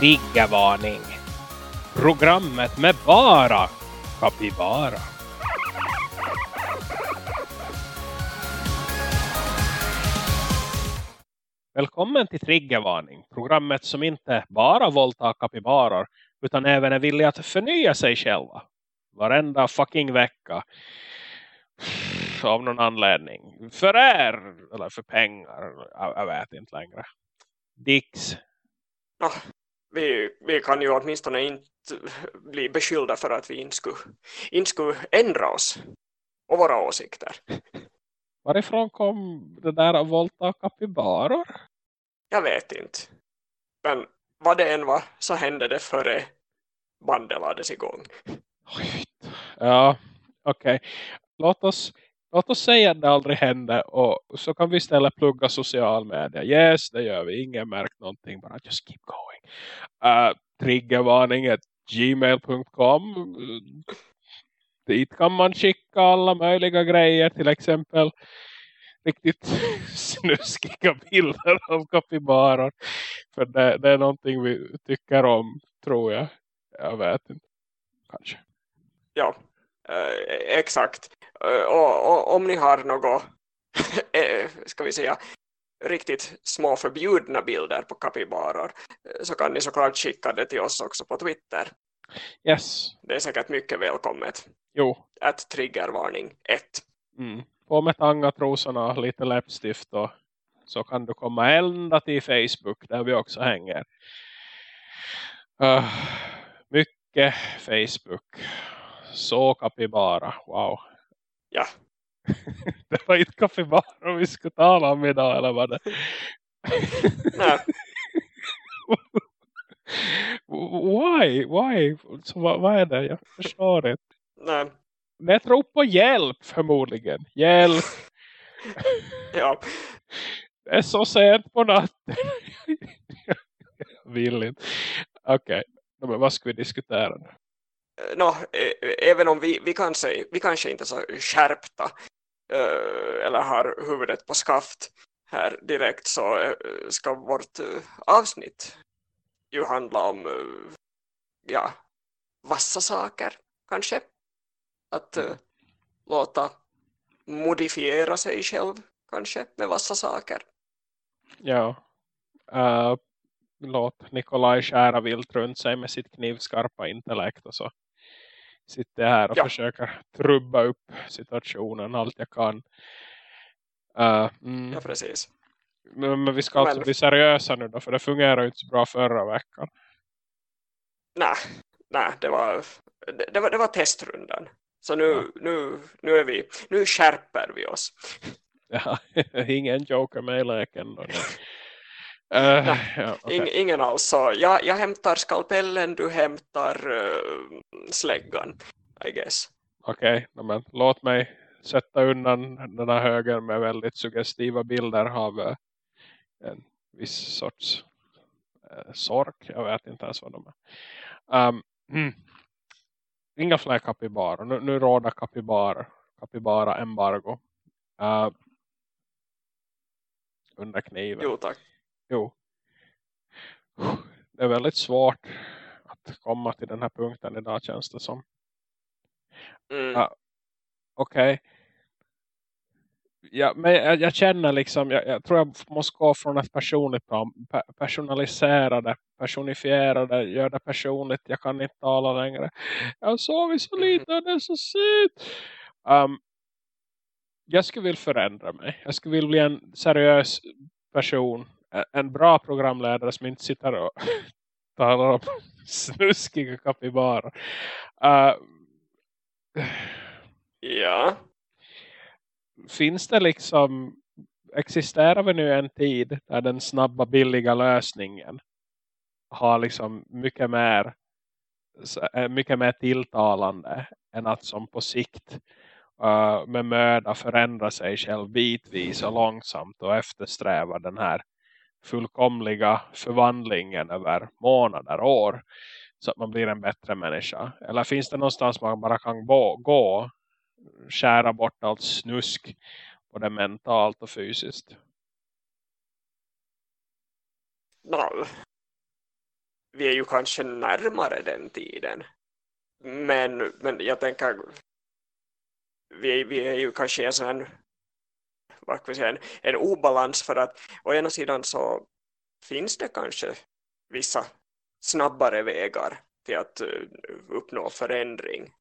Triggervarning. Programmet med bara kapivara. Välkommen till Triggervarning. Programmet som inte bara våldtar kapibarer utan även är villiga att förnya sig själva. Varenda fucking vecka. Av någon anledning. För er. Eller för pengar. Jag, vet inte längre. Dicks. Ah. Vi, vi kan ju åtminstone inte bli beskyllda för att vi inte skulle, inte skulle ändra oss och våra åsikter. Varifrån kom det där att våldta kapibarer? Jag vet inte. Men vad det än var så hände det före bandet lades igång. Ja, okej. Okay. Låt oss Låt oss säga att det aldrig hände och så kan vi istället plugga social media. Yes, det gör vi. Ingen märkt någonting. Bara just keep going. Uh, triggervarninget gmail.com Dit kan man skicka alla möjliga grejer. Till exempel riktigt snuskiga bilder av kapibaror. För det, det är någonting vi tycker om, tror jag. Jag vet inte. Kanske. Ja, exakt. Eh, och, och, om ni har något, eh, ska vi säga, riktigt små förbjudna bilder på kapibarer eh, så kan ni såklart skicka det till oss också på Twitter. Yes. Det är säkert mycket välkommet. Jo. Att triggervarning 1. Mm. På med tangatrosorna, lite läppstift och så kan du komma ända till Facebook där vi också hänger. Uh, mycket Facebook. Så kapibara. Wow. Ja. det var inte kaffebara vi skulle tala om idag eller vad det? Nej. Why? Why? Så vad, vad är det? Jag förstår inte. Nej. Det är rop på hjälp förmodligen. Hjälp. ja. Det är så sent på natten. jag vill inte. Okej. Okay. Men vad ska vi diskutera nu? No, även om vi, vi, kanske, vi kanske inte är så skärpta uh, eller har huvudet på skaft här direkt så uh, ska vårt uh, avsnitt ju handla om ja, vassa saker kanske. Att låta modifiera sig själv kanske med vassa saker. Ja. låt Nikolaj skära vilt runt sig med sitt knivskarpa intellekt och så sitter här och ja. försöker trubba upp situationen allt jag kan. Uh, mm. Ja, precis. Men, men vi ska alltså men... bli seriösa nu då, för det fungerar ju inte så bra förra veckan. Nej, nej det, var, det, det, var, det var testrundan. Så nu, ja. nu, nu, är vi, nu skärper vi oss. Ja, ingen joker med i leken. Då. Uh, ja, okay. In, ingen alls. Så jag, jag hämtar skalpellen, du hämtar uh, släggan, I guess. Okej, okay, men låt mig sätta undan den här högen med väldigt suggestiva bilder av uh, en viss sorts uh, sork. Jag vet inte ens vad de är. Um, mm. Inga fler kapibarer. Nu, nu råder kapibar, kapibara embargo. Uh, under kniven. Jo tack jo. Det är väldigt svårt att komma till den här punkten idag känns det som. Mm. Uh, Okej. Okay. Ja, men jag, jag, känner liksom, jag, jag, tror jag måste gå från ett personligt plan, personalisera det, personifiera det, göra det personligt, jag kan inte tala längre. Jag sovit så lite, det är så sent. Um, jag skulle vilja förändra mig. Jag skulle vilja bli en seriös person en bra programledare som inte sitter och talar om snuskiga kapibarer. Uh, ja. Finns det liksom existerar vi nu en tid där den snabba billiga lösningen har liksom mycket mer mycket mer tilltalande än att som på sikt uh, med möda förändra sig själv bitvis och långsamt och eftersträva den här fullkomliga förvandlingen över månader, år så att man blir en bättre människa? Eller finns det någonstans man bara kan gå, skära bort allt snusk både mentalt och fysiskt? No. vi är ju kanske närmare den tiden. Men, men jag tänker vi, vi är ju kanske en sån vad ska säga, en, en obalans för att å ena sidan så finns det kanske vissa snabbare vägar till att eh, uppnå förändring.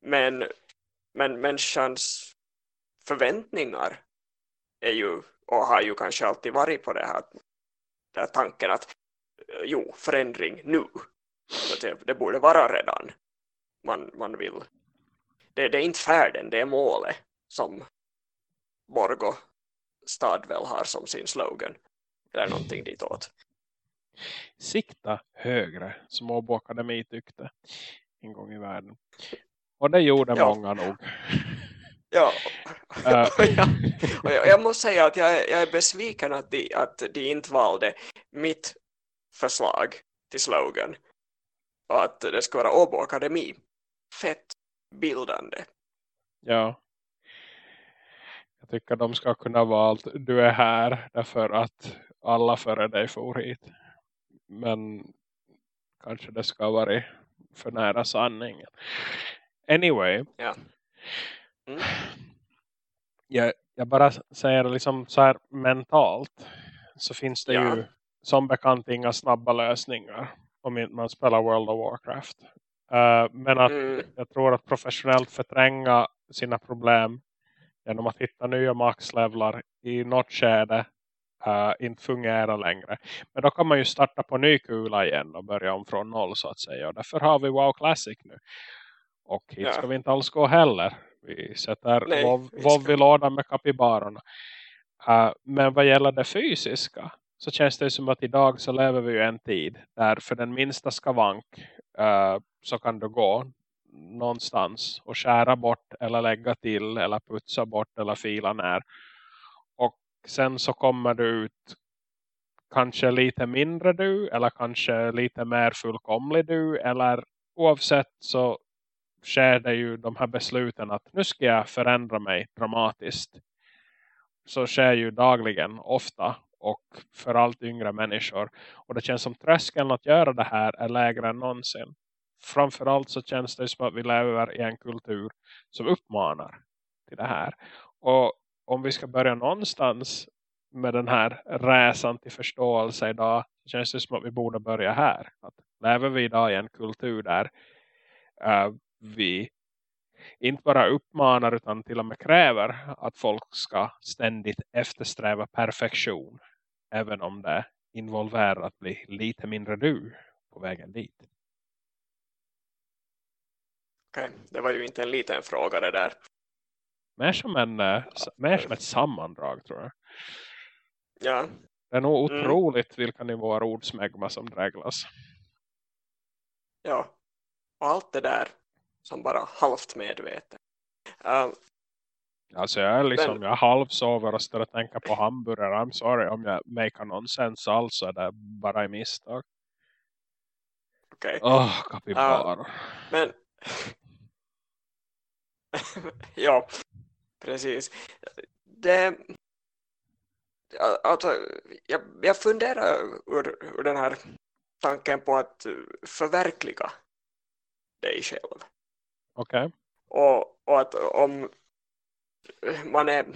Men, men människans förväntningar är ju och har ju kanske alltid varit på det här, den här tanken att eh, jo, förändring nu. Det, det borde vara redan. Man, man vill. Det, det är inte färden, det är målet som Borgo stad väl har som sin slogan. Eller någonting ditåt. Sikta högre, som Åbo Akademi tyckte en gång i världen. Och det gjorde ja. många nog. Ja, uh. och jag, jag, måste säga att jag, jag är besviken att de, att de inte valde mitt förslag till slogan. Och att det ska vara Åbo Akademi. Fett bildande. Ja. Jag tycker de ska kunna vara att du är här därför att alla före dig får hit. Men kanske det ska vara för nära sanningen. Anyway. Ja. Mm. Jag, jag bara säger liksom så här mentalt så finns det ja. ju som bekant inga snabba lösningar om man spelar World of Warcraft. Uh, men att mm. jag tror att professionellt förtränga sina problem genom att hitta nya maxlevlar i något skede uh, inte fungerar längre. Men då kan man ju starta på ny kula igen och börja om från noll så att säga. Och därför har vi WoW Classic nu. Och hit ja. ska vi inte alls gå heller. Vi sätter Nej, WoW, vi WoW i lådan med kapibarerna. Uh, men vad gäller det fysiska så känns det som att idag så lever vi ju en tid där för den minsta skavank uh, så kan du gå någonstans och skära bort eller lägga till eller putsa bort eller fila ner. Och sen så kommer du ut kanske lite mindre du eller kanske lite mer fullkomlig du eller oavsett så sker det ju de här besluten att nu ska jag förändra mig dramatiskt. Så sker ju dagligen ofta och för allt yngre människor. Och det känns som tröskeln att göra det här är lägre än någonsin framförallt så känns det som att vi lever i en kultur som uppmanar till det här. Och om vi ska börja någonstans med den här resan till förståelse idag så känns det som att vi borde börja här. Att lever vi idag i en kultur där uh, vi inte bara uppmanar utan till och med kräver att folk ska ständigt eftersträva perfektion. Även om det involverar att bli lite mindre du på vägen dit. Okej, okay. det var ju inte en liten fråga det där. Mer som, en, uh, mer som ett sammandrag tror jag. Ja. Det är nog mm. otroligt mm. vilka nivåer ordsmägma som dräglas. Ja, och allt det där som bara halvt medvetet. Uh, alltså jag är liksom, men, jag halvsover och står och tänker på hamburgare. I'm sorry om jag make nonsens alls så är det bara i misstag. Okej. Okay. Åh, oh, kapibara. Uh, men ja, precis. Det, alltså, jag, jag funderar ur, ur den här tanken på att förverkliga dig själv. Okej. Okay. Och, och att om man är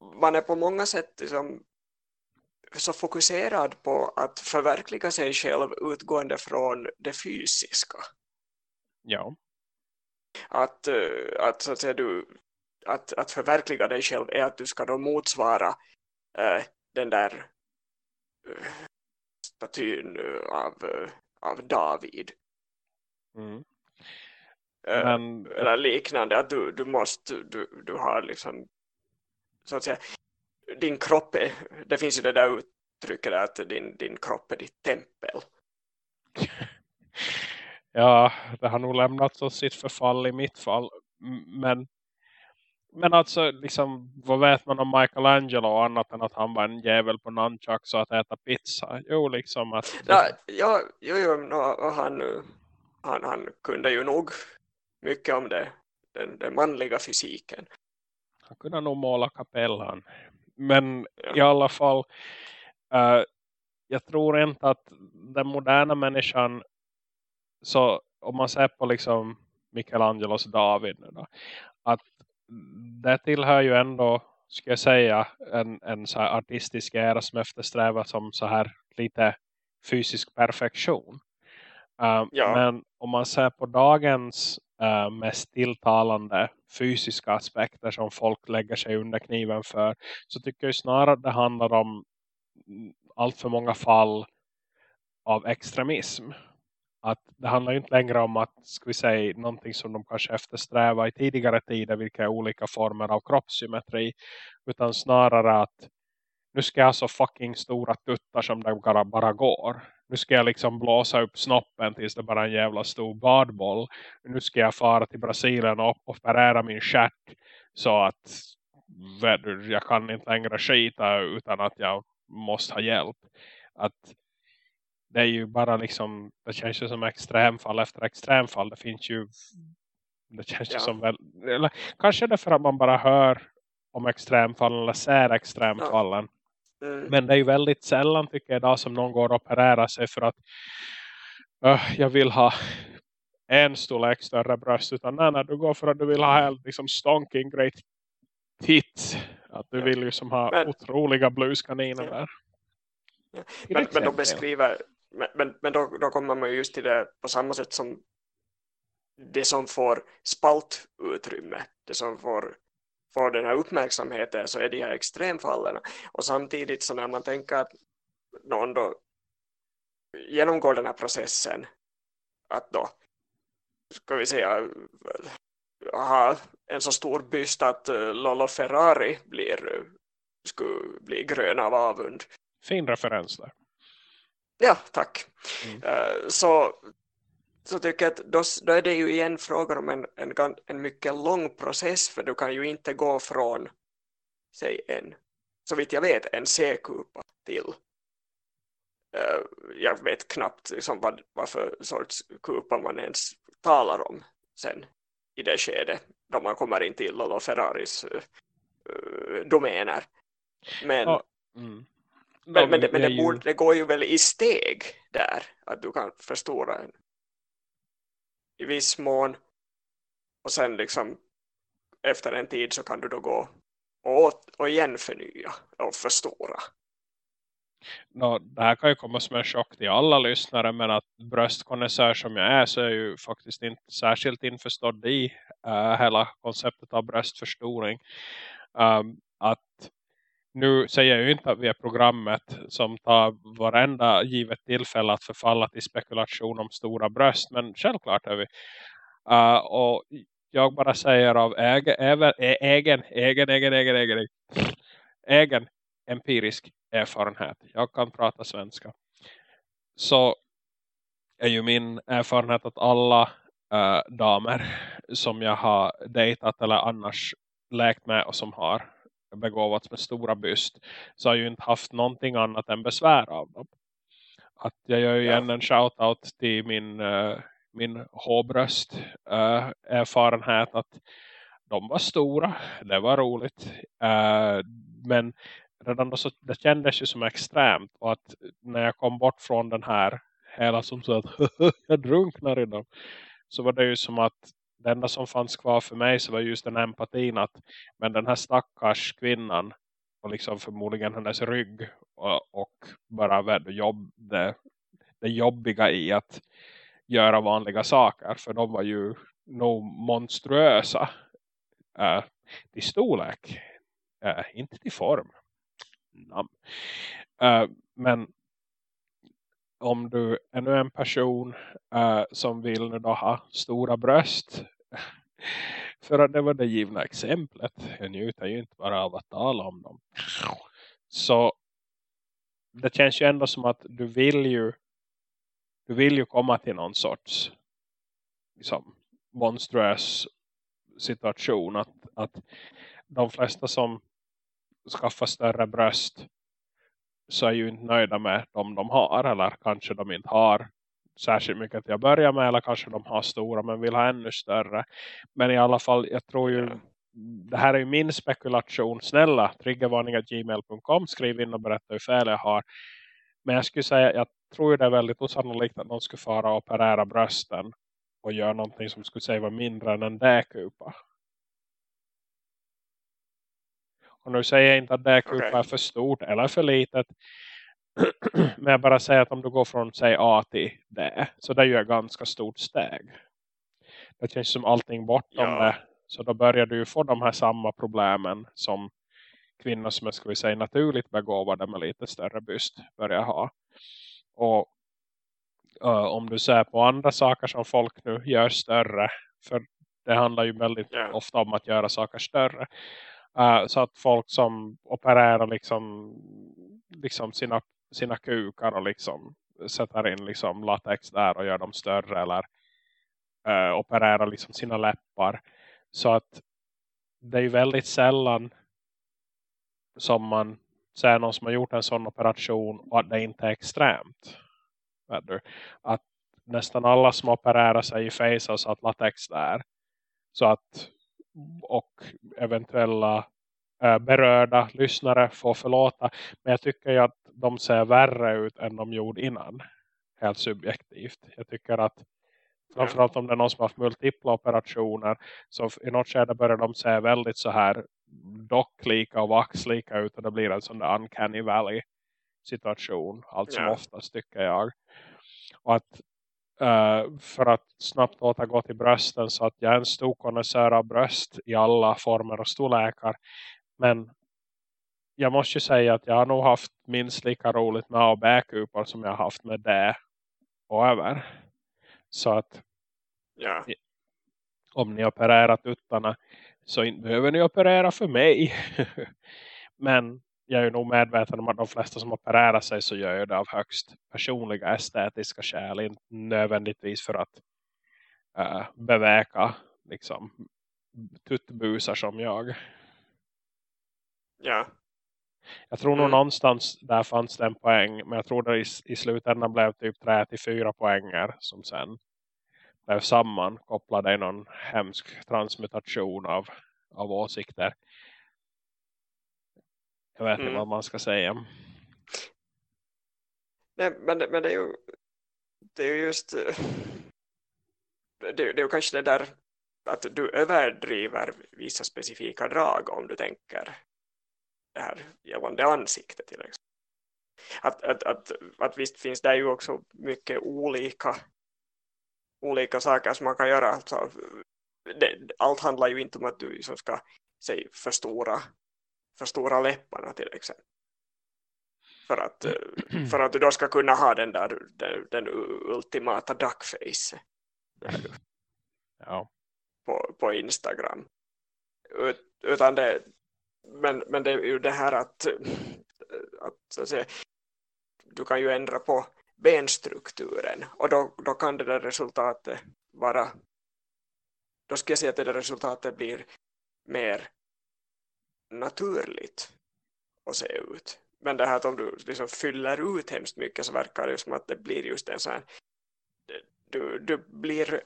man är på många sätt liksom så fokuserad på att förverkliga sig själv utgående från det fysiska. Ja att, eh, att, så att, säga, du, att, att förverkliga dig själv är att du ska då motsvara äh, den där äh, statyn av, av David. Mm. Men... Eller liknande, att du, du måste, du, du har liksom så att säga, din kropp är, det finns ju det där uttrycket att din, din kropp är ditt tempel. ja, det har nog lämnat oss sitt förfall i mitt fall. Men, men alltså, liksom, vad vet man om Michelangelo annat än att han var en jävel på nunchucks och att äta pizza? Jo, liksom att... Ja, ja jo, jo, no, han, han, han kunde ju nog mycket om det, den, den manliga fysiken. Han kunde nog måla kapellan. Men ja. i alla fall... Uh, jag tror inte att den moderna människan så om man ser på liksom Michelangelos David nu då, att det tillhör ju ändå ska jag säga en, en så här artistisk era som eftersträvar som så här lite fysisk perfektion. Uh, ja. Men om man ser på dagens uh, mest tilltalande fysiska aspekter som folk lägger sig under kniven för så tycker jag snarare att det handlar om allt för många fall av extremism. Att det handlar inte längre om att ska vi säga, någonting som de kanske eftersträvar i tidigare tider, vilka är olika former av kroppssymmetri. Utan snarare att nu ska jag ha så fucking stora tuttar som det bara, bara går. Nu ska jag liksom blåsa upp snoppen tills det bara är en jävla stor badboll. Nu ska jag fara till Brasilien och operera min stjärt så att jag kan inte längre skita utan att jag måste ha hjälp. Att det är ju bara liksom, det känns ju som extremfall efter extremfall. Det finns ju, det känns ja. som väl, eller kanske det är för att man bara hör om extremfallen eller ser extremfallen. Ja. Mm. Men det är ju väldigt sällan tycker jag idag som någon går och opererar sig för att uh, jag vill ha en storlek större bröst utan nej, nej, du går för att du vill ha helt liksom stonking great tits att du vill ju som ha men, otroliga bluskaniner ja. där ja. men, men då beskriver men, men, då, då kommer man just till det på samma sätt som det som får spaltutrymme, det som får, får den här uppmärksamheten så är de här extremfallen. Och samtidigt så när man tänker att någon då genomgår den här processen att då ska vi säga ha en så stor byst att Lollo Lolo Ferrari blir, skulle bli grön av avund. Fin referens där. Ja, tack. Mm. Uh, så, så tycker jag att då, då är det ju igen frågan om en, en, en mycket lång process för du kan ju inte gå från säg en, så vitt jag vet, en C-kupa till uh, jag vet knappt liksom vad, vad för sorts kupa man ens talar om sen i det skedet då man kommer in till Lolo Ferraris uh, domäner. Men, oh. mm. Men, men, det, men det, borde, det går ju väl i steg där. Att du kan förstora en i viss mån. Och sen liksom efter en tid så kan du då gå och, och igen förnya och förstora. No, det här kan ju komma som en chock till alla lyssnare men att bröstkonnässör som jag är så är ju faktiskt inte särskilt införstådd i uh, hela konceptet av bröstförstoring. Um, nu säger jag ju inte att vi är programmet som tar varenda givet tillfälle att förfalla till spekulation om stora bröst. Men självklart är vi. Uh, och jag bara säger av egen, egen, egen, egen, egen, egen, egen, egen empirisk erfarenhet. Jag kan prata svenska. Så är ju min erfarenhet att alla uh, damer som jag har dejtat eller annars läkt med och som har begåvats med stora byst så har ju inte haft någonting annat än besvär av dem. Att jag gör ju igen en shoutout till min, uh, min hårbröst uh, erfarenhet att de var stora, det var roligt. Uh, men redan då så, det kändes ju som extremt och att när jag kom bort från den här hela som så att jag drunknar i dem så var det ju som att det enda som fanns kvar för mig så var just den empatin att men den här stackars kvinnan och liksom förmodligen hennes rygg och, och bara jobb, det, det jobbiga i att göra vanliga saker för de var ju nog monstruösa äh, till storlek äh, inte till form. Äh, men om du är nu en person uh, som vill nu då ha stora bröst för att det var det givna exemplet. Jag njuter ju inte bara av att tala om dem. Så det känns ju ändå som att du vill ju du vill ju komma till någon sorts liksom, monstruös situation. Att, att de flesta som skaffar större bröst så är ju inte nöjda med dem de har. Eller kanske de inte har särskilt mycket till att börja med. Eller kanske de har stora men vill ha ännu större. Men i alla fall, jag tror ju det här är ju min spekulation. Snälla, triggervarningar.gmail.com Skriv in och berätta hur fel jag har. Men jag skulle säga, jag tror det är väldigt osannolikt att någon skulle fara och operera brösten och göra någonting som skulle säga var mindre än en däkupa. Och nu säger jag inte att däkupa okay. är för stort eller för litet. Men jag bara säger att om du går från säg A till D. Så det är ju ett ganska stort steg. Det känns som allting bortom ja. det. Så då börjar du få de här samma problemen som kvinnor som är ska vi säga naturligt begåvade med lite större byst börjar ha. Och uh, om du ser på andra saker som folk nu gör större. För det handlar ju väldigt yeah. ofta om att göra saker större. Uh, så att folk som opererar liksom, liksom sina, sina kukar och liksom sätter in liksom latex där och gör dem större eller uh, opererar liksom sina läppar. Så att det är ju väldigt sällan som man ser någon som har gjort en sån operation och att det inte är extremt. Att nästan alla som opererar sig i face har satt latex där. Så att och eventuella äh, berörda lyssnare får förlåta. Men jag tycker ju att de ser värre ut än de gjorde innan. Helt subjektivt. Jag tycker att framförallt om det är någon som har haft multipla operationer så i något skede börjar de se väldigt så här docklika och vaxlika ut och det blir en sån där uncanny valley situation allt som yeah. oftast tycker jag och att uh, för att snabbt återgå till brösten så att jag är en stor konnässör av bröst i alla former och storlekar men jag måste ju säga att jag har nog haft minst lika roligt med A och B-kupor som jag har haft med D och över så att ja. om ni opererat uttarna så inte behöver ni operera för mig. Men jag är nog medveten om att de flesta som opererar sig så gör det av högst personliga estetiska skäl. Inte nödvändigtvis för att uh, beväka liksom, tuttbusar som jag. Ja. Jag tror mm. nog någonstans där fanns det en poäng. Men jag tror det i, i slutändan blev typ 34 poänger som sen blev sammankopplade i någon hemsk transmutation av, av åsikter. Jag vet mm. inte vad man ska säga. Nej, men, men det är ju det är just det, det är ju kanske det där att du överdriver vissa specifika drag om du tänker det här gällande ansiktet till exempel. Att, att, att, att visst finns det ju också mycket olika olika saker som man kan göra. Alltså, det, allt handlar ju inte om att du liksom ska säg, förstora, förstora läpparna till exempel. För att, eh, för att du då ska kunna ha den där den, den ultimata duckface. Ja. På, på Instagram. Ut, utan det, men, men det är ju det här att, att, så att säga, du kan ju ändra på benstrukturen och då, då kan det där resultatet vara då ska jag säga att det där resultatet blir mer naturligt att se ut. Men det här att om du liksom fyller ut hemskt mycket så verkar det som att det blir just en sån här du, du blir,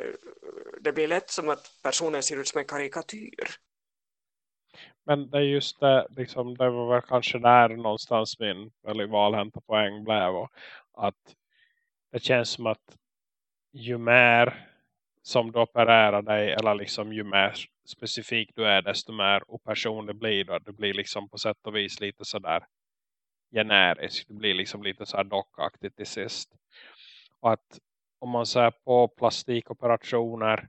det blir lätt som att personen ser ut som en karikatyr. Men det är just det, liksom, det var väl kanske där någonstans min väldigt valhänta poäng blev. Och att det känns som att ju mer som du opererar dig eller liksom ju mer specifik du är desto mer opersonlig blir du. Det blir liksom på sätt och vis lite sådär generisk. Det blir liksom lite så här dockaktigt till sist. Och att om man ser på plastikoperationer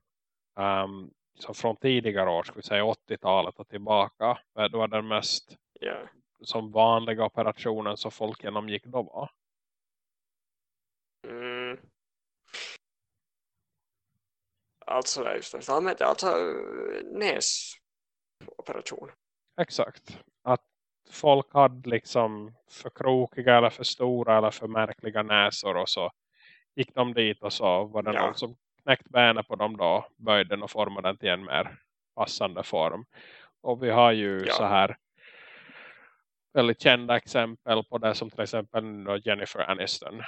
um, som från tidigare år, vi säga 80-talet och tillbaka. Det var den mest yeah. som vanliga operationen som folk genomgick då var. Mm. Alltså, just det. Hette alltså näsoperation. Exakt. Att folk hade liksom för krokiga eller för stora eller för märkliga näsor och så gick de dit och så var det ja. någon som knäckt benet på dem då, böjde den och formade den till en mer passande form. Och vi har ju ja. så här väldigt kända exempel på det som till exempel Jennifer Aniston.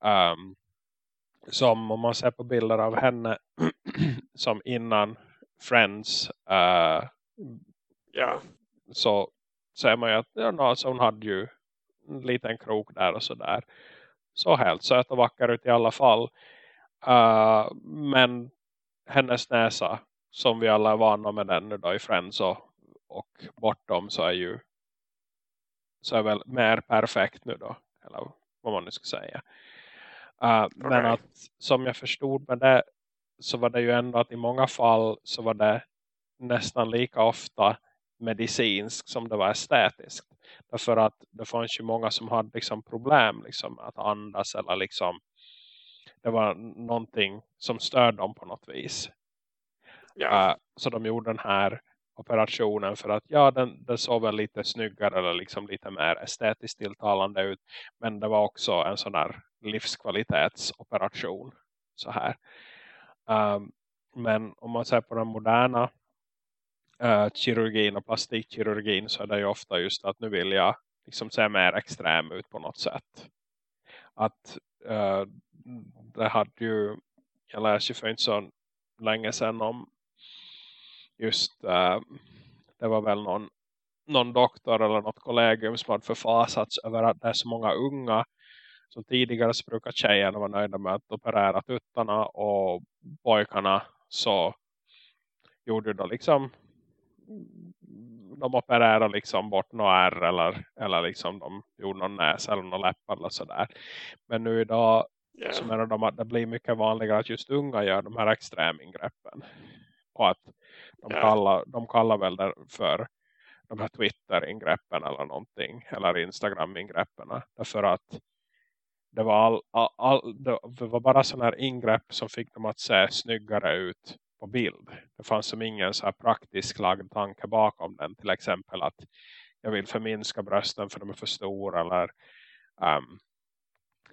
Um, som om man ser på bilder av henne som innan Friends uh, ja. så ser man ju att ja, alltså hon hade ju en liten krok där och sådär. så helt söt och vacker ut i alla fall. Uh, men hennes näsa som vi alla är vana med den nu då i Friends och, och bortom så är ju så är väl mer perfekt nu då. Eller vad man nu ska säga. Uh, okay. Men att som jag förstod med det så var det ju ändå att i många fall så var det nästan lika ofta medicinskt som det var estetiskt. Därför att det fanns ju många som hade liksom problem liksom att andas eller liksom det var någonting som störde dem på något vis. Ja. Uh, så de gjorde den här operationen för att ja, den, den såg väl lite snyggare eller liksom lite mer estetiskt tilltalande ut. Men det var också en sån här livskvalitetsoperation så här. Um, men om man ser på den moderna uh, kirurgin och plastikkirurgin så är det ju ofta just att nu vill jag liksom se mer extrem ut på något sätt. Att uh, det hade ju, jag läste ju för inte så länge sedan om just, uh, det var väl någon, någon doktor eller något kollegium som hade förfasats över att det är så många unga som tidigare så brukar tjejerna vara nöjda med att operera tuttarna och pojkarna så gjorde då liksom de opererade liksom bort några ärr eller, eller liksom de gjorde någon näsa eller någon läppar eller sådär. Men nu idag yeah. så menar de att det blir mycket vanligare att just unga gör de här extremingreppen. Och att de, yeah. kallar, de kallar väl det för de här Twitter-ingreppen eller någonting. Eller Instagram-ingreppen. Därför att det var, all, all, all, det var bara sådana här ingrepp som fick dem att se snyggare ut på bild. Det fanns som ingen så här praktisk lagd tanke bakom den. Till exempel att jag vill förminska brösten för de är för stora. Eller um,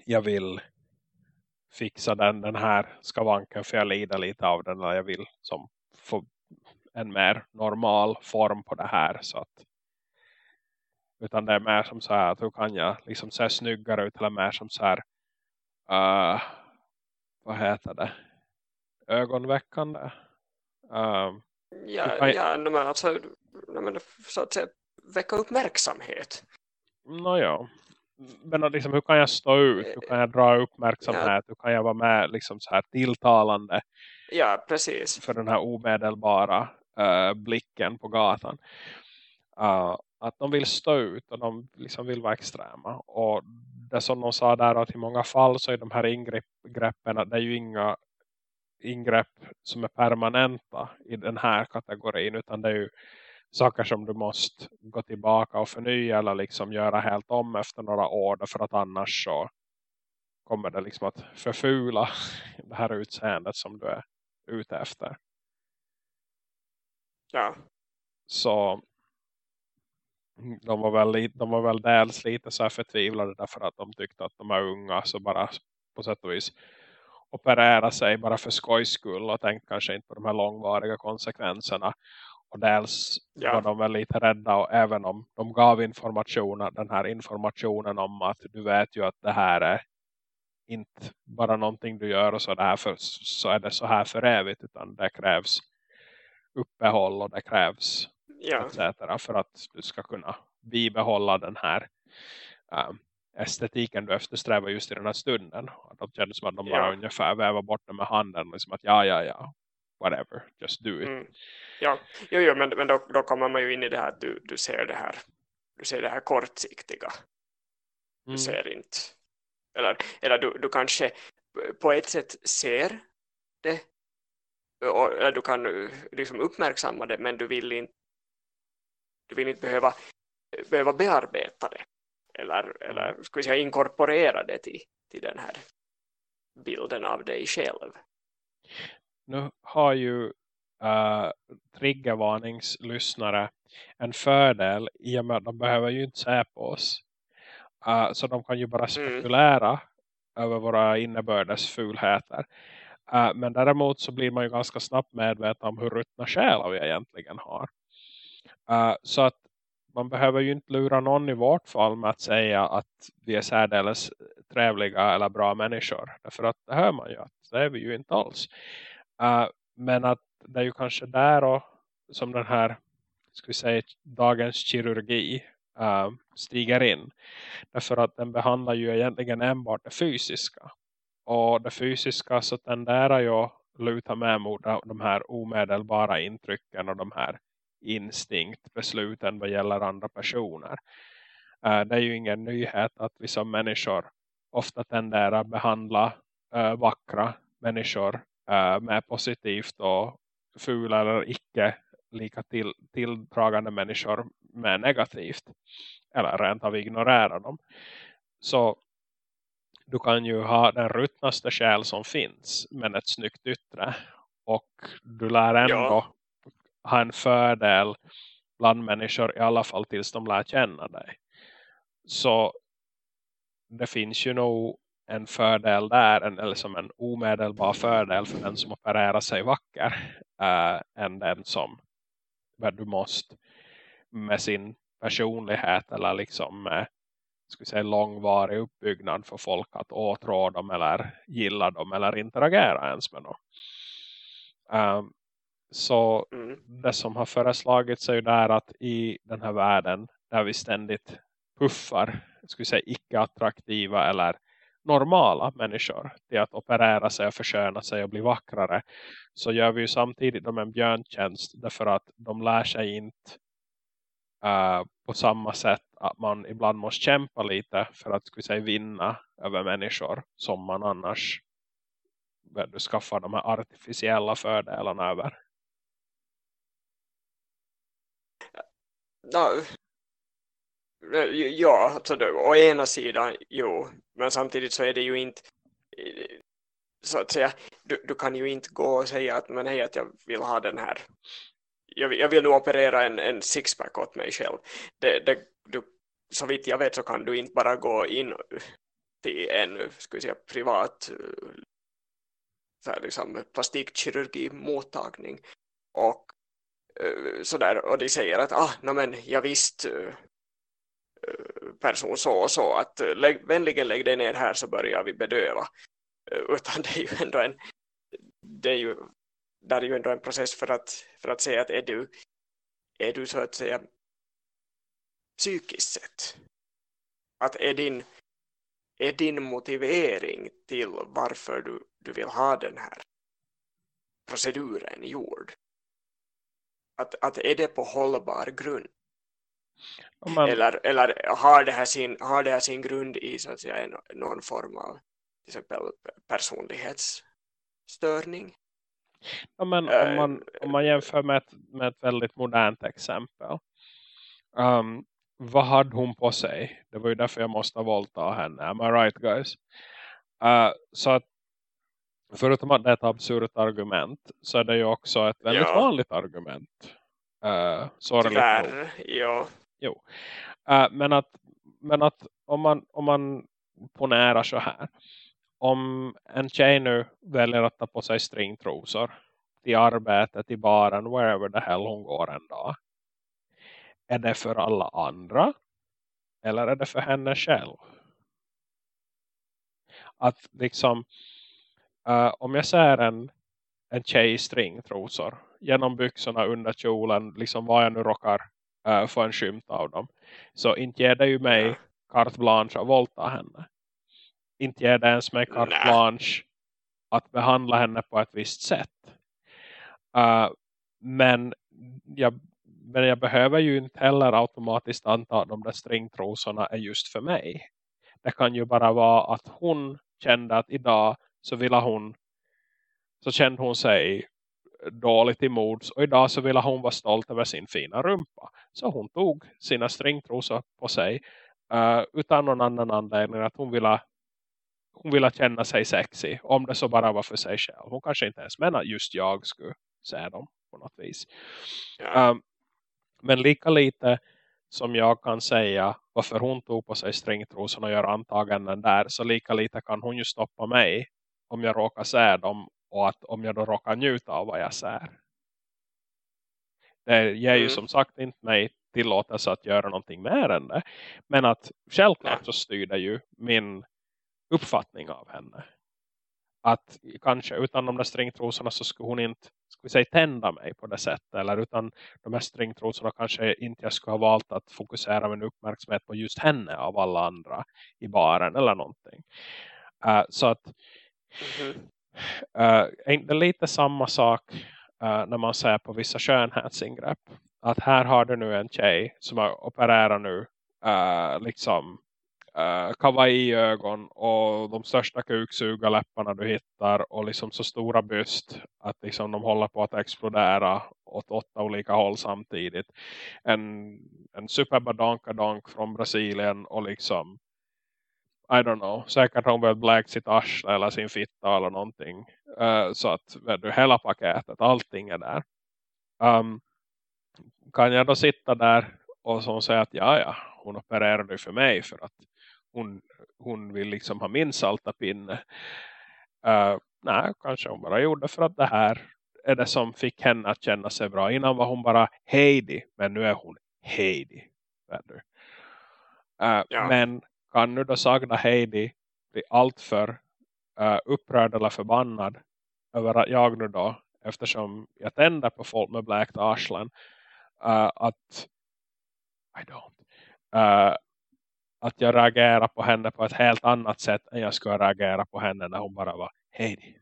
jag vill fixa den, den här skavanken för jag lider lite av den. Eller jag vill som få en mer normal form på det här. Så att utan det är mer som så här att hur kan jag liksom se snyggare ut eller mer som så här uh, vad heter det? Ögonväckande. Uh, ja, jag... ja men alltså men, så att säga väcka uppmärksamhet. Nåja. Men liksom, hur kan jag stå ut? Hur kan jag dra uppmärksamhet? Ja. Hur kan jag vara med liksom så här tilltalande? Ja, precis. För den här omedelbara uh, blicken på gatan. Uh, att de vill stå ut och de liksom vill vara extrema. Och det som de sa där att i många fall så är de här ingreppen det är ju inga ingrepp som är permanenta i den här kategorin utan det är ju saker som du måste gå tillbaka och förnya eller liksom göra helt om efter några år för att annars så kommer det liksom att förfula det här utseendet som du är ute efter. Ja. Så de var väl, de var väl dels lite så här förtvivlade därför att de tyckte att de är unga så bara på sätt och vis operera sig bara för skojs skull och tänkte kanske inte på de här långvariga konsekvenserna. Och dels ja. var de väl lite rädda och även om de gav information, den här informationen om att du vet ju att det här är inte bara någonting du gör och så, det här för, så är det så här för evigt utan det krävs uppehåll och det krävs ja. etc. för att du ska kunna bibehålla den här um, estetiken du eftersträvar just i den här stunden. Att de kände som att de bara ungefär vävar bort den med handen. Liksom att ja, ja, ja. Whatever. Just do it. Mm. Ja, jo, jo, men, men då, då kommer man ju in i det här att du, du ser det här du ser det här kortsiktiga. Du mm. ser inte eller, eller du, du kanske på ett sätt ser det eller du kan liksom uppmärksamma det men du vill inte du vill inte behöva, behöva bearbeta det eller, eller ska vi säga inkorporera det till, till den här bilden av dig själv. Nu har ju uh, triggervarningslyssnare en fördel i och med att de behöver ju inte se på oss. Uh, så de kan ju bara mm. spekulera mm. över våra innebördes fulheter. Uh, men däremot så blir man ju ganska snabbt medveten om hur ruttna själar vi egentligen har. Uh, så att man behöver ju inte lura någon i vårt fall med att säga att vi är särdeles trevliga eller bra människor. Därför att det hör man ju att det är vi ju inte alls. Uh, men att det är ju kanske där och som den här ska vi säga, dagens kirurgi uh, stiger in. Därför att den behandlar ju egentligen enbart det fysiska. Och det fysiska så tenderar ju att luta med mot de här omedelbara intrycken och de här instinkt besluten vad gäller andra personer. Eh, det är ju ingen nyhet att vi som människor ofta tenderar att behandla eh, vackra människor eh, med positivt och fula eller icke lika till, tilldragande människor med negativt. Eller rent av ignorera dem. Så du kan ju ha den ruttnaste själ som finns. Men ett snyggt yttre. Och du lär ändå ja ha en fördel bland människor i alla fall tills de lär känna dig. Så det finns ju nog en fördel där, en, eller som en omedelbar fördel för den som opererar sig vacker äh, än den som du måste med sin personlighet eller liksom eh, med skulle säga, långvarig uppbyggnad för folk att åtrå dem eller gilla dem eller interagera ens med dem. Um, så mm. det som har föreslagits är ju där att i den här världen där vi ständigt puffar skulle säga icke-attraktiva eller normala människor till att operera sig och försköna sig och bli vackrare så gör vi ju samtidigt dem en björntjänst därför att de lär sig inte uh, på samma sätt att man ibland måste kämpa lite för att skulle säga, vinna över människor som man annars du skaffar de här artificiella fördelarna över. Ja, eh, alltså det, å ena sidan, jo. Men samtidigt så är det ju inte eh, så att säga, du, du kan ju inte gå och säga att men hej att jag vill ha den här jag, vill, jag vill nu operera en, en sixpack åt mig själv. Det, det, du, så vitt jag vet så kan du inte bara gå in till en ska säga, privat eh, så här, liksom, plastikkirurgi mottagning och Eh, sådär och de säger att ah, no, men jag visst eh, eh, person så och så att lägg, vänligen lägg dig ner här så börjar vi bedöva. Utan det är ju ändå en det är ju där är ju ändå en process för att, för att säga att är du, är du så att säga psykiskt sett att är din, är din motivering till varför du, du vill ha den här proceduren gjord att, att är det på hållbar grund man... eller, eller har, det här sin, har det här sin grund i så att säga, någon form av till exempel personlighetsstörning Ja, men om, eh, man, om man jämför med ett, med ett väldigt modernt exempel. Um, vad hade hon på sig? Det var ju därför jag måste våldta henne. Am I right guys? Uh, så att förutom att det är ett absurt argument så är det ju också ett väldigt ja. vanligt argument. Uh, Tyvärr, ja. Jo. Uh, men att, men att om, man, om man ponerar så här om en tjej nu väljer att ta på sig stringtrosor till arbetet, i baren, wherever the hell hon går en dag. Är det för alla andra? Eller är det för henne själv? Att liksom, uh, om jag ser en, en tjej i stringtrosor genom byxorna under kjolen, liksom vad jag nu råkar uh, få en skymt av dem. Så inte ger det ju mig carte blanche att våldta henne inte ger det ens med carte blanche att behandla henne på ett visst sätt. Uh, men, jag, men jag behöver ju inte heller automatiskt anta att de där stringtrosorna är just för mig. Det kan ju bara vara att hon kände att idag så ville hon så kände hon sig dåligt i mods och idag så ville hon vara stolt över sin fina rumpa. Så hon tog sina stringtrosor på sig uh, utan någon annan anledning att hon ville hon ville känna sig sexy. Om det så bara var för sig själv. Hon kanske inte ens menar just jag skulle säga dem på något vis. Um, men lika lite som jag kan säga varför hon tog på sig stringtrosorna och gör antaganden där. Så lika lite kan hon ju stoppa mig om jag råkar säga dem. Och att om jag då råkar njuta av vad jag säger. Det ger ju mm. som sagt inte mig tillåtelse att göra någonting mer än det. Men att självklart så styr det ju min uppfattning av henne. Att kanske utan de där stringtrosorna så skulle hon inte vi säga tända mig på det sättet. Eller utan de här stringtrosorna kanske inte jag skulle ha valt att fokusera min uppmärksamhet på just henne av alla andra i baren eller någonting. Uh, så att Eh, mm -hmm. uh, är inte lite samma sak uh, när man ser på vissa skönhetsingrepp. Att här har du nu en tjej som har opererat nu uh, liksom uh, kawaii-ögon och de största kuksugarläpparna du hittar och liksom så stora byst att liksom de håller på att explodera åt åtta olika håll samtidigt. En, en superbadankadank från Brasilien och liksom i don't know, säkert har hon väl bläkt sitt arsle eller sin fitta eller någonting. Uh, så att du, hela paketet, allting är där. Um, kan jag då sitta där och som säga att ja, ja, hon opererade för mig för att hon, hon vill liksom ha min salta pinne. Uh, nej, kanske hon bara gjorde för att det här är det som fick henne att känna sig bra. Innan var hon bara Heidi, men nu är hon Heidi. Uh, ja. Men kan nu då sagda Heidi bli alltför uh, upprörd eller förbannad över att jag nu då, eftersom jag tänder på folk med bläkt arslen, uh, att I don't. Uh, att jag reagerar på henne på ett helt annat sätt än jag skulle reagera på henne när hon bara var Heidi.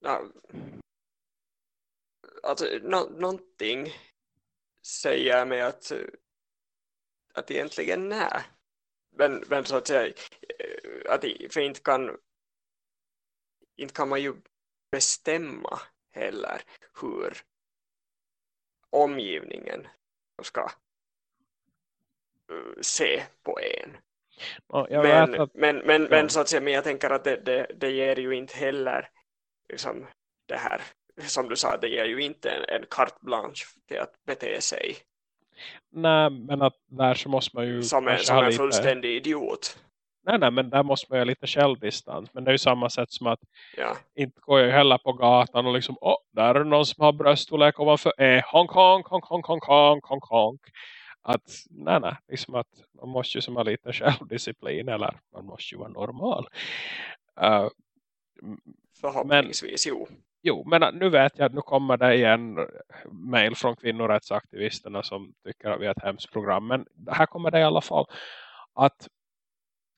Ja, alltså, no någonting säger mig att att egentligen nej. Men, men så att säga att för inte kan inte kan man ju bestämma heller hur omgivningen ska uh, se på en. men, att... men, men, ja. men så att säga, men jag tänker att det, det, det ger ju inte heller liksom, det här, som du sa, det ger ju inte en, en carte blanche till att bete sig. Nej, men att där så måste man ju... Som en, som en lite... fullständig idiot. Nej, nej, men där måste man ju ha lite självdistans. Men det är ju samma sätt som att ja. inte går jag heller på gatan och liksom, åh, oh, där är någon som har bröststorlek ovanför E. Honk, honk, honk, honk, honk, honk, honk, honk. Att, nej, nej, liksom att man måste ju som ha lite självdisciplin eller man måste ju vara normal. Uh, Förhoppningsvis, men, jo. Jo, men nu vet jag att nu kommer det igen mail från kvinnorättsaktivisterna som tycker att vi är ett hemskt program. Men här kommer det i alla fall att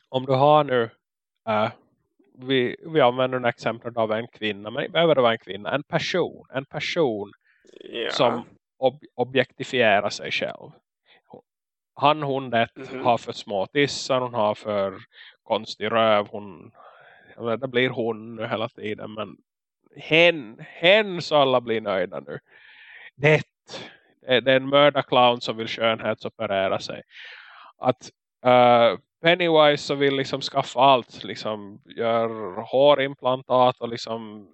om du har nu uh, vi, vi använder en exempel av en kvinna, men behöver det vara en kvinna, en person, en person yeah. som ob objektifierar sig själv. Han, hon det mm -hmm. har för små tissar, hon har för konstig röv, hon, det blir hon nu hela tiden, men hen, så alla blir nöjda nu. Det, det är en mördarclown som vill skönhetsoperera sig. Att uh, Pennywise så vill liksom skaffa allt. Liksom gör hårimplantat och liksom,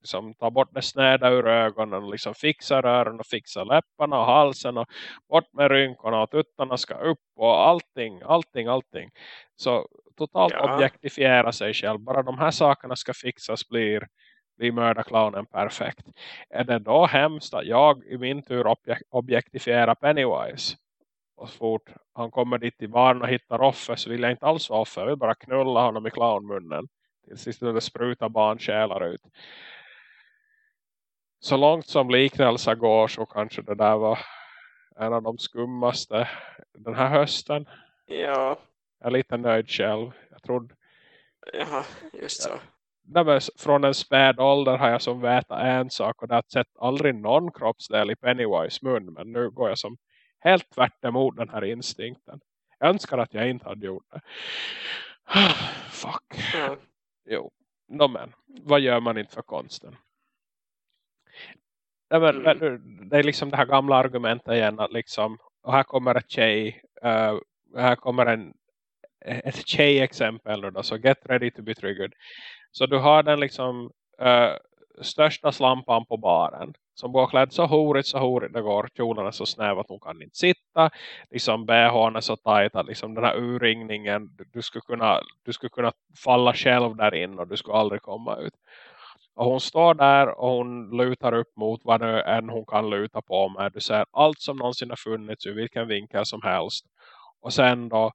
liksom ta bort det snäda ur ögonen. Och liksom fixar öronen och fixar läpparna och halsen. Och bort med rynkorna och tuttarna ska upp. Och allting, allting, allting. Så totalt ja. objektifiera sig själv. Bara de här sakerna ska fixas blir, blir mördarclownen perfekt. Är det då hemskt att jag i min tur objektifierar Pennywise? och så fort han kommer dit i barn och hittar offer så vill jag inte alls vara offer. Jag vill bara knulla honom i clownmunnen. Tills sist det sprutar barnsjälar ut. Så långt som liknelse går så kanske det där var en av de skummaste den här hösten. Ja. Jag är lite nöjd själv. Jag trodde... Ja, just så. Från en späd ålder har jag som veta en sak och det har sett aldrig någon kroppsdel i Pennywise mun. Men nu går jag som helt tvärt emot den här instinkten. Jag önskar att jag inte hade gjort det. Fuck. Mm. Jo, no, men. Vad gör man inte för konsten? Nej, men, mm. Det är liksom det här gamla argumentet igen. Att liksom, och här kommer ett tjej. Uh, här kommer en, ett tjejexempel Då, så get ready to be triggered. Så du har den liksom uh, största slampan på baren som går klädd så horigt så horigt det går. Kjolen är så snäv att hon kan inte sitta. Liksom BHn är så tajt att liksom den här urringningen du skulle, kunna, du skulle kunna falla själv där in och du skulle aldrig komma ut. Och hon står där och hon lutar upp mot vad det än hon kan luta på med. Du ser allt som någonsin har funnits ur vilken vinkel som helst. Och sen då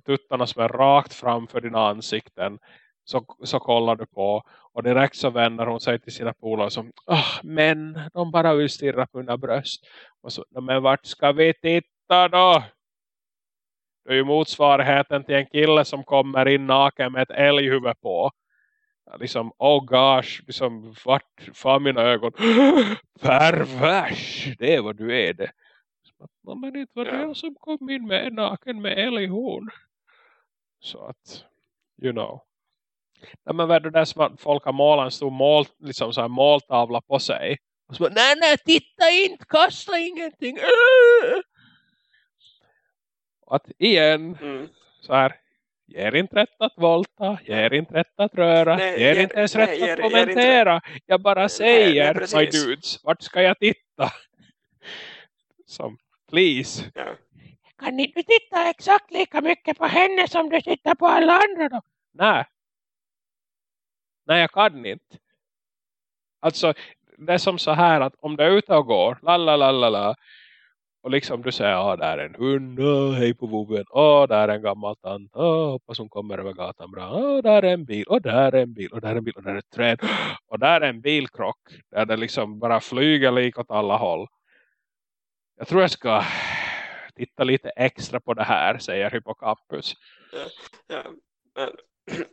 tuttarna som är rakt framför dina ansikten så, så kollar du på Och direkt så vänder hon sig till sina polare som, oh, men de bara vill stirra på mina bröst. Och så, men vart ska vi titta då? Det är ju motsvarigheten till en kille som kommer in naken med ett älghuvud på. Liksom, oh gosh, liksom, vart fan mina ögon? Pervers, det är vad du är det. Men inte var det som kom in med naken med älghorn. Så att, you know. Nej, men vad är det där som att folk har målat en stor mål, liksom så här måltavla på sig. Och så bara, nej, nej, titta inte, kasta ingenting. Äh! Att igen, Mm. så här, ger inte rätt att volta, ger inte rätt att röra, Nej, ger ger- inte ens nej, rätt ger- att ger kommentera. Jag bara nej, säger, my dudes, vart ska jag titta? Som, please. Ja. Kan inte du titta exakt lika mycket på henne som du tittar på alla andra då? Nej. Nej, jag kan inte. Alltså, det är som så här att om du är ute och går, la och liksom du säger, ah där är en hund, oh, hej på vovven, åh där är en gammal tant, åh, hoppas hon kommer över gatan bra, åh där är en bil, och där är en bil, och där är en bil, och där är ett träd, och där är en bilkrock, där det liksom bara flyger lik åt alla håll. Jag tror jag ska titta lite extra på det här, säger Hippocampus. Ja. Men,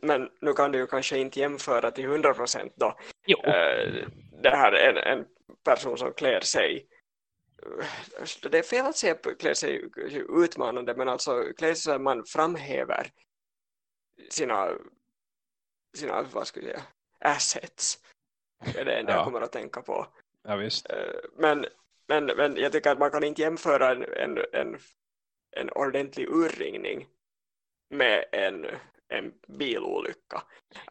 men nu kan du ju kanske inte jämföra till 100% då. Jo, Eh, det här är en, en person som klär sig det är fel att säga klär sig utmanande men alltså klär sig så att man framhäver sina sina, vad ska jag säga assets det är det enda Ja. jag kommer att tänka på ja. Eh, men, men, men jag tycker att man kan inte jämföra en, en, en, en ordentlig urringning med en, en bilolycka.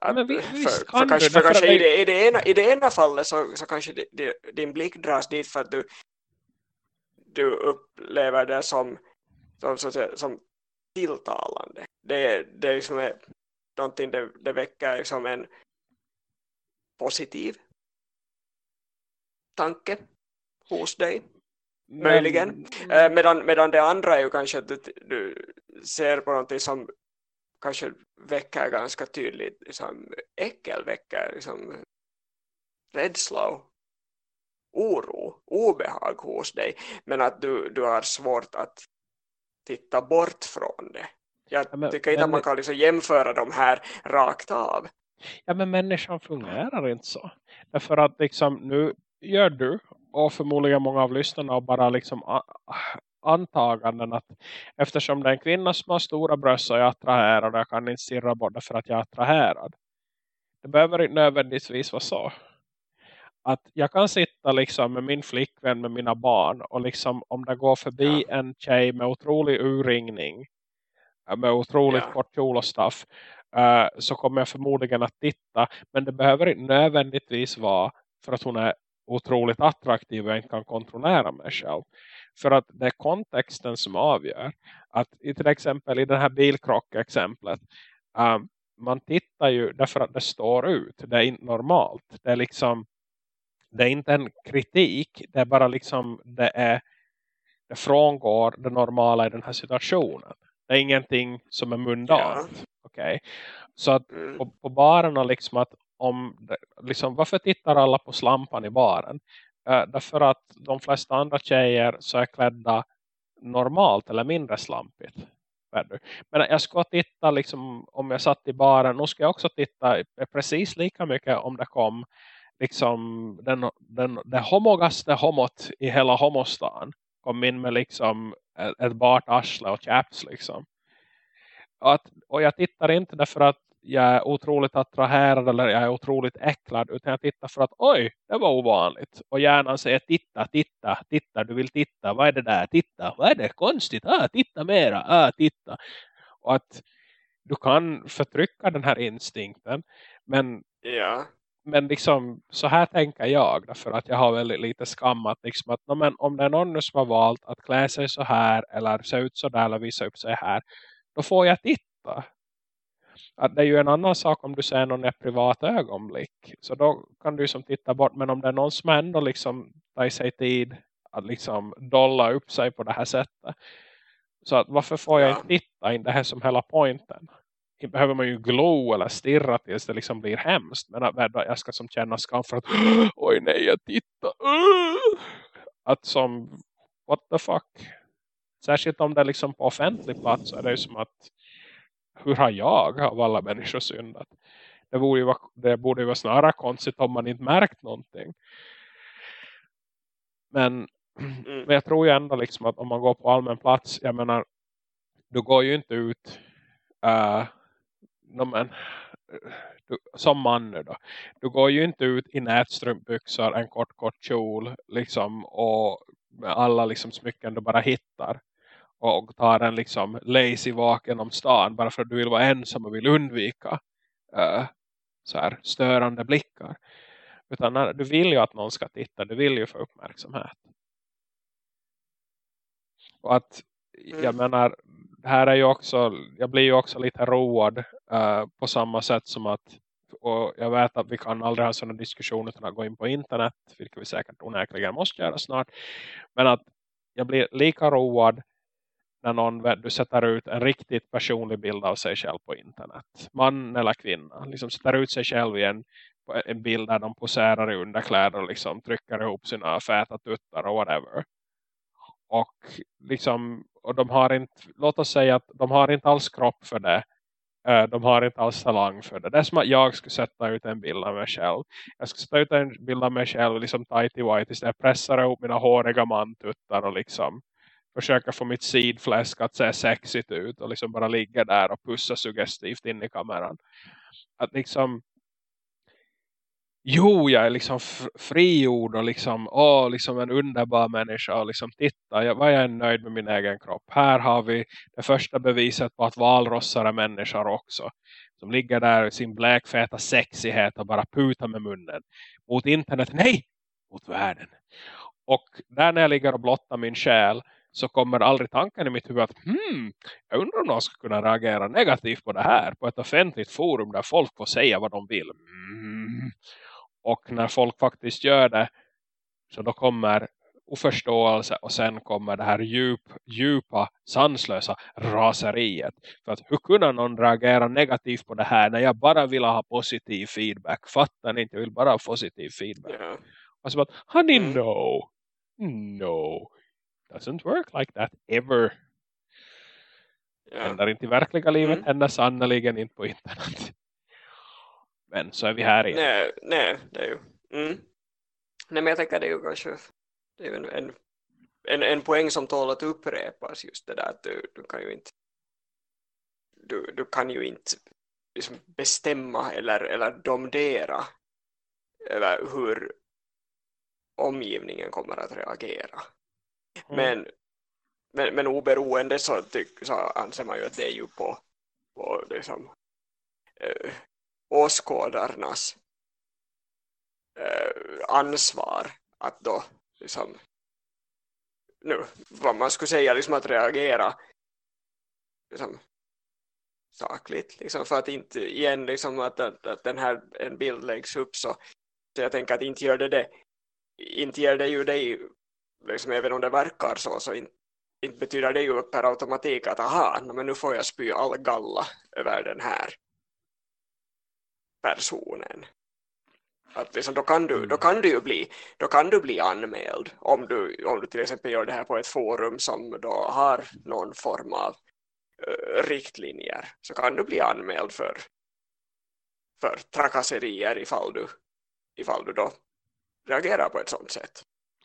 Att, men vi- för, för kan kanske, för kanske i, det- i, det ena, i det ena fallet så, så kanske det, det, din blick dras dit för att du, du upplever det som, som, så att säga, som tilltalande. Det, det är liksom ett, någonting det, det väcker liksom en positiv tanke hos dig. möjligen. Men, Eh, medan, medan det andra är ju kanske att du, du ser på någonting som kanske väcker ganska tydligt liksom, äckel, väcker liksom, rädsla och oro, obehag hos dig. Men att du, du har svårt att titta bort från det. Jag Ja, men- tycker inte men- att man kan liksom jämföra de här rakt av. Ja men människan fungerar inte så. Därför att liksom nu gör du och förmodligen många av lyssnarna och bara liksom antaganden att eftersom det är en kvinna som har stora bröst så är jag attraherad och jag kan inte stirra bort det för att jag är attraherad. Det behöver inte nödvändigtvis vara så. Att jag kan sitta liksom med min flickvän med mina barn och liksom om det går förbi en tjej med otrolig urringning äh, med otroligt Ja. kort kjol och stuff eh, så kommer jag förmodligen att titta men det behöver inte nödvändigtvis vara för att hon är otroligt attraktiv och jag inte kan kontrollera mig själv. För att det är kontexten som avgör. Att i till exempel i den här bilkrock-exemplet um, man tittar ju därför att det står ut. Det är inte normalt. Det är liksom det är inte en kritik. Det är bara liksom det är det frångår det normala i den här situationen. Det är ingenting som är mundant. Ja. Okej. Så att Mm. på, på baren och liksom att om liksom, varför tittar alla på slampan i baren? Uh, därför att de flesta andra tjejer så är klädda normalt eller mindre slampigt. Men jag ska titta liksom, om jag satt i baren, nu ska jag också titta precis lika mycket om det kom liksom den, den, det homogaste homot i hela homostan kom in med liksom ett, ett bart arsle och chaps liksom. Och, att, och jag tittar inte därför att jag är otroligt attraherad eller jag är otroligt äcklad utan jag tittar för att oj, det var ovanligt. Och hjärnan säger titta, titta, titta, du vill titta, vad är det där, titta, vad är det, konstigt, ah, titta mera, ah, titta. Och att du kan förtrycka den här instinkten men Ja. men liksom så här tänker jag därför att jag har väldigt lite skam att liksom att no, men om det är någon som har valt att klä sig så här eller se ut så där eller visa upp sig här då får jag titta att det är ju en annan sak om du ser någon i ett privat ögonblick så då kan du som titta bort men om det är någon som ändå liksom tar sig tid att liksom dolla upp sig på det här sättet så att varför får jag Ja. inte titta in det här som hela poängen behöver man ju glo eller stirra tills det liksom blir hemskt. Men att jag ska som känna skam för att oj nej jag tittar. Att som what the fuck. Särskilt om det är liksom på offentlig plats så är det ju som att hur har jag av alla människor syndat? Det borde ju vara, det borde ju vara snarare konstigt om man inte märkt någonting. Men, mm. men jag tror ju ändå liksom att om man går på allmän plats, jag menar, du går ju inte ut uh, no, men, du, som man nu då. Du går ju inte ut i nätstrumpbyxor, en kort kort kjol liksom, och med alla liksom smycken du bara hittar och tar en liksom lazy vaken om stan bara för att du vill vara ensam och vill undvika uh, så här störande blickar. Utan när, du vill ju att någon ska titta, du vill ju få uppmärksamhet. Och att mm. jag menar, här är ju också, jag blir ju också lite road uh, på samma sätt som att och jag vet att vi kan aldrig ha sådana diskussioner utan att gå in på internet, vilket vi säkert onäkligen måste göra snart. Men att jag blir lika road när någon du sätter ut en riktigt personlig bild av sig själv på internet. Man eller kvinna. Liksom sätter ut sig själv i en, en bild där de poserar i underkläder och liksom trycker ihop sina fäta tuttar och whatever. Och liksom och de har inte, låt oss säga att de har inte alls kropp för det. Eh, de har inte alls talang för det. Det är som att jag skulle sätta ut en bild av mig själv. Jag skulle sätta ut en bild av mig själv liksom tighty white. Jag pressar ihop mina håriga mantuttar och liksom försöka få mitt sidfläsk att se sexigt ut och liksom bara ligga där och pussa suggestivt in i kameran. Att liksom jo, jag är liksom frigjord och liksom, åh, liksom en underbar människa och liksom titta, jag vad jag nöjd med min egen kropp. Här har vi det första beviset på att valrossar är människor också. Som ligger där i sin bläkfeta sexighet och bara putar med munnen. Mot internet, nej! Mot världen. Och där när jag ligger och blottar min själ så kommer aldrig tanken i mitt huvud att hmm, jag undrar om någon ska kunna reagera negativt på det här på ett offentligt forum där folk får säga vad de vill. Mm. Och när folk faktiskt gör det så då kommer oförståelse och sen kommer det här djup, djupa, sanslösa raseriet. För att hur kunde någon reagera negativt på det här när jag bara vill ha positiv feedback? Fattar ni inte? Jag vill bara ha positiv feedback. Yeah. Alltså att, honey mm. no. No. Doesn't work like that ever. Yeah. Händer inte i verkliga livet, mm. händer sannoliken inte på internet. Men så är vi här igen. Nej, nej det är ju. Mm. Nej men jag tänker det är ju kanske det är en, en, en, en poäng som tål att upprepas just det där att du, du kan ju inte du, du kan ju inte liksom bestämma eller, eller domdera över hur omgivningen kommer att reagera. Mm. Men, men, men oberoende så, tyck, så anser man ju att det är ju på, på liksom, eh, åskådarnas eh, ansvar att då liksom, nu, vad man skulle säga liksom att reagera liksom, sakligt liksom, för att inte igen liksom att, att, att den här en bild läggs upp så, så jag tänker att inte gör det det inte ger det ju dig liksom, även om det verkar så så inte, inte betyder det ju per automatik att aha, men nu får jag spy all galla över den här personen. Att liksom, då, kan du, då, mm. kan du ju bli, då kan du bli anmäld om du, om du till exempel gör det här på ett forum som då har någon form av uh, riktlinjer så kan du bli anmäld för, för trakasserier ifall du, ifall du då reagerar på ett sånt sätt.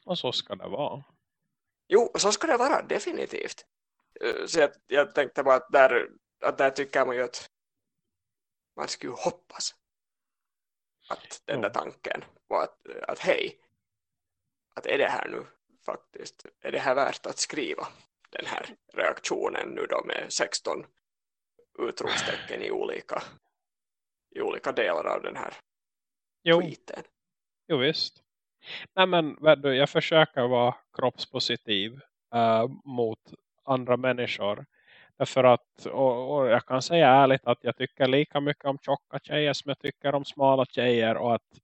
Och så ska det vara. Jo, så ska det vara, definitivt. Uh, så jag, jag tänkte bara att där, att där tycker man ju att man skulle hoppas att den där tanken var att, att hej, att är det här nu faktiskt, är det här värt att skriva den här reaktionen nu då med 16 utropstecken i olika i olika delar av den här jo. tweeten. Jo visst. Nej men jag försöker vara kroppspositiv äh, mot andra människor. Därför att, och, och, jag kan säga ärligt att jag tycker lika mycket om tjocka tjejer som jag tycker om smala tjejer. Och att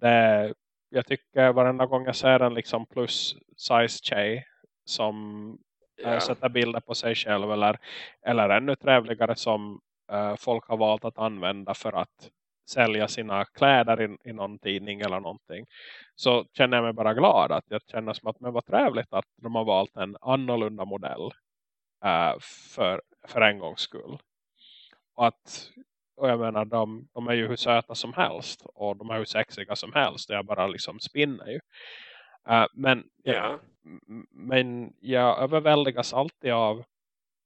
det, jag tycker varenda gång jag ser en liksom plus size tjej som yeah. sätter bilder på sig själv. Eller, eller ännu trevligare som uh, folk har valt att använda för att sälja sina kläder i, i någon tidning eller någonting. Så känner jag mig bara glad att jag känner som att det var trevligt att de har valt en annorlunda modell uh, för, för en gångs skull. Och att och jag menar, de, de är ju hur söta som helst. Och de är hur sexiga som helst. Jag bara liksom spinner ju. Uh, men, ja. men jag överväldigas alltid av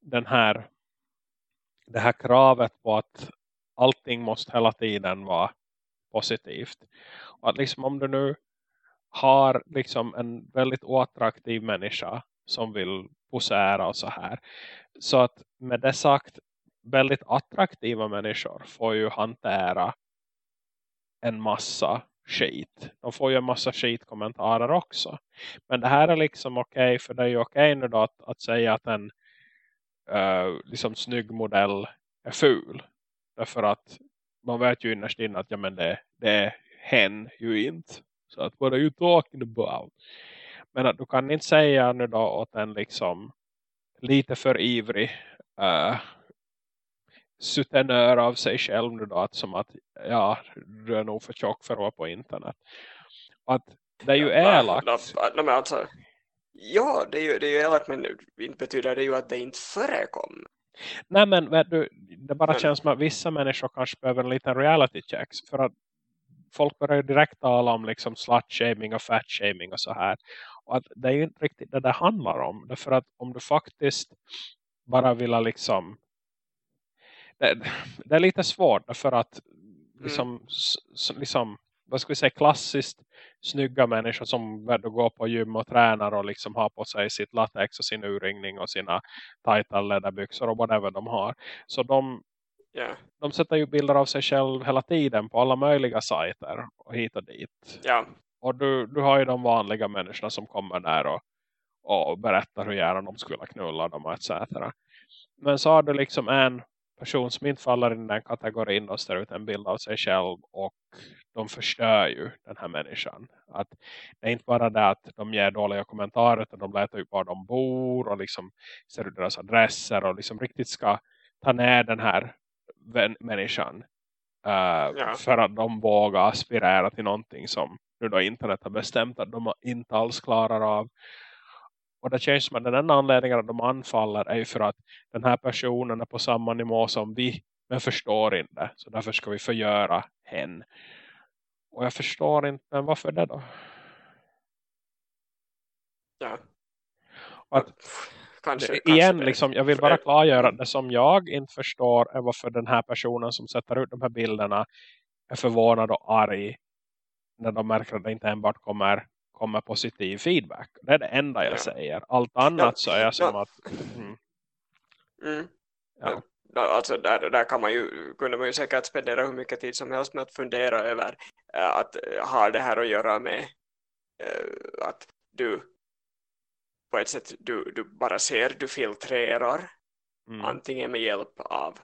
den här det här kravet på att allting måste hela tiden vara positivt. Och att liksom om du nu har liksom en väldigt oattraktiv människa som vill posera och så här. Så att med det sagt väldigt attraktiva människor får ju hantera en massa skit. De får ju en massa skitkommentarer också. Men det här är liksom okej okay, för det är ju okej okay nu då att, att säga att en uh, liksom snygg modell är ful. Därför att man vet ju innerst inne att ja, men det, det är hen ju inte. Så att what are you talking about? Men att du kan inte säga nu då åt en liksom lite för ivrig uh, sutenör av sig själv nu då att som att ja, du är nog för tjock för att vara på internet. Att det är ju ja, elakt. No, men alltså, ja, det är ju, det är ju elakt men inte betyder det ju att det inte förekommer. Nej men du, det bara känns som att vissa människor kanske behöver en liten reality checks. För att folk börjar direkt tala om liksom slut-shaming och fat-shaming och så här. Och att det är ju inte riktigt det det handlar om. Därför att om du faktiskt bara vill liksom det, det, är lite svårt för att liksom, mm. liksom vad ska vi säga, klassiskt snygga människor som går på gym och tränar och liksom har på sig sitt latex och sin urringning och sina tajta läderbyxor och whatever de har. Så de, yeah. de sätter ju bilder av sig själv hela tiden på alla möjliga sajter och hit och dit. Yeah. Och du, du har ju de vanliga människorna som kommer där och, och berättar hur gärna de skulle knulla dem etc. Men så har du liksom en person som inte faller i den kategorin och ställer ut en bild av sig själv och de förstör ju den här människan. Att det är inte bara det att de ger dåliga kommentarer utan de letar ut var de bor och liksom ser ut deras adresser och liksom riktigt ska ta ner den här människan uh, ja. för att de vågar aspirera till någonting som nu då internet har bestämt att de inte alls klarar av. Och det känns som att den enda anledningen att de anfaller är för att den här personen är på samma nivå som vi. Men förstår inte. Så därför ska vi förgöra hen. Och jag förstår inte. Men varför det då? Ja. Att, kanske, igen, kanske liksom, jag vill bara klargöra det som jag inte förstår är varför den här personen som sätter ut de här bilderna är förvånad och arg när de märker att det inte enbart kommer kommer positiv feedback. Det är det enda jag ja. säger. Allt annat ja. så är jag som ja. att... Mm. Mm. Ja. Alltså där, där kan man ju, kunde man ju säkert spendera hur mycket tid som helst med att fundera över äh, att äh, har det här att göra med äh, att du på ett sätt du, du bara ser, du filtrerar mm. antingen med hjälp av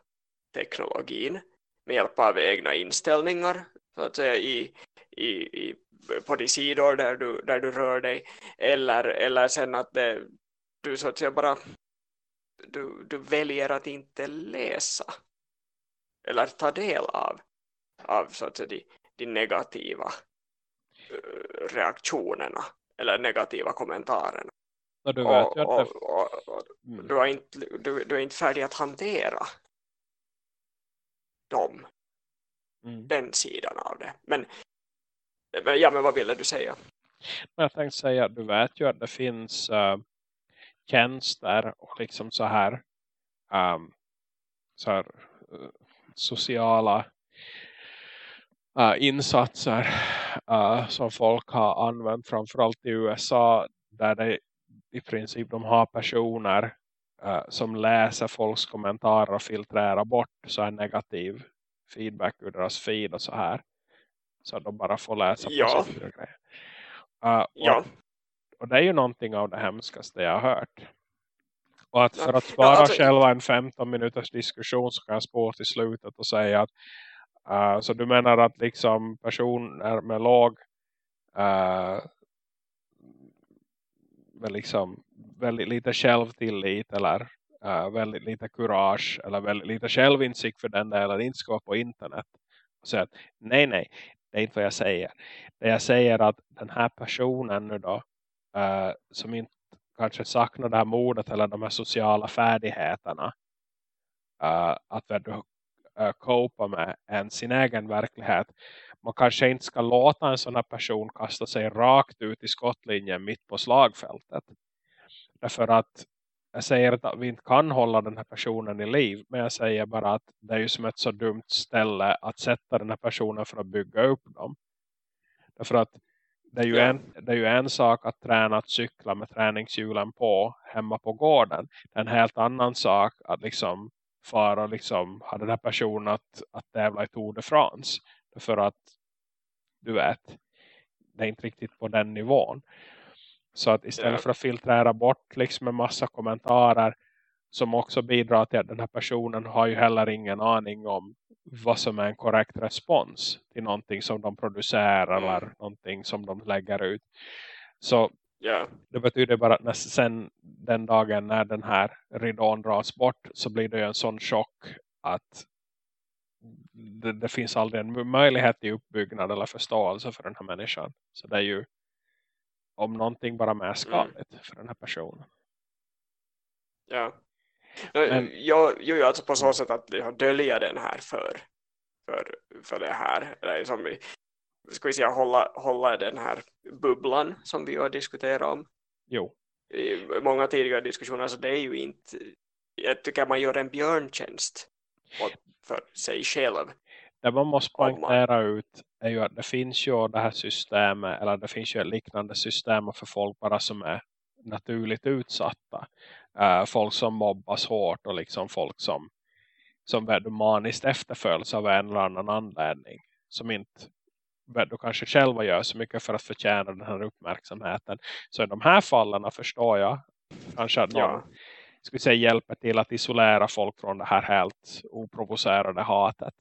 teknologin, med hjälp av egna inställningar så att säga i, i, i på de sidor där du, där du rör dig eller, eller sen att det, du så att säga bara du, du väljer att inte läsa eller ta del av, av så att säga, de, de negativa uh, reaktionerna eller negativa kommentarerna. Och du, vet och, och, och, och mm. du, är inte, du, du är inte färdig att hantera dem. Mm. Den sidan av det. Men Ja, men vad ville du säga? Jag tänkte säga att du vet ju att det finns uh, tjänster och liksom så här, um, så här uh, sociala uh, insatser uh, som folk har använt framförallt i USA där det i princip de har personer som läser folks kommentarer och filtrerar bort så här negativ feedback ur deras feed och så här så att de bara får läsa ja. positiva grejer. Uh, ja. och, och det är ju någonting av det hemskaste jag har hört. Och att för att spara ja, alltså, själva en 15 minuters diskussion så kan jag spå till slutet och säga att uh, så du menar att liksom personer med låg uh, med liksom väldigt lite självtillit eller uh, väldigt lite kurage eller väldigt lite självinsikt för den delen inte ska vara på internet och säga att nej nej, det är inte vad jag säger. Det jag säger är att den här personen nu då uh, som inte kanske saknar det här modet eller de här sociala färdigheterna uh, att du uh, copa med en sin egen verklighet man kanske inte ska låta en sån här person kasta sig rakt ut i skottlinjen mitt på slagfältet. Därför att jag säger att vi inte kan hålla den här personen i liv. Men jag säger bara att det är ju som ett så dumt ställe att sätta den här personen för att bygga upp dem. Därför att det är ju, en, det är ju en sak att träna att cykla med träningshjulen på hemma på gården. Det är en helt annan sak att liksom fara liksom ha den här personen att, att tävla i Tour de France. För att du vet, det är inte riktigt på den nivån. Så att istället yeah. för att filtrera bort liksom en massa kommentarer som också bidrar till att den här personen har ju heller ingen aning om vad som är en korrekt respons till någonting som de producerar mm. eller någonting som de lägger ut. Så yeah. det betyder bara att när, sen den dagen när den här ridån dras bort så blir det ju en sån chock att det, det, finns aldrig en möjlighet till uppbyggnad eller förståelse för den här människan. Så det är ju om någonting bara mer skadligt mm. för den här personen. Ja. Men, jag, jag, alltså på så sätt att jag döljer den här för, för, för det här. Eller som vi, ska vi säga hålla, hålla den här bubblan som vi har diskuterat om. Jo. I många tidigare diskussioner så det är ju inte jag tycker man gör en björntjänst för sig själv. Det man måste poängtera ut är ju att det finns ju det här systemet eller det finns ju ett liknande system för folk bara som är naturligt utsatta. Uh, folk som mobbas hårt och liksom folk som som maniskt efterföljs av en eller annan anledning. Som inte du kanske själva gör så mycket för att förtjäna den här uppmärksamheten. Så i de här fallen förstår jag kanske att någon ja ska vi säga, hjälper till att isolera folk från det här helt oprovocerade hatet.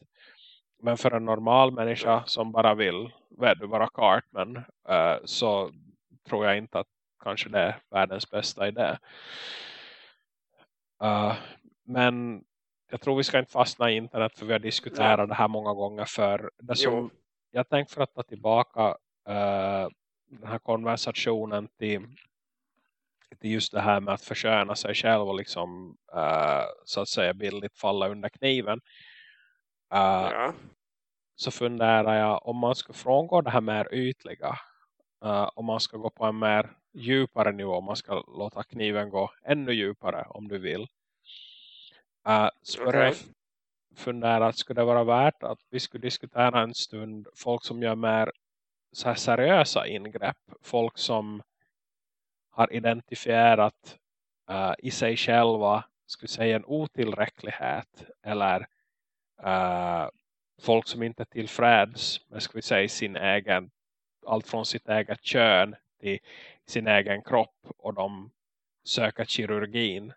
Men för en normal människa som bara vill vara Cartman uh, så tror jag inte att kanske det är världens bästa idé. Uh, men jag tror vi ska inte fastna i internet för vi har diskuterat Nej. det här många gånger för det som jag tänkte för att ta tillbaka uh, den här konversationen till till just det här med att försköna sig själv och liksom uh, så att säga bildligt falla under kniven. Ja. Så funderar jag om man ska frångå det här mer ytliga. Uh, om man ska gå på en mer djupare nivå. Om man ska låta kniven gå ännu djupare om du vill. Uh, så okay. jag fundera att skulle det vara värt att vi skulle diskutera en stund folk som gör mer så seriösa ingrepp. Folk som har identifierat uh, i sig själva skulle säga en otillräcklighet eller uh, folk som inte är tillfreds med ska vi säga sin egen allt från sitt eget kön till sin egen kropp och de söker kirurgin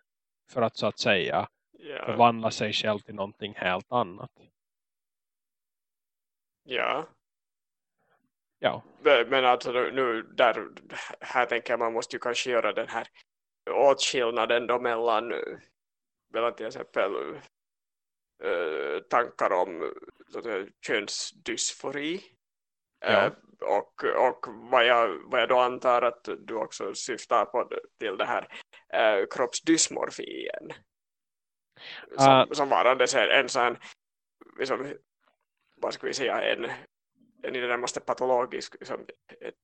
för att så att säga yeah. förvandla sig själv till någonting helt annat. Ja, Ja. Men alltså nu där, här tänker jag man måste ju kanske göra den här åtskillnaden då mellan, mellan till exempel äh, tankar om säga, könsdysfori ja. äh, och, och vad, jag, vad jag då antar att du också syftar på till det här äh, kroppsdysmorfien som, uh. som varandes en sån liksom, vad ska vi säga en en i det närmaste patologisk liksom, ett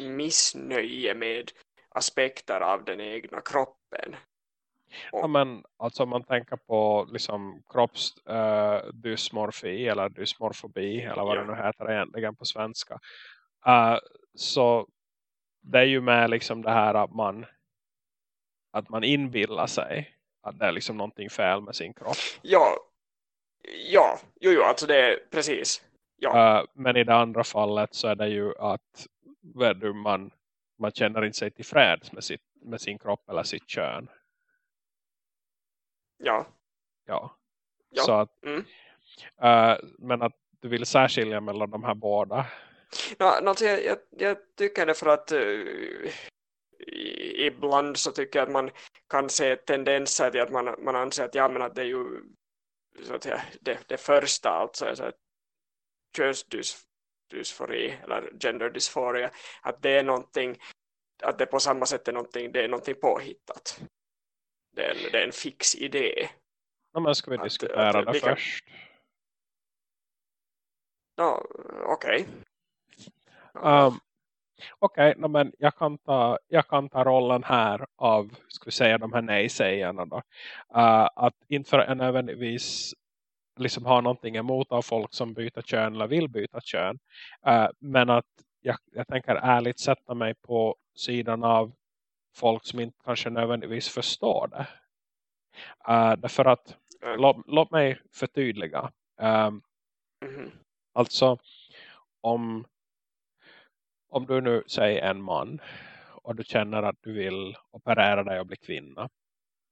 missnöje med aspekter av den egna kroppen. Ja, men alltså om man tänker på liksom kroppsdysmorfi uh, eller dysmorfobi eller vad ja. det nu heter egentligen på svenska. Uh, så det är ju med liksom det här att man att man inbillar sig att det är liksom någonting fel med sin kropp. Ja, ja, jo, jo alltså det är precis. Ja. Uh, men i det andra fallet så är det ju att du, man, man känner inte sig tillfreds med, sitt, med sin kropp eller sitt kön. Ja. Ja. ja. Så att, mm. uh, men att du vill särskilja mellan de här båda. No, alltså jag, jag, jag, tycker det för att uh, i, ibland så tycker jag att man kan se tendenser till att man, man anser att, ja, men att det är ju så att säga, det, det första alltså så att könsdysfori eller gender dysphoria att det är någonting att det på samma sätt är någonting, det är någonting påhittat det är en, det är en fix idé Ja, men ska vi diskutera att, att, det först? No, Okej. Okay. Um, Okej, okay, men jag kan, ta, jag kan ta rollen här av ska vi säga, de här nej-sägarna då. Uh, att inte en nödvändigtvis liksom ha någonting emot av folk som byter kön eller vill byta kön. Uh, men att jag, jag tänker ärligt sätta mig på sidan av folk som inte kanske nödvändigtvis förstår det. Uh, därför att Mm. Låt, låt mig förtydliga. Um, mm. Alltså om, om du nu säger en man och du känner att du vill operera dig och bli kvinna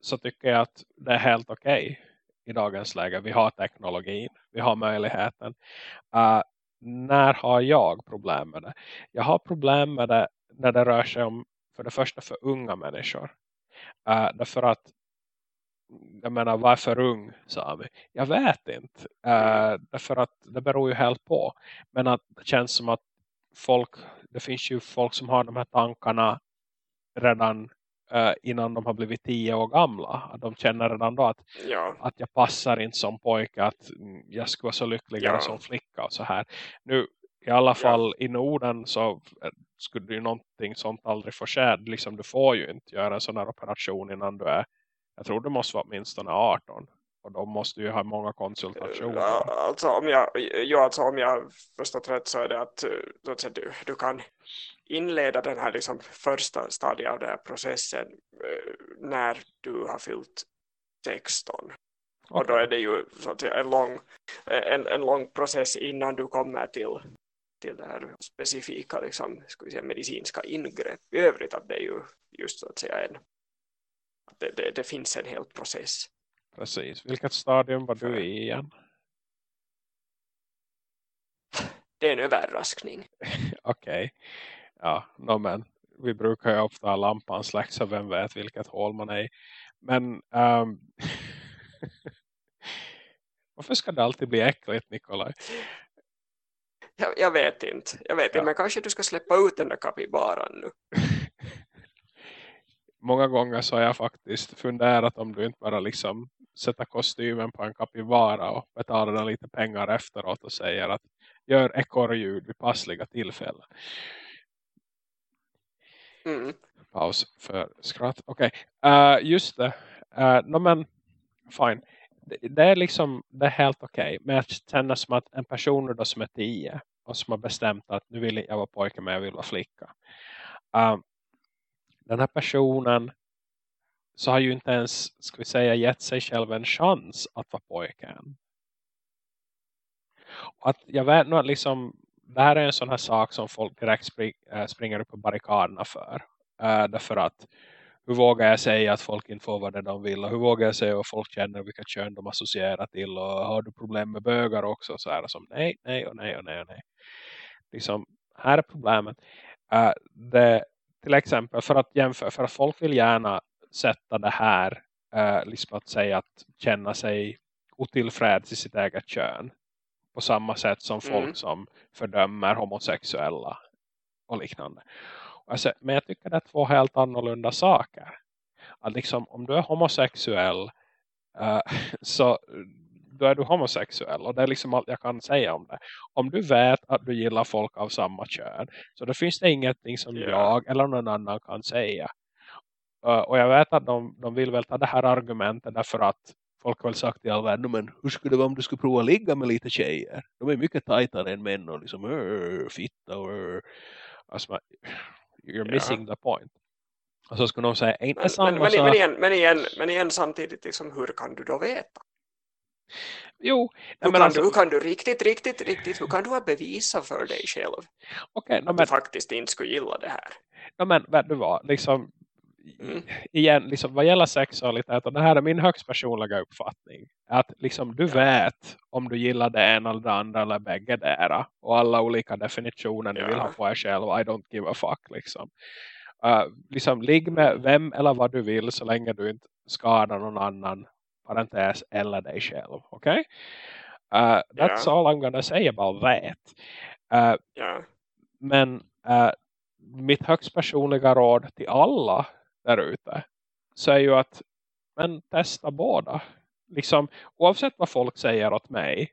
så tycker jag att det är helt okej okay i dagens läge. Vi har teknologin, vi har möjligheten. Uh, när har jag problem med det? Jag har problem med det när det rör sig om för det första för unga människor. Uh, därför att jag menar varför ung Sami? Jag vet inte. Uh, därför att det beror ju helt på. Men att det känns som att folk, det finns ju folk som har de här tankarna redan uh, innan de har blivit tio år gamla. Att de känner redan då att, ja. att jag passar inte som pojke. Att jag skulle vara så lyckligare ja. som flicka och så här. Nu i alla fall ja. i Norden så skulle ju någonting sånt aldrig få ske. Liksom, du får ju inte göra en sån här operation innan du är jag tror det måste vara åtminstone 18. Och de måste ju ha många konsultationer. Alltså om jag, ja, alltså om jag förstått rätt så är det att, att du, du kan inleda den här liksom första stadiet av den här processen eh, när du har fyllt 16. Okay. Och då är det ju så att säga, en, lång, en, en lång process innan du kommer till, till det här specifika liksom, ska vi säga, medicinska ingrepp. I övrigt att det är ju just så att säga en, det, det, det, finns en hel process. Precis. Vilket stadium var du i igen? Det är en överraskning. Okej. Okay. Ja, no, men vi brukar ju ofta ha lampan släckt så vem vet vilket hål man är i. Men um, varför ska det alltid bli äckligt Nikolaj? Jag, jag vet inte. Jag vet ja. inte, men kanske du ska släppa ut den där kapibaran nu. många gånger så har jag faktiskt funderat om du inte bara liksom sätter kostymen på en kapivara och betalar den lite pengar efteråt och säger att gör ekorrljud vid passliga tillfällen. Mm. Paus för skratt. Okej, okay. uh, eh, just det. Uh, no, men fine. Det, är liksom det är helt okej. Okay. Men jag känner som att en person då som är tio och som har bestämt att nu vill jag vara pojke men jag vill vara flicka. Uh, den här personen så har ju inte ens, ska vi säga, gett sig själv en chans att vara pojken. Att jag vet nog att liksom, det här är en sån här sak som folk direkt spring, äh, eh, springer upp på barrikaderna för. Äh, därför att hur vågar jag säga att folk inte får vad det de vill och hur vågar jag säga vad folk känner och vilka kön de associerar till och har du problem med bögar också så här som nej, nej och nej och nej och nej. Liksom, här är problemet. Uh, det, till exempel för att jämföra, för att folk vill gärna sätta det här eh, liksom att säga att känna sig otillfreds i sitt eget kön på samma sätt som folk mm. som fördömer homosexuella och liknande. Alltså, men jag tycker det är två helt annorlunda saker. Att liksom, om du är homosexuell uh, så då är du homosexuell. Och det är liksom allt jag kan säga om det. Om du vet att du gillar folk av samma kön. Så då finns det ingenting som yeah. jag eller någon annan kan säga. Uh, och jag vet att de, de vill väl ta det här argumentet därför att folk har väl sagt i all världen, men hur skulle det vara om du skulle prova att ligga med lite tjejer? De är mycket tajtare än män och liksom fitta och alltså, you're missing ja. the point. Och så skulle de säga, inte men, samma men, men, men, igen, men, igen, men igen samtidigt, liksom, hur kan du då veta? Jo, hur, kan alltså, du, hur kan du riktigt, riktigt, riktigt, hur kan du bevisa för dig själv okay, att men, du faktiskt inte skulle gilla det här? No, men vet du vad, liksom, mm. igen, liksom, vad gäller sexualitet, och det här är min högst personliga uppfattning, att liksom, du vet om du gillar det ena eller det andra eller bägge dera, och alla olika definitioner ja. du vill ha på er själv, I don't give a fuck liksom. Uh, liksom ligg med vem eller vad du vill så länge du inte skadar någon annan parentes eller dig själv. Okej? Okay? Uh, that's yeah. all I'm gonna say about that. Uh, yeah. Men uh, mitt högst personliga råd till alla där ute så är ju att men testa båda. Liksom, oavsett vad folk säger åt mig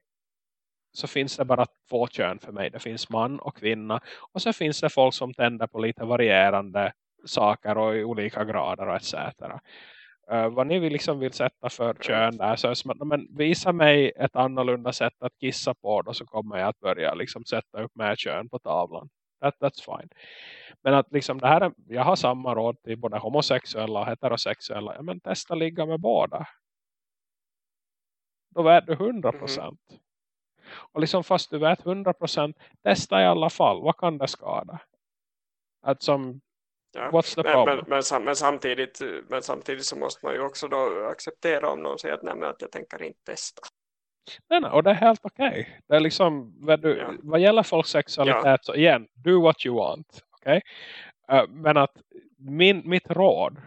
så finns det bara två kön för mig. Det finns man och kvinna. Och så finns det folk som tänder på lite varierande saker och i olika grader och etc. Uh, eh, vad ni vill, liksom vill sätta för kön där så är som att, men visa mig ett annorlunda sätt att kissa på då så kommer jag att börja liksom sätta upp med kön på tavlan. That, that's fine. Men att liksom det här är, jag har samma råd till både homosexuella och heterosexuella. Ja, men testa ligga med båda. Då vet du 100 procent. Mm. Och liksom fast du vet 100 procent, testa i alla fall. Vad kan det skada? Att som Ja. What's the problem? Men, men, men, men, samtidigt, men samtidigt så måste man ju också då acceptera om någon säger att, nej, men att jag tänker inte testa. Nej, nej, och det är helt okej. Okay. Det är liksom, vad, du, ja. vad gäller folks sexualitet ja. så igen, do what you want. Okay? Uh, eh, men att min, mitt råd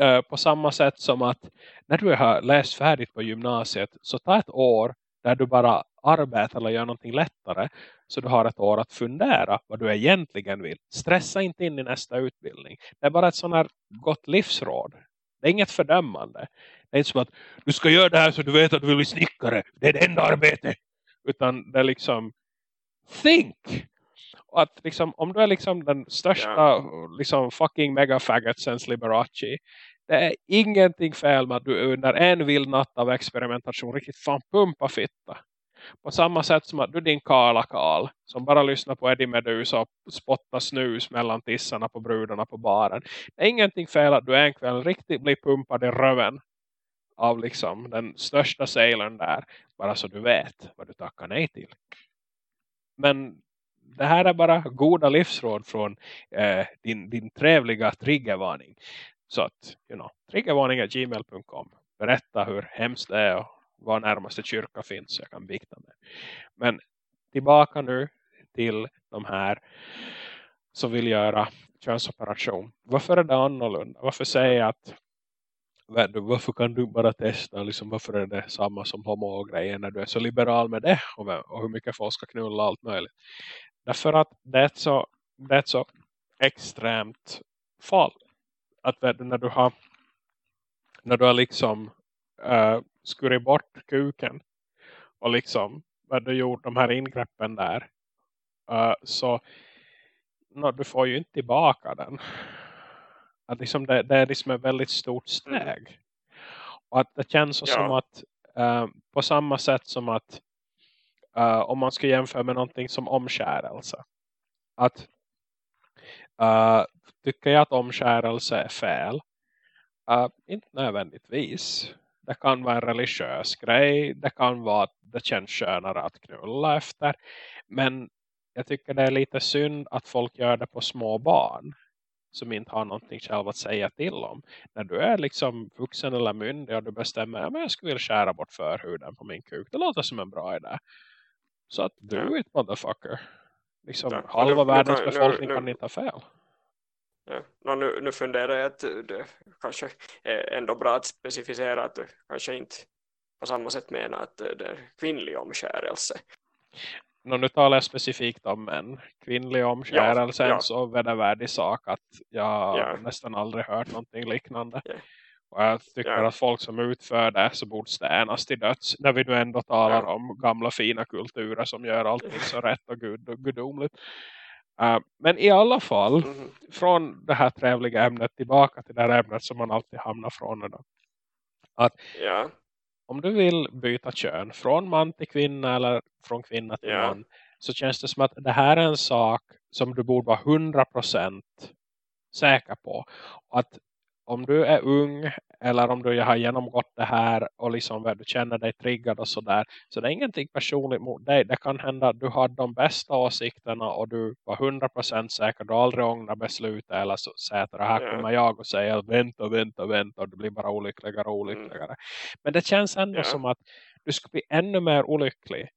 uh, på samma sätt som att när du har läst färdigt på gymnasiet så ta ett år där du bara arbetar eller gör någonting lättare så du har ett år att fundera vad du egentligen vill. Stressa inte in i nästa utbildning. Det är bara ett sån här gott livsråd. Det är inget fördömande. Det är inte som att du ska göra det här så du vet att du vill bli snickare. Det är det enda arbetet. Utan det är liksom think. Och att liksom, om du är liksom den största yeah. liksom fucking megafagotsens Liberace. Det är ingenting fel med att du under en vild natt av experimentation riktigt fan pumpa fitta. På samma sätt som att du är din kala Karl som bara lyssnar på Eddie Medusa och spottar snus mellan tissarna på brudarna på baren. Det är ingenting fel att du en kväll riktigt blir pumpad i röven av liksom den största sailorn där. Bara så du vet vad du tackar nej till. Men det här är bara goda livsråd från eh, din, din trevliga triggervarning. Så att, you know, triggervarning gmail.com. Berätta hur hemskt det är och var närmaste kyrka finns så jag kan vikta mig. Men tillbaka nu till de här som vill göra könsoperation. Varför är det annorlunda? Varför säger jag att varför kan du bara testa liksom, varför är det samma som homo-grejer när du är så liberal med det och, och hur mycket folk ska knulla allt möjligt. Därför att det är ett så, det är ett så extremt fall. Att när du har när du har liksom uh, skurit bort kuken och liksom du gjort de här ingreppen där uh, så no, du får ju inte tillbaka den att liksom det, det är liksom ett väldigt stort mm. steg och att det känns ja. som att uh, på samma sätt som att uh, om man ska jämföra med någonting som omskärelse att uh, tycker jag att omskärelse är fel inte nödvändigtvis det kan vara en religiös grej. Det kan vara att det känns skönare att knulla efter. Men jag tycker det är lite synd att folk gör det på små barn. Som inte har någonting själv att säga till om. När du är liksom vuxen eller myndig och du bestämmer att jag skulle vilja skära bort förhuden på min kuk. Det låter som en bra idé. Så att do it motherfucker. Liksom ja, halva nu, världens nu, befolkning nu, kan inte ha fel. Ja. Nu, nu funderar jag att det kanske är ändå bra att specificera att du kanske inte på samma sätt menar att det är kvinnlig omskärelse. No, nu talar jag specifikt om en kvinnlig omskärelse ja, ja. så vedervärdig sak att jag ja. nästan aldrig hört någonting liknande. Ja. Och jag tycker att folk som utför det så borde stänas till döds. När vi nu ändå talar om gamla fina kulturer som gör allting så rätt och gudomligt. Uh, men i alla fall, mm. från det här trevliga ämnet tillbaka till det här ämnet som man alltid hamnar från. Då. Att ja. Om du vill byta kön från man till kvinna eller från kvinna till ja. man så känns det som att det här är en sak som du borde vara 100% säker på. Att om du är ung eller om du har genomgått det här och liksom du känner dig triggad och sådär. Så det är ingenting personligt mot dig. Det kan hända att du har de bästa åsikterna och du var 100% säker. Du aldrig ångrar beslutet eller så säger att här kommer jag och säger vänta, vänta, vänta och du blir bara olyckligare och olyckligare. Mm. Men det känns ändå yeah. som att du skulle bli ännu mer olycklig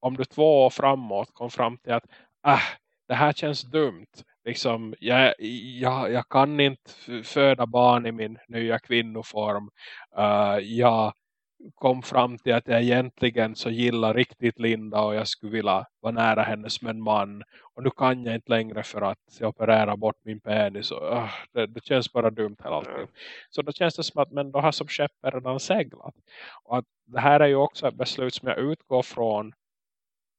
om du två år framåt kom fram till att ah, det här känns dumt liksom, jag, jag, jag kan inte föda barn i min nya kvinnoform. Uh, jag kom fram till att jag egentligen så gillar riktigt Linda och jag skulle vilja vara nära henne som en man. Och nu kan jag inte längre för att jag opererar bort min penis. Och, uh, det, det, känns bara dumt hela allting. Mm. Så då känns det som att men då har som skeppet redan seglat. Och att det här är ju också ett beslut som jag utgår från.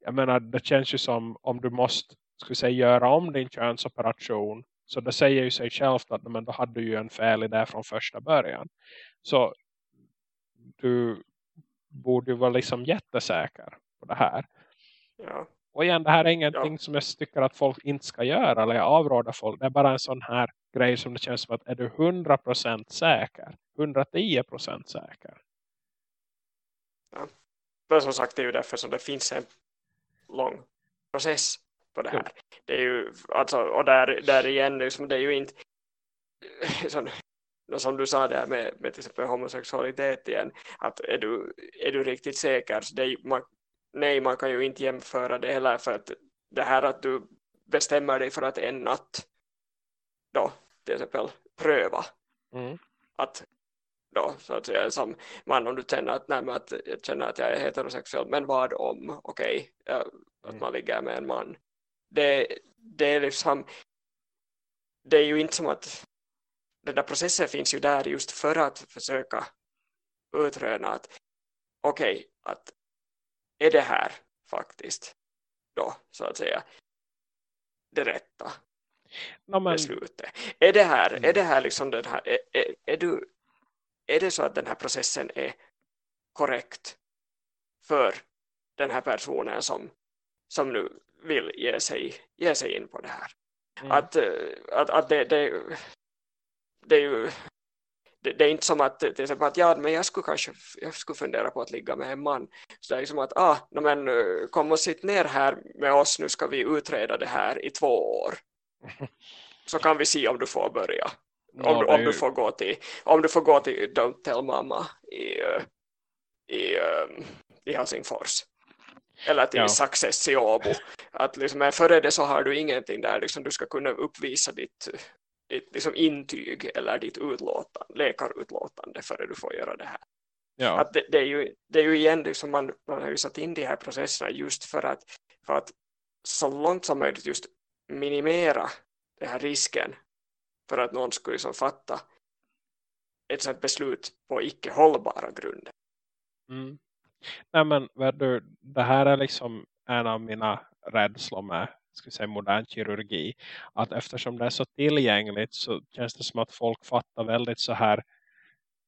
Jag menar det känns ju som om du måste skulle säga, göra om din könsoperation. Så det säger ju sig självt att men då hade du ju en fel i det från första början. Så du borde ju vara liksom jättesäker på det här. Ja. Och igen, det här är ingenting ja. som jag tycker att folk inte ska göra. Eller jag avråder folk. Det är bara en sån här grej som det känns som att är du 100% säker? 110% säker? Ja. Men som sagt, det är ju därför som det finns en lång process på det här. Det är ju, alltså, och där, där igen, liksom, det är ju inte sån, som du sa där med, med till exempel homosexualitet igen, att är du, är du riktigt säker så det man, nej man kan ju inte jämföra det heller för att det här att du bestämmer dig för att en natt då till exempel pröva mm. att då så att säga som man om du känner att, nej, att jag känner att jag är heterosexuell men vad om okej okay, att mm. man ligger med en man det, det är liksom det är ju inte som att den där processen finns ju där just för att försöka utröna att okej, okay, att är det här faktiskt då så att säga det rätta no, men... beslutet. Är det här, mm. är det här liksom den här, är, är, är, du, är det så att den här processen är korrekt för den här personen som, som nu vill ge sig, ge sig in på det här. Mm. Att, eh, att, att det, det, det är ju det, det, är inte som att, till exempel att ja, men jag skulle kanske jag skulle fundera på att ligga med en man. Så det är som att, ah, no, men eh, kom och sitt ner här med oss, nu ska vi utreda det här i två år. Så kan vi se om du får börja. Ja, om, om, ju... du får gå till, om du får gå till Don't Tell Mama i, eh, i, i Helsingfors eller till ja. Success i Åbo. Att liksom, före det så har du ingenting där liksom, du ska kunna uppvisa ditt, ditt liksom, intyg eller ditt utlåtande, läkarutlåtande före du får göra det här. Ja. Att det, det, är ju, det är ju igen liksom man, man har ju satt in de här processerna just för att, för att så långt som möjligt just minimera den här risken för att någon skulle liksom fatta ett sådant beslut på icke hållbara grunder. Mm. Nej men du, det här är liksom en av mina rädslor med ska säga, modern kirurgi. Att eftersom det är så tillgängligt så känns det som att folk fattar väldigt så här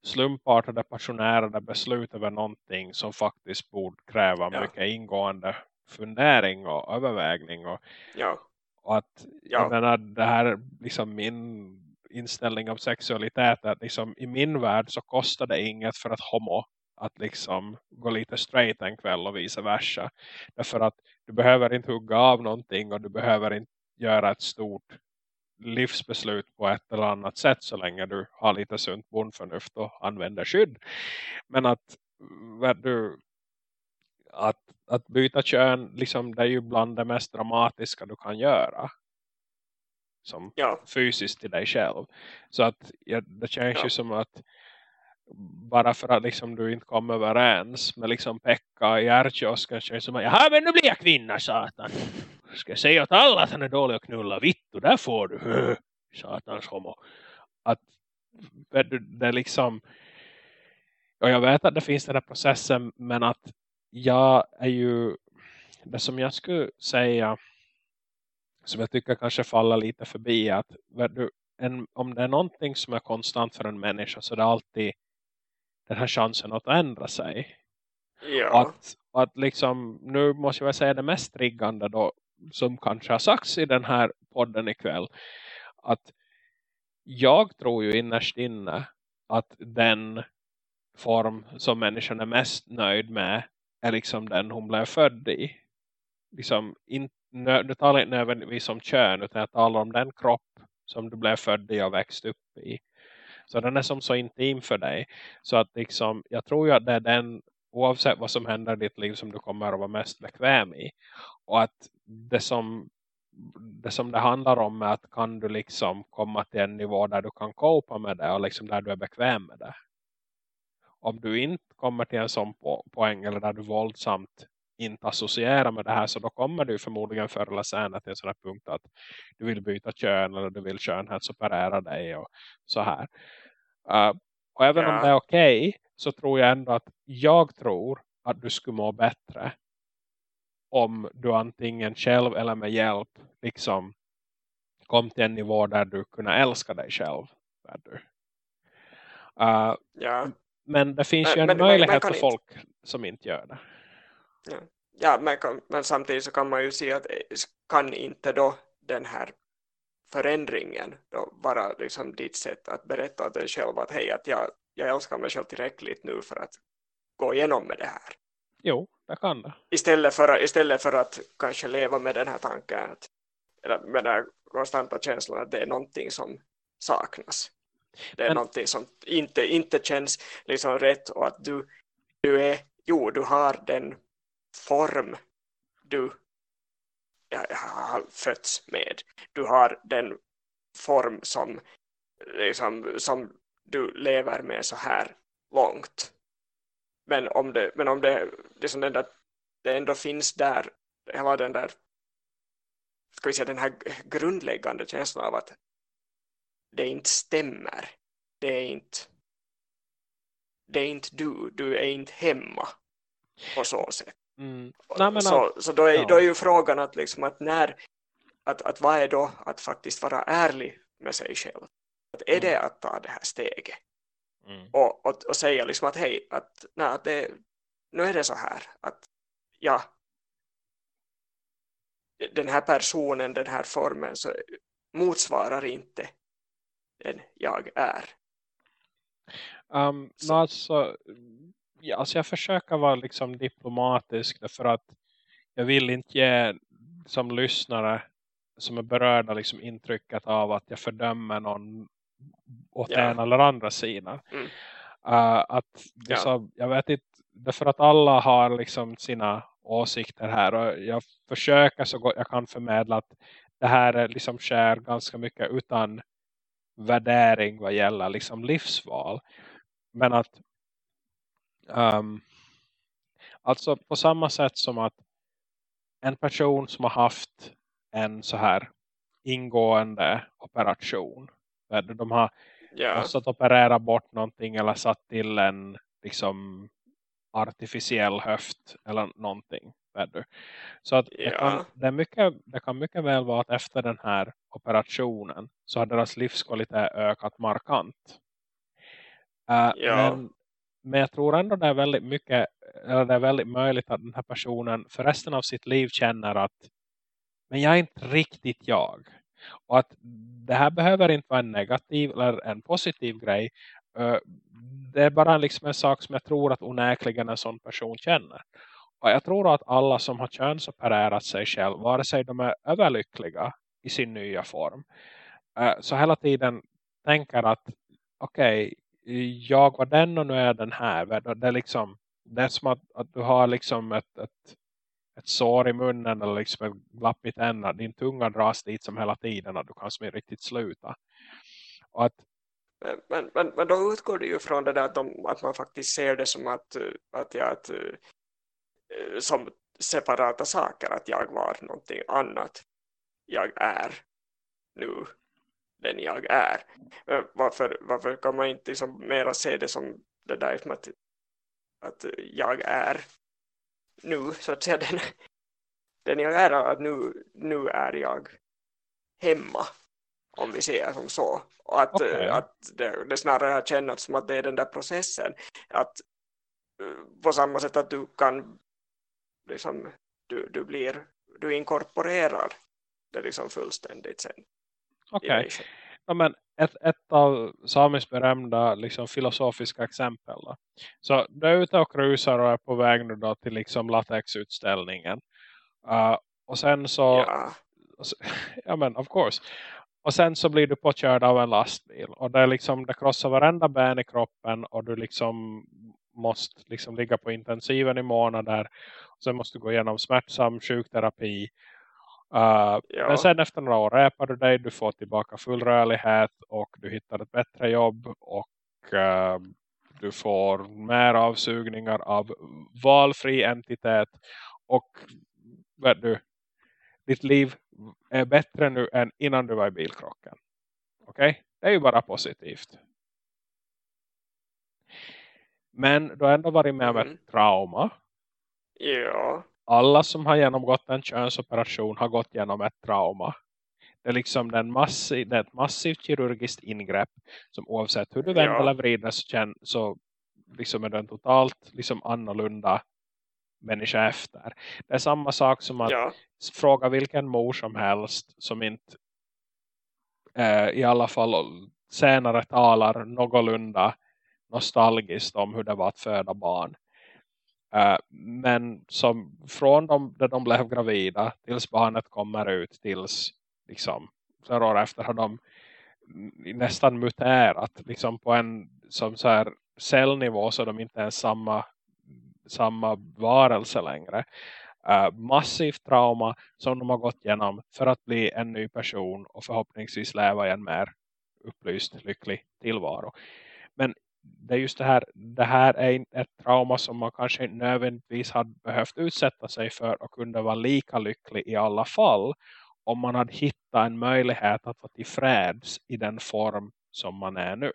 slumpartade passionerade beslut över någonting som faktiskt borde kräva ja. mycket ingående fundering och övervägning. Och, ja. och att ja. jag menar det här liksom min inställning av sexualitet att liksom i min värld så kostar det inget för att homo att liksom gå lite straight en kväll och vice versa. Därför att du behöver inte hugga av någonting och du behöver inte göra ett stort livsbeslut på ett eller annat sätt så länge du har lite sunt bondförnuft och använder skydd. Men att du att, att byta kön liksom, det är ju bland det mest dramatiska du kan göra som ja. fysiskt till dig själv. Så att ja, det känns ja. ju som att bara för att liksom du inte kommer överens med liksom Pekka i ärkiosken så säger som att, men nu blir jag kvinna satan. Ska jag säga åt alla att han är dålig att knulla? Vitt och där får du. Satans homo. Att det är liksom och jag vet att det finns den här processen men att jag är ju det som jag skulle säga som jag tycker kanske faller lite förbi att du, en, om det är någonting som är konstant för en människa så är det alltid den här chansen att ändra sig. Ja. Att, att liksom, nu måste jag säga det mest triggande då, som kanske har sagts i den här podden ikväll. Att jag tror ju innerst inne att den form som människan är mest nöjd med är liksom den hon blev född i. Liksom, in, nu talar jag inte nödvändigtvis om kön utan jag talar om den kropp som du blev född i och växt upp i. Så den är som så intim för dig. Så att liksom, jag tror ju att det är den, oavsett vad som händer i ditt liv som du kommer att vara mest bekväm i. Och att det som det som det handlar om är att kan du liksom komma till en nivå där du kan kopa med det och liksom där du är bekväm med det. Om du inte kommer till en sån po poäng eller där du våldsamt inte associerar med det här så då kommer du förmodligen förr eller senare till en sån här punkt att du vill byta kön eller du vill skönhetsoperera dig och så här. Uh, och även ja. om det är okej okay, så tror jag ändå att jag tror att du skulle må bättre om du antingen själv eller med hjälp liksom kom till en nivå där du kunde älska dig själv. Uh, ja. Men det finns men, ju en men, möjlighet för folk som inte gör det. Ja, men, men samtidigt så kan man ju se att eh, kan inte då den här förändringen då vara liksom ditt sätt att berätta åt dig själv att hej, att jag, jag älskar mig själv tillräckligt nu för att gå igenom med det här. Jo, det kan det. Istället för, istället för att kanske leva med den här tanken att, eller med den här konstanta känslan att det är någonting som saknas. Det är Men... någonting som inte, inte känns liksom rätt och att du, du är, jo du har den form du har fötts med. Du har den form som, liksom, som du lever med så här långt. Men om det, men om det, liksom den där, det ändå finns där, hela den där ska vi säga den här grundläggande känslan av att det inte stämmer. Det är inte det är inte du, du är inte hemma på så sätt. Mm. Nej, men, så, så då, är, ja. då är ju frågan att, liksom, att när att, att vad är då att faktiskt vara ärlig med sig själv? Att är mm. det att ta det här steget? Mm. Och, och, och, säga liksom att hej, att, nej, att det, nu är det så här att ja, den här personen, den här formen så motsvarar inte den jag är. Um, no, alltså, ja, alltså jag försöker vara liksom diplomatisk därför att jag vill inte ge som lyssnare som är berörda liksom intrycket av att jag fördömer någon åt ja. en eller andra sidan. Mm. Uh, att liksom, ja. jag vet inte, därför att alla har liksom sina åsikter här och jag försöker så gott jag kan förmedla att det här liksom sker ganska mycket utan värdering vad gäller liksom livsval. Men att um, alltså på samma sätt som att en person som har haft en så här ingående operation där de har yeah. måste operera bort någonting eller satt till en liksom artificiell höft eller någonting. Så att yeah. det, kan, det, mycket, det kan mycket väl vara att efter den här operationen så har deras livskvalitet ökat markant. Uh, yeah. men, men jag tror ändå det är väldigt mycket eller det är väldigt möjligt att den här personen för resten av sitt liv känner att men jag är inte riktigt jag. Och att det här behöver inte vara en negativ eller en positiv grej. Det är bara liksom en sak som jag tror att onäkligen en sån person känner. Och jag tror att alla som har könsopererat sig själv, vare sig de är överlyckliga i sin nya form, så hela tiden tänker att okej, okay, jag var den och nu är den här. Det är, liksom, det är som att, att du har liksom ett, ett ett sår i munnen eller liksom ett glapp i tänderna. Din tunga dras dit som hela tiden och du kan som riktigt sluta. Och att, men, men, men då utgår det ju från det där att, de, att man faktiskt ser det som att, att, jag, att eh, som separata saker att jag var någonting annat jag är nu den jag är. Varför, varför kan man inte liksom mera se det som det där att, att jag är nu så att säga den, den jag är att nu, nu är jag hemma om vi ser som så och att, okay. att det, det snarare har kännats som att det är den där processen att eh, på samma sätt att du kan liksom, du, du blir du inkorporerar det liksom fullständigt sen okej okay. ja, men ett, ett av Samis berömda liksom, filosofiska exempel. Då. Så du är ute och krusar och är på väg nu då till liksom latexutställningen. Uh, och sen så... Ja. ja men of course. Och sen så blir du påkörd av en lastbil. Och det, är liksom, det krossar varenda ben i kroppen. Och du liksom måste liksom ligga på intensiven i månader. Och sen måste du gå igenom smärtsam sjukterapi. Uh, Ja. Men sen efter några år räpar du dig, du får tillbaka full rörlighet och du hittar ett bättre jobb och uh, du får mer avsugningar av valfri entitet och vet du, ditt liv är bättre nu än innan du var i bilkrocken. Okej? Okay? Det är ju bara positivt. Men du har ändå varit med om Mm. ett trauma. Ja. Alla som har genomgått en könsoperation har gått genom ett trauma. Det är liksom den massi, det är ett massivt kirurgiskt ingrepp som oavsett hur du vänder Ja. eller vrider så, känn, så liksom är du en totalt liksom annorlunda människa efter. Det är samma sak som att Ja. fråga vilken mor som helst som inte eh, i alla fall senare talar någorlunda nostalgiskt om hur det var att föda barn. Uh, men som från de, där de blev gravida tills barnet kommer ut tills liksom flera år efter har de nästan muterat liksom på en som så här cellnivå så de inte är samma samma varelse längre. Uh, massivt trauma som de har gått igenom för att bli en ny person och förhoppningsvis leva i en mer upplyst, lycklig tillvaro. Men det är just det här, det här är ett trauma som man kanske inte nödvändigtvis hade behövt utsätta sig för och kunde vara lika lycklig i alla fall om man hade hittat en möjlighet att vara tillfreds i den form som man är nu.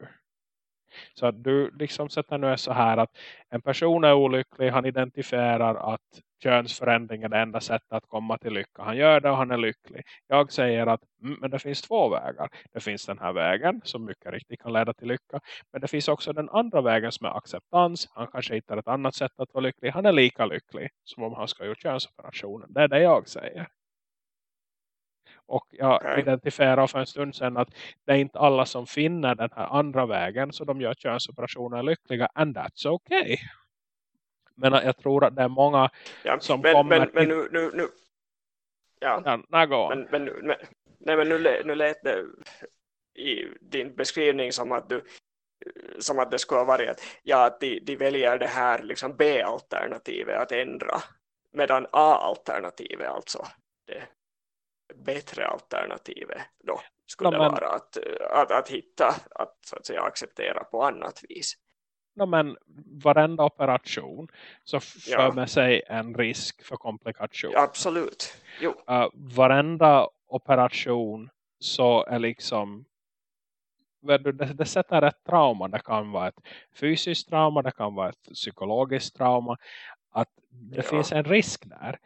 Så att du liksom sätter nu är så här att en person är olycklig, han identifierar att könsförändring är det enda sättet att komma till lycka. Han gör det och han är lycklig. Jag säger att mm, men det finns två vägar. Det finns den här vägen som mycket riktigt kan leda till lycka. Men det finns också den andra vägen som är acceptans. Han kanske hittar ett annat sätt att vara lycklig. Han är lika lycklig som om han ska gjort könsoperationen. Det är det jag säger. Och jag Okej. identifierar för en stund sedan att det är inte alla som finner den här andra vägen så de gör könsoperationer lyckliga. And that's okay. Men jag tror att det är många ja. som men, kommer men, men nu, nu, nu. Ja. ja, nej. Men, men, men, nej, men nu, nu lät det i din beskrivning som att du som att det skulle ha varit att, ja, att de, de väljer det här liksom B-alternativet att ändra medan A-alternativet alltså det bättre alternativet då skulle Ja, men- vara att, att, att hitta att så att säga acceptera på annat vis. No, men varenda operation så för Ja. med sig en risk för komplikation. Ja, absolut. Jo, Uh, varenda operation så är liksom det, det sätter ett trauma. Det kan vara ett fysiskt trauma, det kan vara ett psykologiskt trauma. Att det Ja. finns en risk där.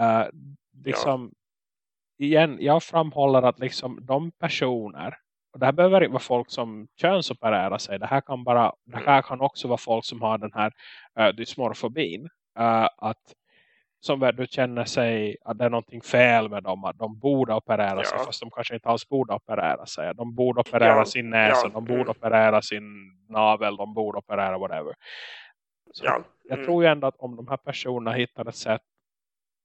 Uh, liksom, igen, jag framhåller att liksom de personer och det här behöver inte vara folk som könsopererar sig. Det här kan, bara, det här kan också vara folk som har den här uh, dysmorfobin. Uh, att som du känner sig att det är någonting fel med dem. Att de borde operera sig Ja. fast de kanske inte alls borde operera sig. De borde operera Ja, sin näsa. ja, De borde mm. operera sin navel. De borde operera whatever. Så ja. jag mm, tror ju ändå att om de här personerna hittar ett sätt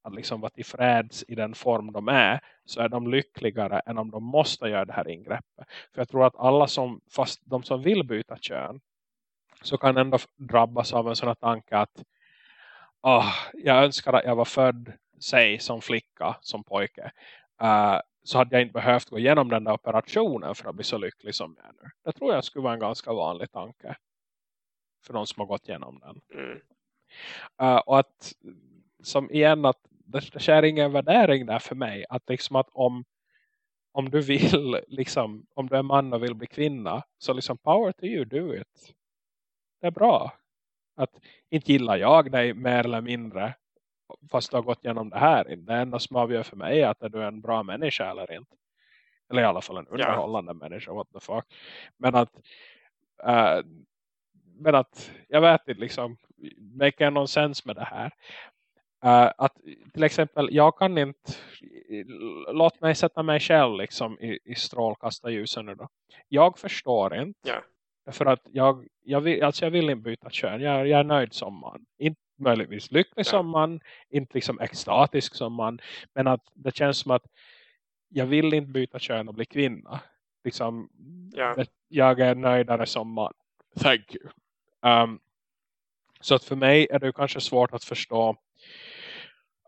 att liksom vara tillfreds i den form de är så är de lyckligare än om de måste göra det här ingreppet. För jag tror att alla som, fast de som vill byta kön så kan ändå drabbas av en sån här tanke att "Ah, jag önskar att jag var född sig som flicka, som pojke. Eh, så hade jag inte behövt gå igenom den där operationen för att bli så lycklig som jag är nu. Det tror jag skulle vara en ganska vanlig tanke. För de som har gått igenom den. Mm, Uh, och att som igen att det, sker ingen värdering där för mig. Att liksom att om om du vill liksom, om du är man och vill bli kvinna så liksom power to you, do it. Det är bra. Att inte gillar jag dig mer eller mindre fast du har gått igenom det här. Det enda som avgör för mig är att är du en bra människa eller inte. Eller i alla fall en underhållande människa, what the fuck. Men att uh, men att jag vet inte liksom make någon sens med det här. Uh, att till exempel jag kan inte låt mig sätta mig själv liksom i, i strålkastarljusen nu då. Jag förstår inte Ja. för att jag, jag, vill, alltså jag vill inte byta kön. Jag, jag är nöjd som man. Inte möjligtvis lycklig Ja. som man. Inte liksom extatisk som man. Men att det känns som att jag vill inte byta kön och bli kvinna. Liksom, Ja. det, jag är nöjdare som man. Thank you. Um, så att för mig är det kanske svårt att förstå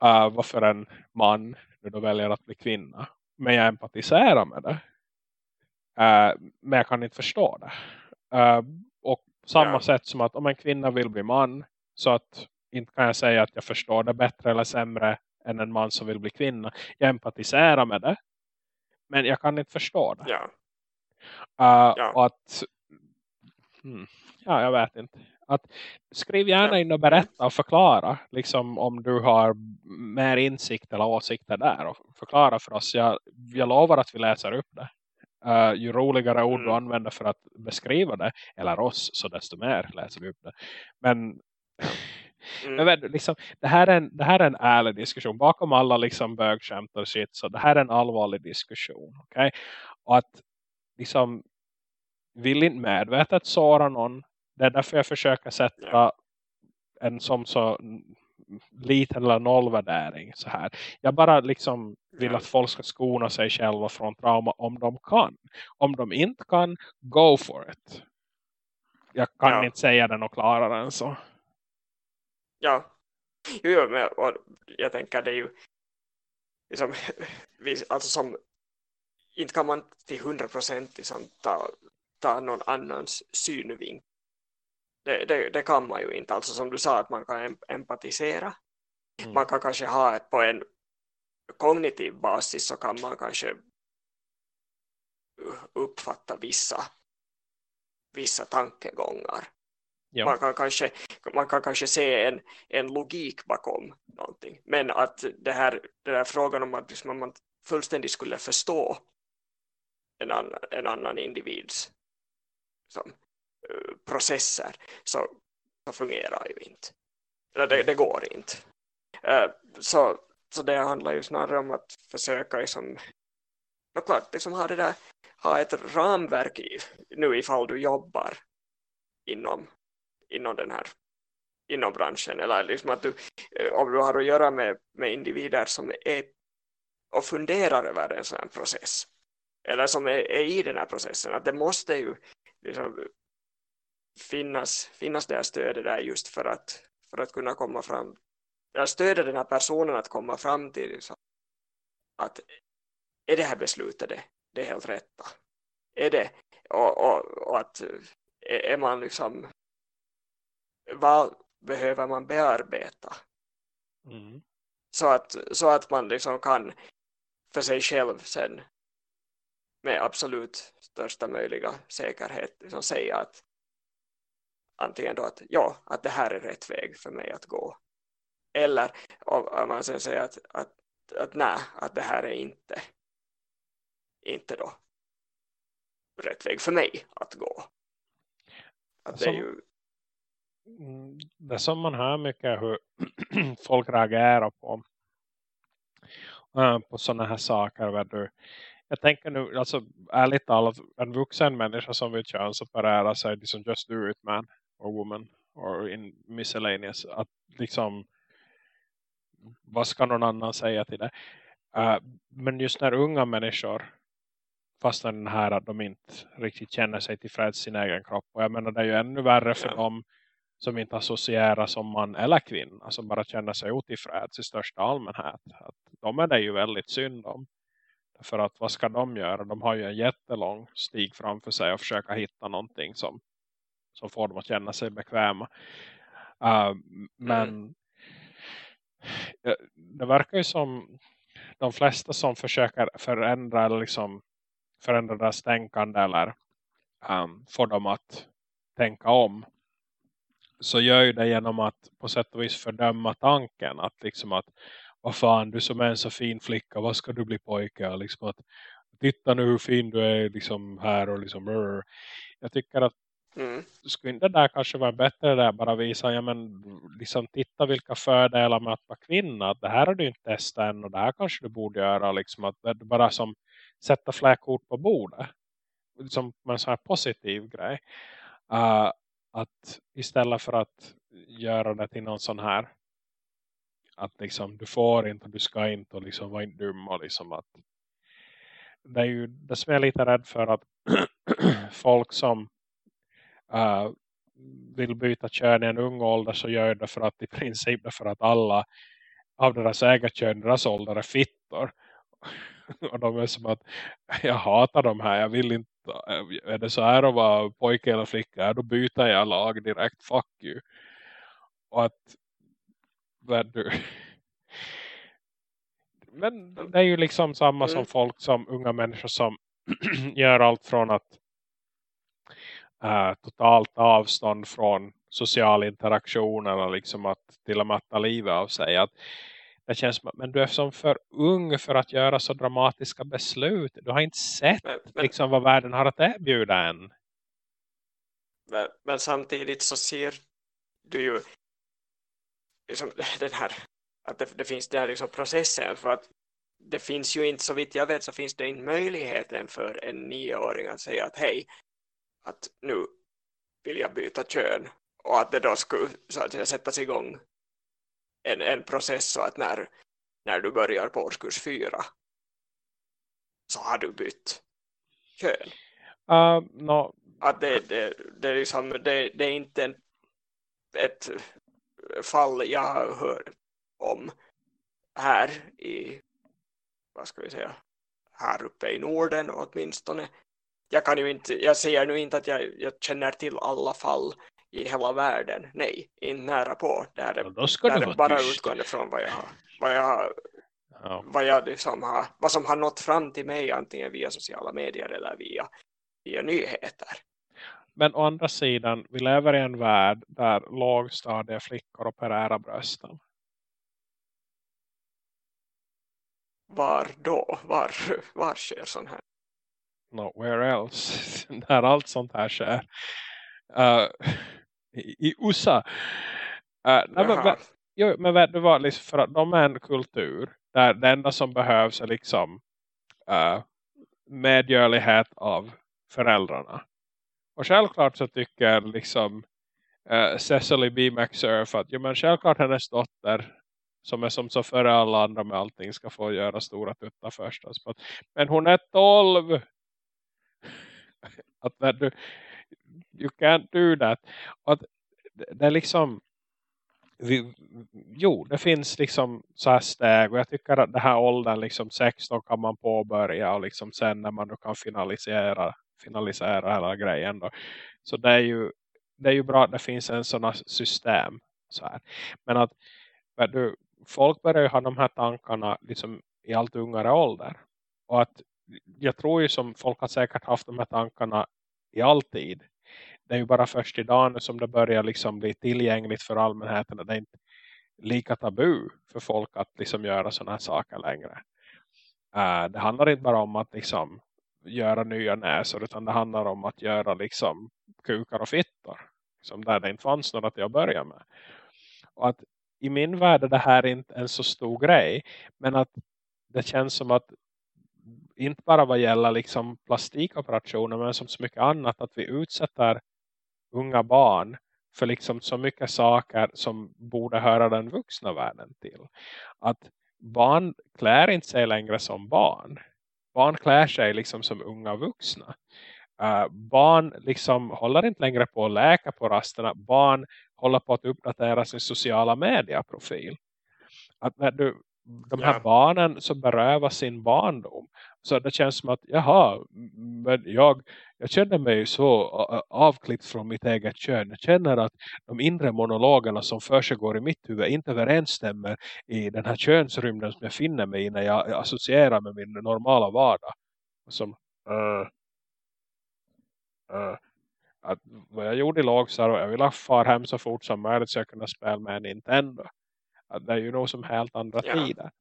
uh, varför en man nu då väljer att bli kvinna. Men jag empatiserar med det. Uh, men jag kan inte förstå det. Uh, och samma ja. sätt som att om en kvinna vill bli man så att inte kan jag säga att jag förstår det bättre eller sämre än en man som vill bli kvinna. Jag empatiserar med det. Men jag kan inte förstå det. Ja. Uh, ja. Att hmm, ja, jag vet inte. Att, skriv gärna in och berätta och förklara liksom, om du har mer insikt eller åsikter där och förklara för oss. Jag, jag lovar att vi läser upp det. Uh, ju roligare ord du mm. använder för att beskriva det, eller oss, så desto mer läser vi upp det. Men Mm. Men liksom, det, här är en, det här är en ärlig diskussion. Bakom alla liksom bögskämt och shit. Så det här är en allvarlig diskussion. Okay? Och att liksom vill inte medvetet såra någon. Det är därför jag försöker sätta en som så liten eller nollvärdering så här. Jag bara liksom vill att folk ska skona sig själva från trauma om de kan. Om de inte kan, go for it. Jag kan ja. inte säga det något klarare än så. Ja, jo, men och jag tänker det är ju liksom, alltså som inte kan man till hundra procent liksom, ta, ta någon annans synvinkel. Det, det, det, kan man ju inte. Alltså som du sa att man kan empatisera. Mm. Man kan kanske ha ett på en kognitiv basis så kan man kanske uppfatta vissa vissa tankegångar. Ja. Man, kan kanske, man kan kanske se en, en logik bakom någonting. Men att det här, det här frågan om att man fullständigt skulle förstå en annan, en annan individs som, Eh, processer så, så fungerar ju inte. Eller det, det går inte. Eh, så, så det handlar ju snarare om att försöka liksom, klart, liksom ha, det där, ha ett ramverk i, nu ifall du jobbar inom inom den här inom branschen eller liksom att du, eh, om du har att göra med, med individer som är och funderar över en sån här process eller som är, är, i den här processen att det måste ju liksom finnas, finnas det här stödet där just för att, för att kunna komma fram eller stödja den här personen att komma fram till att är det här beslutet det, det är helt rätta är det och, och, och att är man liksom vad behöver man bearbeta? Mm. Så, att, så att man liksom kan för sig själv sen med absolut största möjliga säkerhet liksom säga att antingen då att ja, att det här är rätt väg för mig att gå. Eller om man sen säger att, att, att nej, att det här är inte inte då rätt väg för mig att gå. Att det är ju Mm, det som man hör mycket är hur folk reagerar på på sådana här saker. Du, jag tänker nu, alltså ärligt talat, en vuxen människa som vill könsoperera sig liksom just do it man or woman or in miscellaneous att liksom vad ska någon annan säga till det? Uh, men just när unga människor fast den här att de inte riktigt känner sig tillfreds sin egen kropp och jag menar det är ju ännu värre för dem som inte associeras som man eller kvinna som bara känner sig otillfreds i största allmänhet. Att de är det ju väldigt synd om. För att vad ska de göra? De har ju en jättelång stig framför sig och försöka hitta någonting som, som får dem att känna sig bekväma. Uh, men mm. det verkar ju som de flesta som försöker förändra eller liksom förändra deras tänkande eller um, få dem att tänka om så gör ju det genom att på sätt och vis fördöma tanken att liksom att vad fan du som är en så fin flicka vad ska du bli pojke liksom att titta nu hur fin du är liksom här och liksom rrr. jag tycker att mm. skulle inte det där kanske vara bättre där bara visa ja men liksom titta vilka fördelar med att vara kvinna. Att det här har du inte testat än och det här kanske du borde göra liksom att det bara som sätta fler kort på bordet. Som en sån här positiv grej. Uh, att istället för att göra det till någon sån här att liksom du får inte och du ska inte och liksom vara inte dum och liksom att det är ju det som jag är lite rädd för att folk som uh, vill byta kön i en ung ålder så gör det för att i princip för att alla av deras äga kön, deras ålder är fittor. och de är som att jag hatar de här, jag vill inte är det så här att vara pojke eller flicka då byter jag lag direkt, fuck you och att du men det är ju liksom samma mm. som folk som unga människor som gör allt från att uh, totalt avstånd från social interaktion eller liksom att till och med ta livet av sig att det känns som att men du är som för ung för att göra så dramatiska beslut. Du har inte sett men, men, liksom vad världen har att erbjuda än. Men, men samtidigt så ser du ju liksom den här att det, det finns den här liksom processen för att det finns ju inte, så vitt jag vet så finns det inte möjligheten för en nioåring att säga att hej, att nu vill jag byta kön och att det då skulle så att säga, sättas igång en, en process så att när, när du börjar på årskurs fyra så har du bytt kön. Uh, no. Att det, det, det, är liksom, det, det är inte en, ett fall jag har hört om här i vad ska vi säga här uppe i Norden åtminstone. Jag kan ju inte, jag säger nu inte att jag, jag känner till alla fall i hela världen. Nej, inte nära på. Det är, ja, det är bara tyst. utgående från vad jag vad jag ja. vad, jag liksom har, vad som har nått fram till mig antingen via sociala medier eller via, via nyheter. Men å andra sidan, vi lever i en värld där lågstadiga flickor opererar brösten. Var då? Var, var sker sån här? Nowhere else. där allt sånt här sker. Uh, i, i USA. Uh, nej, men, jo, men det var liksom för att de är en kultur där det enda som behövs är liksom uh, medgörlighet av föräldrarna. Och självklart så tycker liksom uh, Cecily B. McSurf att jo, men självklart hennes dotter som är som så före alla andra med allting ska få göra stora tuttar först. Alltså, men hon är 12! att när du you can't do that. att det är liksom vi, jo, det finns liksom så här steg och jag tycker att det här åldern liksom 16 kan man påbörja och liksom sen när man då kan finalisera finalisera hela grejen då. Så det är ju det är ju bra att det finns en sån system så här. Men att du, folk börjar ju ha de här tankarna liksom i allt ungare ålder. Och att jag tror ju som folk har säkert haft de här tankarna i alltid det är ju bara först idag nu som det börjar liksom bli tillgängligt för allmänheten. Det är inte lika tabu för folk att liksom göra sådana här saker längre. Uh, det handlar inte bara om att liksom göra nya näsor utan det handlar om att göra liksom kukar och fittor. Som där det inte fanns några till att börja med. Och att i min värld är det här inte en så stor grej. Men att det känns som att inte bara vad gäller liksom plastikoperationer men som så mycket annat att vi utsätter unga barn för liksom så mycket saker som borde höra den vuxna världen till. Att barn klär inte sig längre som barn. Barn klär sig liksom som unga vuxna. Uh, barn liksom håller inte längre på att läka på rasterna. Barn håller på att uppdatera sin sociala medieprofil. Att när du, de här ja. barnen som berövar sin barndom. Så det känns som att, jaha, men jag, jag känner mig så avklippt från mitt eget kön. Jag känner att de inre monologerna som försiggår i mitt huvud inte överensstämmer i den här könsrymden som jag finner mig i när jag associerar med min normala vardag. Som, uh, uh, att vad jag gjorde i lågstadiet, jag ville fara hem så fort som möjligt så jag kunde spela med Nintendo. Att det är ju nog som helt andra ja. tider.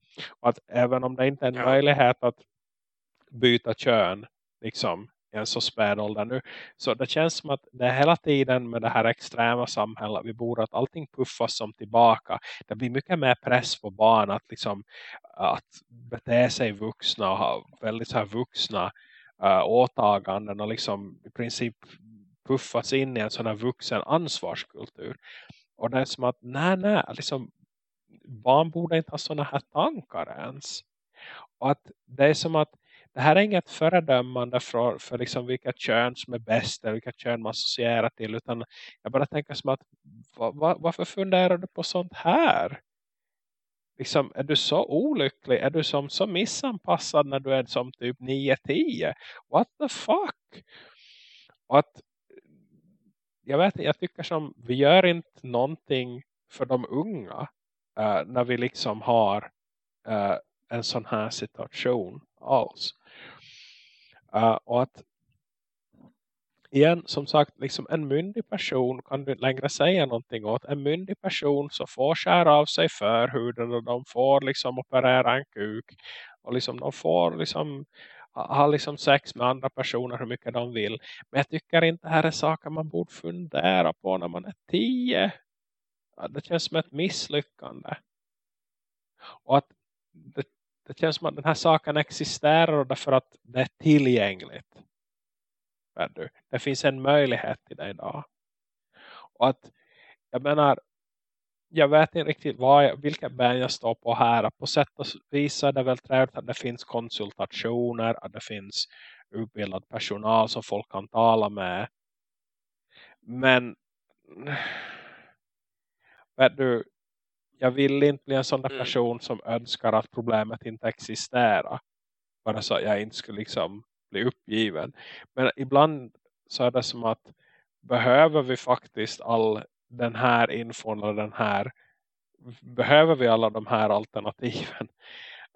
Och att även om det inte är en ja. möjlighet att byta kön liksom i en så späd ålder nu. Så det känns som att det hela tiden med det här extrema samhället vi bor att allting puffas som tillbaka. Det blir mycket mer press på barn att liksom att bete sig vuxna och ha väldigt så här vuxna uh, åtaganden och liksom i princip puffas in i en sån här vuxen ansvarskultur. Och det är som att nej, nej, liksom barn borde inte ha sådana här tankar ens. Och att det är som att det här är inget föredömande för, för liksom vilka kön som är bäst eller vilka kön man associerar till utan jag bara tänker som att var, varför funderar du på sånt här? liksom, är du så olycklig? Är du som så missanpassad när du är som typ 9-10? What the fuck? Och att jag vet jag tycker som vi gör inte någonting för de unga uh, när vi liksom har uh, en sån här situation alls. Uh, och att igen, som sagt, liksom en myndig person kan du inte längre säga någonting åt. En myndig person så får skära av sig förhuden och de får liksom operera en kuk. Och liksom de får liksom ha liksom sex med andra personer hur mycket de vill. Men jag tycker inte det här är saker man borde fundera på när man är tio. Det känns som ett misslyckande. Och att det, det känns som att den här saken existerar därför att det är tillgängligt. Det finns en möjlighet till det idag. Och att, jag menar, jag vet inte riktigt vad jag, vilka ben jag står på här. På sätt och vis är det väl trevligt att det finns konsultationer, att det finns utbildad personal som folk kan tala med. Men vet du, jag vill inte bli en sån där mm. person som önskar att problemet inte existerar. Bara så att jag inte skulle liksom bli uppgiven. Men ibland så är det som att behöver vi faktiskt all den här infon och den här behöver vi alla de här alternativen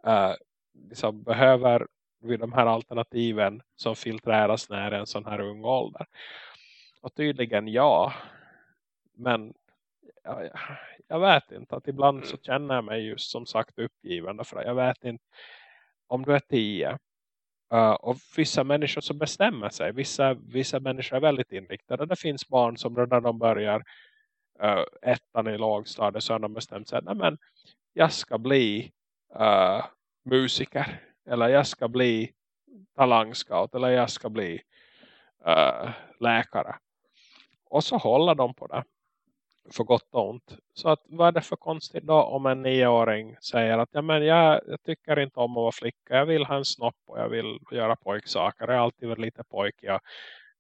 uh, liksom behöver vi de här alternativen som filtreras när en sån här ung ålder och tydligen ja men jag, jag vet inte att ibland så känner jag mig just som sagt uppgiven för jag vet inte om du är tio Uh, och vissa människor som bestämmer sig. Vissa, vissa människor är väldigt inriktade. Det finns barn som redan de börjar uh, ettan i lågstadiet så har de bestämt sig. Nej, men jag ska bli uh, musiker. Eller jag ska bli talangscout. Eller jag ska bli uh, läkare. Och så håller de på det för gott och ont. Så att, vad är det för konstigt då om en nioåring säger att ja, men jag, jag tycker inte om att vara flicka. Jag vill ha en snopp och jag vill göra pojksaker. Jag har alltid varit lite pojk. Jag,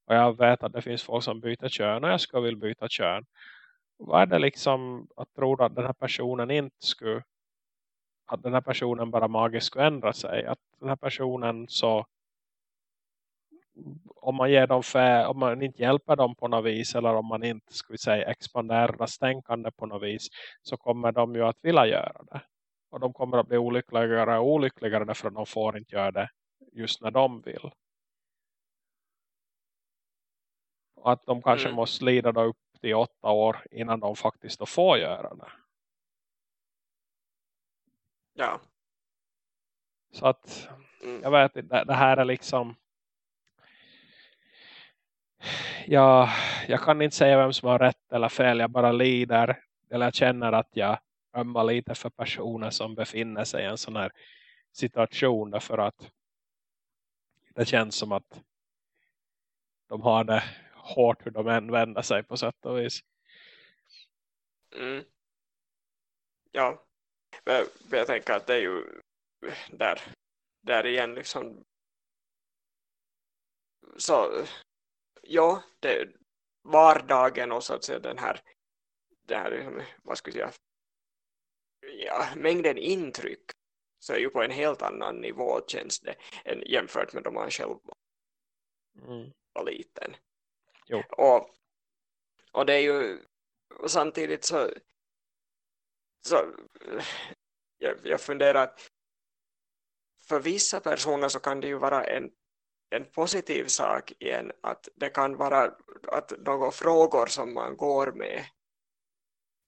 och jag vet att det finns folk som byter kön och jag ska vilja byta kön. Vad är det liksom att tro att den här personen inte skulle att den här personen bara magiskt skulle ändra sig. Att den här personen så om man ger dem för, om man inte hjälper dem på något vis eller om man inte ska vi säga expanderar deras tänkande på något vis så kommer de ju att vilja göra det. Och de kommer att bli olyckligare och olyckligare därför att de får inte göra det just när de vill. Och att de kanske mm. måste lida då upp till åtta år innan de faktiskt då får göra det. Ja. Så att mm. jag vet inte, det här är liksom jag, jag kan inte säga vem som har rätt eller fel. Jag bara lider. Eller jag känner att jag ömmar lite för personer som befinner sig i en sån här situation. Därför att det känns som att de har det hårt hur de än vänder sig på sätt och vis. Mm. Ja, men jag tänker att det är ju där, där igen liksom så ja, det, vardagen och så att säga den här, den här liksom, vad ska jag säga, ja, mängden intryck så är ju på en helt annan nivå känns det än jämfört med då man själv mm. var liten. Jo. Och, och det är ju samtidigt så, så jag, jag funderar för vissa personer så kan det ju vara en en positiv sak igen att det kan vara att några frågor som man går med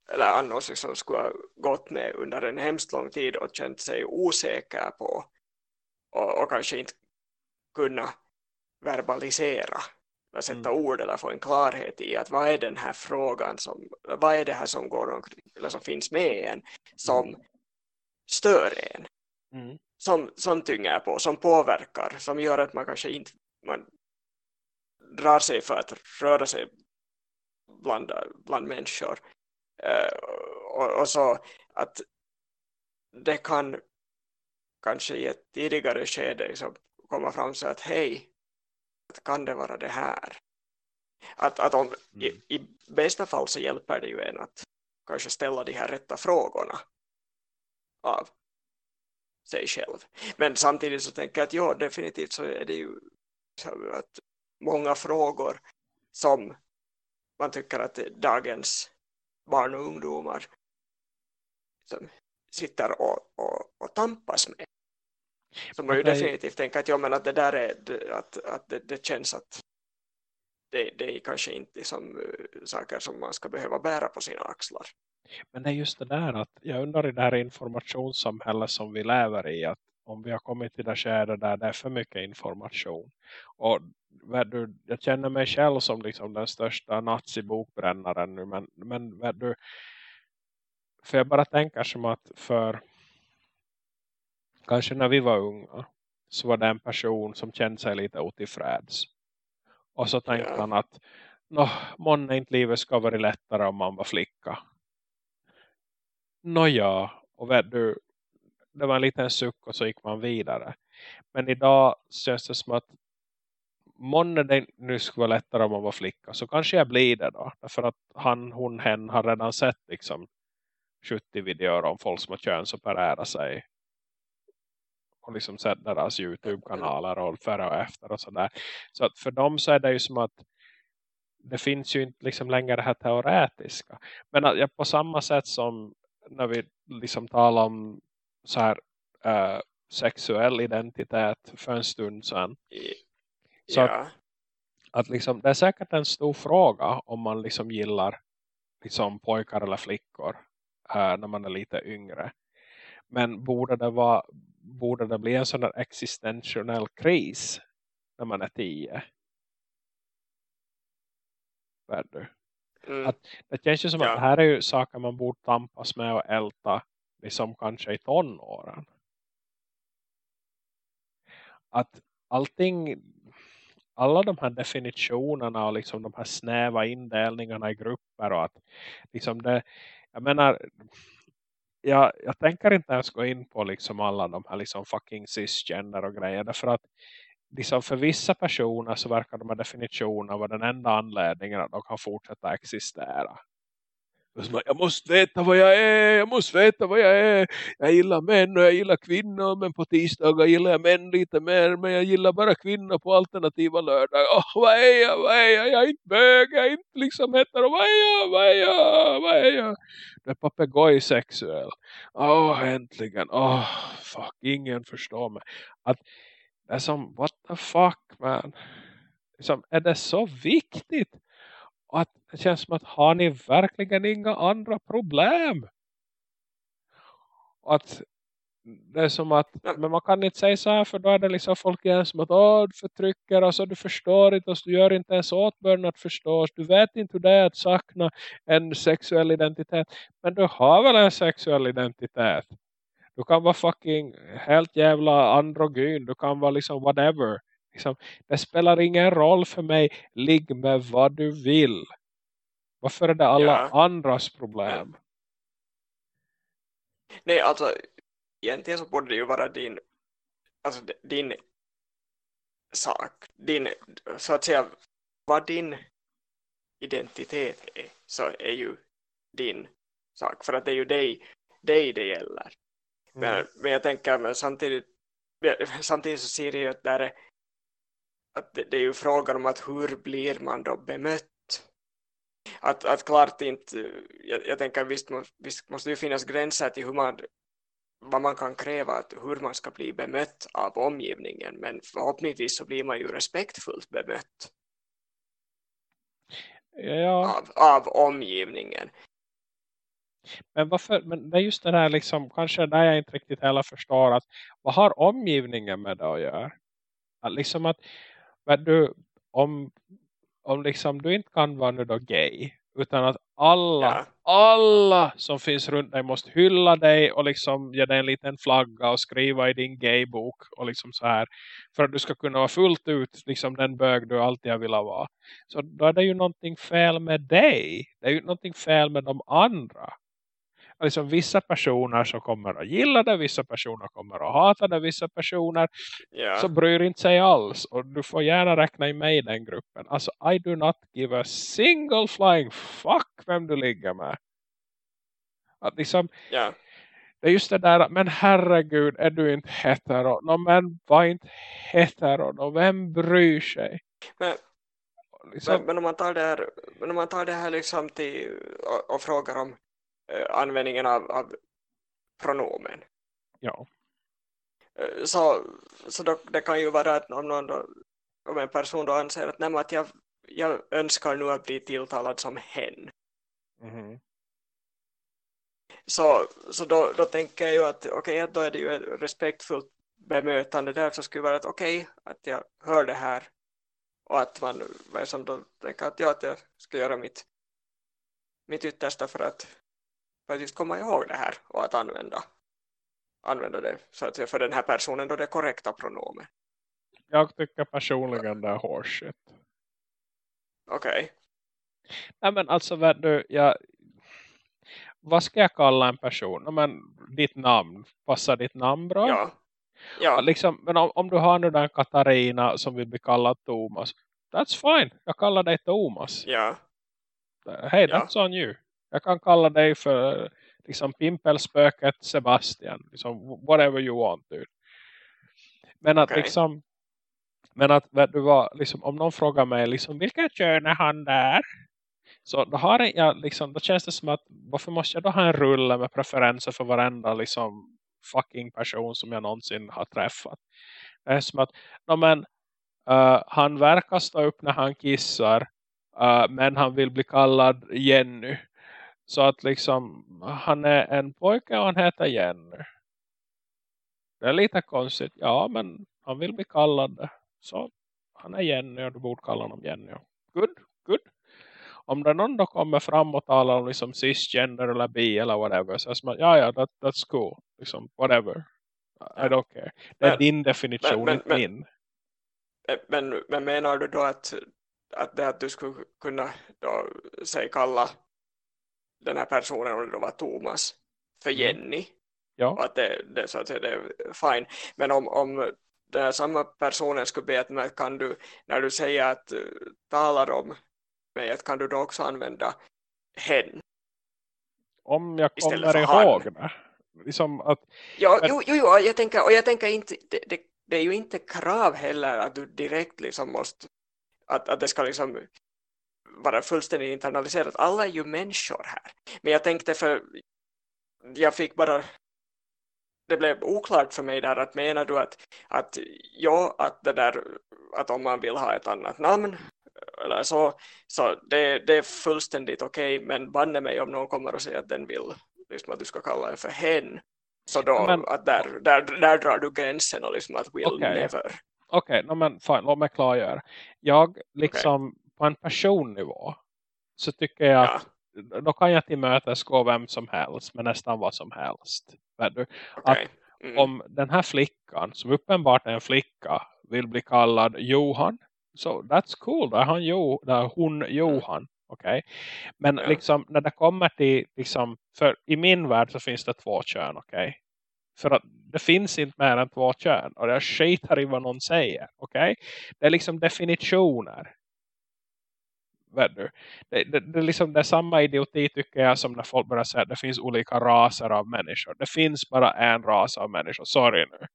eller annars liksom skulle ha gått med under en hemskt lång tid och känt sig osäker på och, och kanske inte kunna verbalisera eller sätta mm. ord eller få en klarhet i att vad är den här frågan som, vad är det här som går omkring eller som finns med en som mm. stör en mm som, som tynger på, som påverkar, som gör att man kanske inte man drar sig för att röra sig bland, bland människor. Uh, och, och, så att det kan kanske i ett tidigare skede liksom komma fram så att hej, kan det vara det här? Att, att om, mm. i, i bästa fall så hjälper det ju en att kanske ställa de här rätta frågorna av sig själv. Men samtidigt så tänker jag att ja, definitivt så är det ju så att många frågor som man tycker att dagens barn och ungdomar som sitter och, och, och tampas med. Så man ju definitivt tänka att, ja, men att det där är att, att det, det känns att det, det är kanske inte som saker som man ska behöva bära på sina axlar. Men det är just det där att jag undrar i det här informationssamhället som vi lever i att om vi har kommit till det skedet där det är för mycket information. Och du, jag känner mig själv som liksom den största nazibokbrännaren nu. Men, men du, för jag bara tänker som att för kanske när vi var unga så var det en person som kände sig lite otillfreds. Och så tänkte yeah. han att Nå, månne inte livet ska vara lättare om man var flicka. Nåja, och vet du, det var en liten suck och så gick man vidare. Men idag känns det som att månne det nu skulle vara lättare om man var flicka. Så kanske jag blir det då. Därför att han, hon, hen har redan sett liksom 70 videor om folk som har könsopererat sig. Och liksom sett deras Youtube-kanaler och före och efter och sådär. Så att för dem så är det ju som att det finns ju inte liksom längre det här teoretiska. Men att jag på samma sätt som när vi liksom talar om så här äh, sexuell identitet för en stund sedan. Så ja. att, att liksom, det är säkert en stor fråga om man liksom gillar liksom pojkar eller flickor äh, när man är lite yngre. Men borde det, vara, borde det bli en sån där existentiell kris när man är tio? Värdu. Mm. Att, det känns ju som ja. att det här är ju saker man borde tampas med och älta liksom kanske i tonåren. Att allting alla de här definitionerna och liksom de här snäva indelningarna i grupper och att liksom det, jag menar jag, jag tänker inte ens gå in på liksom alla de här liksom fucking cisgender och grejer därför att liksom för vissa personer så verkar de här definitionerna vara den enda anledningen att de kan fortsätta existera. Jag måste veta vad jag är, jag måste veta vad jag är. Jag gillar män och jag gillar kvinnor men på tisdagar gillar jag män lite mer. Men jag gillar bara kvinnor på alternativa lördagar. Oh, vad är jag, vad är jag? Jag är inte bög, jag är inte liksom heter, Vad är jag, vad är jag, vad är jag? Det är papegojsexuell. Åh, oh, äntligen. Åh, oh, fuck, ingen förstår mig. Att det är som, what the fuck man. Liksom, är det så viktigt? Och att det känns som att har ni verkligen inga andra problem? Att det är som att, men man kan inte säga så här för då är det liksom folk igen som att Åh, du förtrycker, alltså du förstår inte, alltså, du gör inte ens åtbörden att förstås, du vet inte hur det är att sakna en sexuell identitet, men du har väl en sexuell identitet? Du kan vara fucking helt jävla androgyn. Du kan vara liksom whatever. Liksom, det spelar ingen roll för mig. Ligg med vad du vill. Varför är det alla ja. andras problem? Nej, alltså egentligen så borde det ju vara din alltså din sak. Din, så att säga, vad din identitet är så är ju din sak. För att det är ju dig, dig det gäller. Men, mm. men jag tänker men samtidigt, samtidigt så ser jag ju att, där, att det, det, är ju frågan om att hur blir man då bemött? Att, att klart inte, jag, jag tänker visst, visst måste det finnas gränser till hur man, vad man kan kräva, att hur man ska bli bemött av omgivningen. Men förhoppningsvis så blir man ju respektfullt bemött. Ja. Av, av omgivningen. Men varför, men det är just det där liksom, kanske där jag inte riktigt heller förstår att vad har omgivningen med det att göra? Att liksom att, du, om, om liksom du inte kan vara nu då gay, utan att alla, ja. alla som finns runt dig måste hylla dig och liksom ge dig en liten flagga och skriva i din gaybok och liksom så här. För att du ska kunna vara fullt ut liksom den bög du alltid har velat vara. Så då är det ju någonting fel med dig. Det är ju någonting fel med de andra liksom vissa personer som kommer att gilla det, vissa personer kommer att hata det, vissa personer yeah. så bryr inte sig alls. Och du får gärna räkna i mig i den gruppen. Alltså, I do not give a single flying fuck vem du ligger med. Att liksom, yeah. det är just det där, men herregud, är du inte hetero? No, men var inte hetero då? Vem bryr sig? Men, liksom... men, men, om man tar det här, men om man tar det här liksom till, och, och frågar om användningen av, av pronomen. Ja. Eh, så, så då, det kan ju vara att om, någon då, om en person då anser att, nej, att jag, jag önskar nu att bli tilltalad som hen. Mm. Så, så då, då tänker jag ju att okej, okay, då är det ju ett respektfullt bemötande där så skulle vara att okej, okay, att jag hör det här och att man som då tänker att, ja, att jag ska göra mitt, mitt yttersta för att, för att just komma ihåg det här och att använda, använda det så att säga, för den här personen då det korrekta pronomen. Jag tycker personligen det är horseshit. Okej. Okay. Nej men alltså du, jag, vad ska jag kalla en person? Men ditt namn, passar ditt namn bra? Ja. ja. Liksom, men om, om du har nu den Katarina som vill bli kallad Thomas, that's fine. Jag kallar dig Thomas. Ja. Hey, that's ja. on you. Jag kan kalla dig för liksom pimpelspöket Sebastian. Liksom, whatever you want, dude. Men att okay. liksom men att du var, liksom, om någon frågar mig liksom, vilket kön är han där? Så då, har jag, liksom, då känns det som att varför måste jag då ha en rulle med preferenser för varenda liksom, fucking person som jag någonsin har träffat. Det är som att no, men, uh, han verkar stå upp när han kissar uh, men han vill bli kallad Jenny. Så att liksom han är en pojke och han heter Jenny. Det är lite konstigt. Ja men han vill bli kallad Så han är Jenny och du borde kalla honom Jenny. Good, good om det någon då kommer fram och talar om liksom cisgender eller bi eller whatever så är det ja ja that, that's cool liksom whatever I don't care det är men, din definition men, men, min men, men menar du då att, att det att du skulle kunna då säg kalla den här personen om det var Thomas för mm. Jenny ja. och att det, det, så att säga, det är fine men om, om den här samma personen skulle be att kan du när du säger att uh, talar om mig att kan du då också använda hen? Om jag kommer ihåg det. Liksom att, ja, men... jo, jo, jo, jag tänker, och jag tänker inte, det, det, det, är ju inte krav heller att du direkt liksom måste, att, att det ska liksom vara fullständigt internaliserat. Alla är ju människor här. Men jag tänkte för, jag fick bara det blev oklart för mig där att menar du att, att ja, att det där att om man vill ha ett annat namn eller så, så det, det är fullständigt okej okay, men banne mig om någon kommer och säger att den vill liksom att du ska kalla den för hen så då men, att där, där, där drar du gränsen och liksom att will okay. never okej, okay, no, men fine, låt mig klargöra jag liksom okay. På en personnivå så tycker jag ja. att då kan jag tillmötesgå vem som helst med nästan vad som helst du? Att mm. om den här flickan som uppenbart är en flicka vill bli kallad Johan så that's cool. Där, han jo, där hon mm. Johan. Okay? Men ja. liksom när det kommer till liksom, för i min värld så finns det två kön. Okej. Okay? För att det finns inte mer än två kön. Och jag skitar i vad någon säger. Okay? Det är liksom definitioner. Det, det, det, är liksom, det är samma idioti tycker jag som när folk börjar säga att det finns olika raser av människor. Det finns bara en ras av människor. Sorry nu.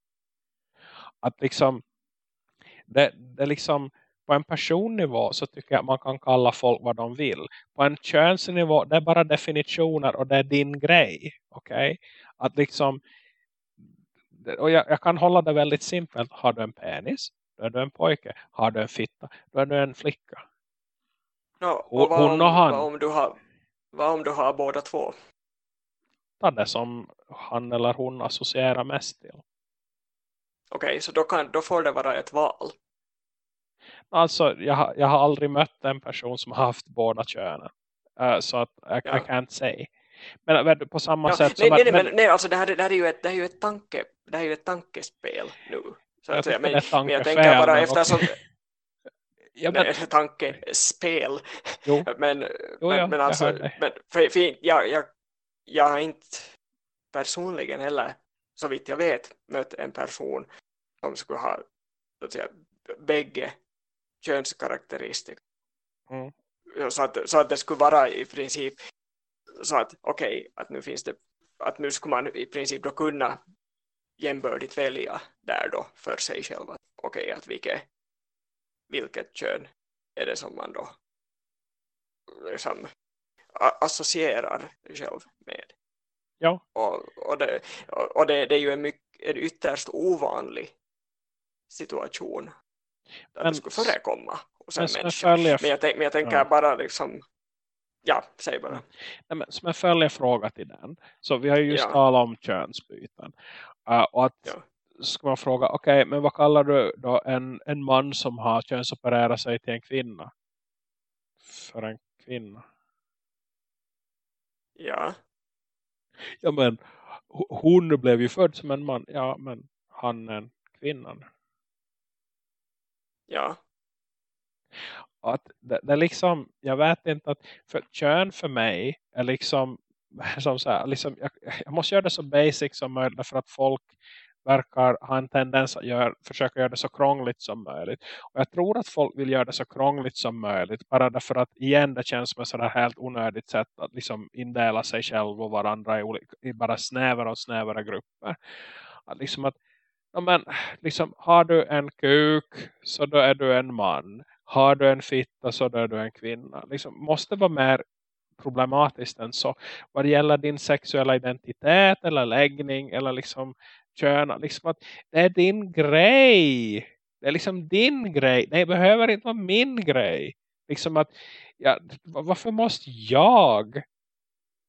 Att liksom det, det liksom på en personnivå så tycker jag att man kan kalla folk vad de vill. På en könsnivå, det är bara definitioner och det är din grej. Okej? Okay? Att liksom, och jag, jag, kan hålla det väldigt simpelt. Har du en penis, då är du en pojke. Har du en fitta, då är du en flicka. No, och vad, Hon och han. Vad om, du har, vad om du har båda två? Ta det som han eller hon associerar mest till. Okej, okay, så då, kan, då får det vara ett val. Alltså, jag, jag har aldrig mött en person som har haft båda könen. Uh, så att jag, ja. kan inte säga. Men på samma ja, sätt nej, nej, nej, men, nej, alltså det här, det här är ju ett, det här är ju ett, tanke, det här är ju ett tankespel nu. Så att säga. Men, men jag tänker bara eftersom... ja, men... Tankespel. Jo. men, jo, men, ja, men alltså, men, för, för, jag, jag, jag har inte personligen heller, så vitt jag vet, mött en person som skulle ha så att säga, bägge könskaraktäristika. Mm. Så, att, så att det skulle vara i princip så att okej, okay, att nu finns det att nu skulle man i princip då kunna jämbördigt välja där då för sig själv. Okej, okay, att vilket, vilket kön är det som man då liksom associerar själv med. Ja. Och, och, det, och det, det är ju en, mycket, en ytterst ovanlig situation att men, det skulle förekomma hos en men, människa. Men jag, men jag tänker ja. bara liksom Ja, säg bara. Nej, men, som en följdfråga till den. Så vi har ju just ja. talat om könsbyten. Uh, och att ja. Ska man fråga, okej, okay, men vad kallar du då en, en man som har könsopererat sig till en kvinna? För en kvinna. Ja. Ja, men hon blev ju född som en man. Ja, men han är en kvinnan. Ja. Att det, det är liksom, jag vet inte att för kön för mig är liksom, som så här, liksom jag, jag måste göra det så basic som möjligt för att folk verkar ha en tendens att gör, försöka göra det så krångligt som möjligt. Och jag tror att folk vill göra det så krångligt som möjligt. Bara därför att igen det känns som ett sådär helt onödigt sätt att liksom indela sig själv och varandra i, olika, i bara snävare och snävare grupper. Att liksom att ja, men, liksom, har du en kuk så då är du en man. Har du en fitta så då är du en kvinna. Liksom, måste vara mer problematiskt än så. Vad det gäller din sexuella identitet eller läggning eller liksom köna. Liksom att det är din grej. Det är liksom din grej. Det behöver inte vara min grej. Liksom att, ja, varför måste jag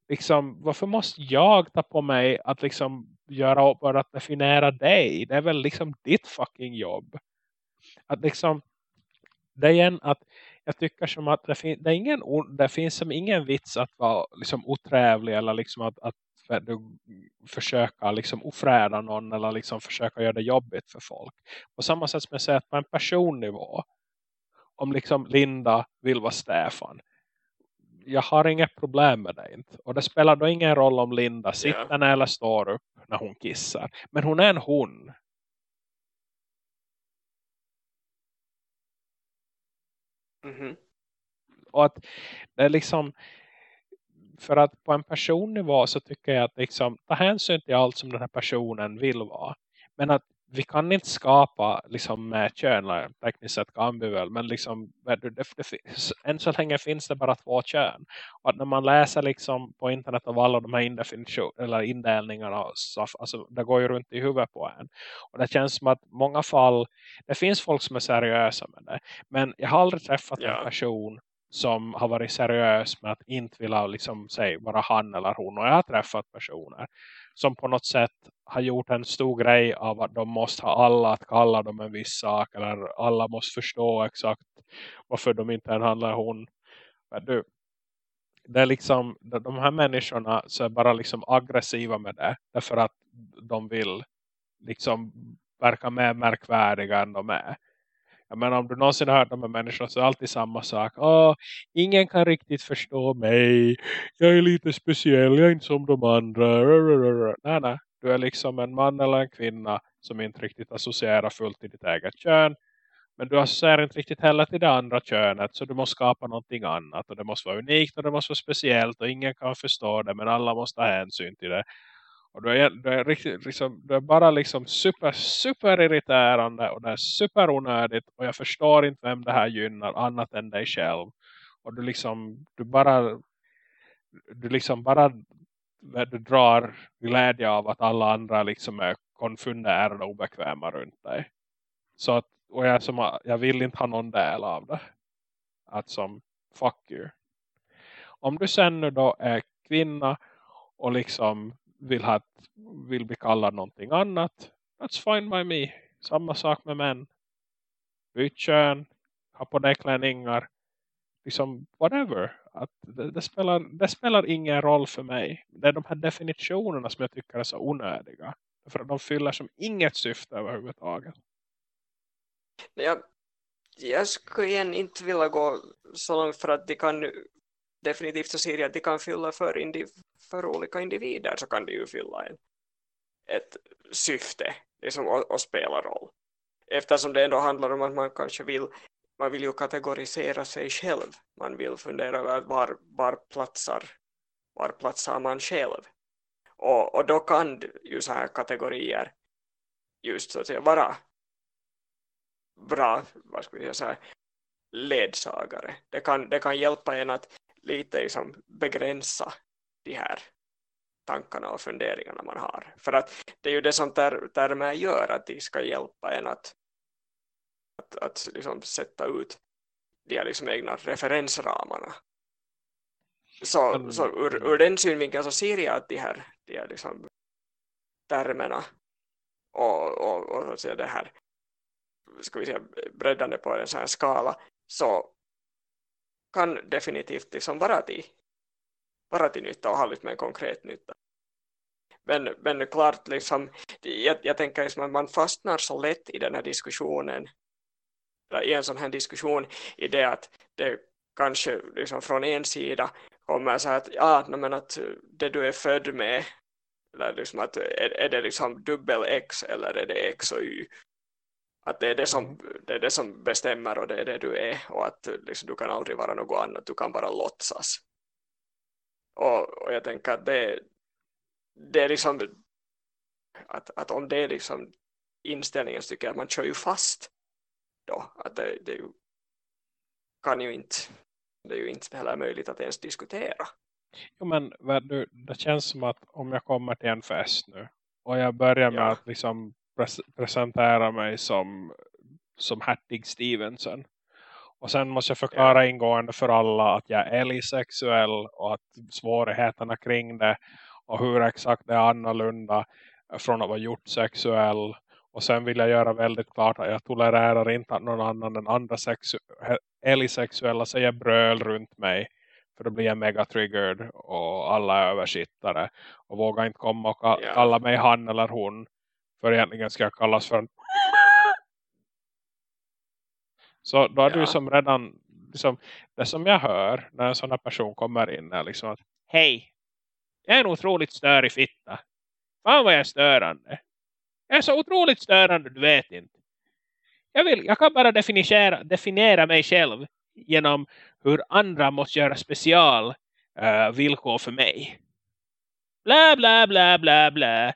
liksom, varför måste jag ta på mig att liksom göra upp för att definiera dig? Det är väl liksom ditt fucking jobb. Att liksom, det är igen att jag tycker som att det, fin det, är ingen, det finns som ingen vits att vara liksom otrevlig eller liksom att, att du försöka liksom ofräda någon eller liksom försöka göra det jobbigt för folk. På samma sätt som jag säger att på en personnivå om liksom Linda vill vara Stefan jag har inget problem med det inte. Och det spelar då ingen roll om Linda sitter yeah. eller står upp när hon kissar. Men hon är en hon. Mm -hmm. Och att det är liksom för att på en personnivå så tycker jag att liksom, ta hänsyn till allt som den här personen vill vara. Men att vi kan inte skapa liksom med kön, tekniskt sett kan vi väl, men liksom det, det, det, än så länge finns det bara två kön. Och när man läser liksom på internet av alla de här eller indelningarna, så, alltså, det går ju runt i huvudet på en. Och det känns som att många fall, det finns folk som är seriösa med det, men jag har aldrig träffat ja. en person som har varit seriös med att inte vilja liksom, säg, vara han eller hon. Och jag har träffat personer som på något sätt har gjort en stor grej av att de måste ha alla att kalla dem en viss sak. Eller alla måste förstå exakt varför de inte är en han eller hon. Men du, det är liksom, de här människorna så är bara liksom aggressiva med det. Därför att de vill liksom verka mer märkvärdiga än de är. Jag menar om du någonsin har hört om en människa så är det alltid samma sak. Åh, ingen kan riktigt förstå mig. Jag är lite speciell, jag är inte som de andra. Nej, nej. Du är liksom en man eller en kvinna som inte riktigt associerar fullt till ditt eget kön. Men du associerar inte riktigt heller till det andra könet. Så du måste skapa någonting annat. Och det måste vara unikt och det måste vara speciellt. Och ingen kan förstå det. Men alla måste ha hänsyn till det. Och du är, du är, riktigt, liksom, du är bara liksom super, super irriterande och det är super onödigt och jag förstår inte vem det här gynnar annat än dig själv. Och du liksom, du bara du liksom bara du drar glädje av att alla andra liksom är konfunderade och obekväma runt dig. Så att, och jag, som, jag vill inte ha någon del av det. Att som, fuck you. Om du sen nu då är kvinna och liksom vill, ha, vill bli kallad någonting annat. That's fine by me. Samma sak med män. Byt kön. Ha på dig klänningar. Liksom whatever. Att det, det, spelar, det spelar ingen roll för mig. Det är de här definitionerna som jag tycker är så onödiga. För att de fyller som inget syfte överhuvudtaget. Jag, jag skulle igen inte vilja gå så långt för att de kan definitivt så ser jag att de kan fylla för, indiv för olika individer så kan de ju fylla en, ett syfte liksom, och, och spela roll. Eftersom det ändå handlar om att man kanske vill man vill ju kategorisera sig själv. Man vill fundera över var, var, platsar, var platsar man själv. Och, och då kan ju så här kategorier just så att säga vara bra, vad ska vi säga ledsagare. Det kan, det kan hjälpa en att lite liksom begränsa de här tankarna och funderingarna man har. För att det är ju det som ter termer gör, att de ska hjälpa en att, att, att liksom sätta ut de här liksom egna referensramarna. Så, mm. så ur, ur den synvinkeln så ser jag att de här, de här liksom termerna och, och, och så att säga det här ska vi säga breddande på en sån här skala så kan definitivt liksom vara till, vara till nytta och ha lite mer konkret nytta. Men, men klart, liksom, jag, jag tänker liksom att man fastnar så lätt i den här diskussionen i en sån här diskussion i det att det kanske liksom från en sida kommer så att, ja, men att det du är född med eller liksom att är, är det liksom dubbel X eller är det X och Y att det är det, som, mm. det är det som bestämmer och det är det du är. Och att liksom, du kan aldrig vara något annat, du kan bara låtsas. Och, och jag tänker att det, det är liksom att, att om det är liksom inställningen så tycker jag att man kör ju fast då, att det, det ju, kan ju inte det är ju inte heller möjligt att ens diskutera. Jo men du, det känns som att om jag kommer till en fest nu och jag börjar med ja. att liksom pres presentera mig som, som hertig Stevenson och sen måste jag förklara ingående för alla att jag är elisexuell och att svårigheterna kring det och hur exakt det är annorlunda från att vara gjort sexuell och sen vill jag göra väldigt klart att jag tolererar inte att någon annan än andra elisexuella säger bröl runt mig för då blir jag mega triggered och alla är översittare. Och vågar inte komma och kalla mig han eller hon. För egentligen ska jag kallas för en... Så då är yeah. du som redan... Liksom, det som jag hör när en sån här person kommer in är liksom att Hej, jag är en otroligt störig fitta. Fan vad jag är störande. Jag är så otroligt störande, du vet inte. Jag, vill, jag kan bara definiera, definiera mig själv genom hur andra måste göra special uh, villkor för mig. Bla bla bla bla bla.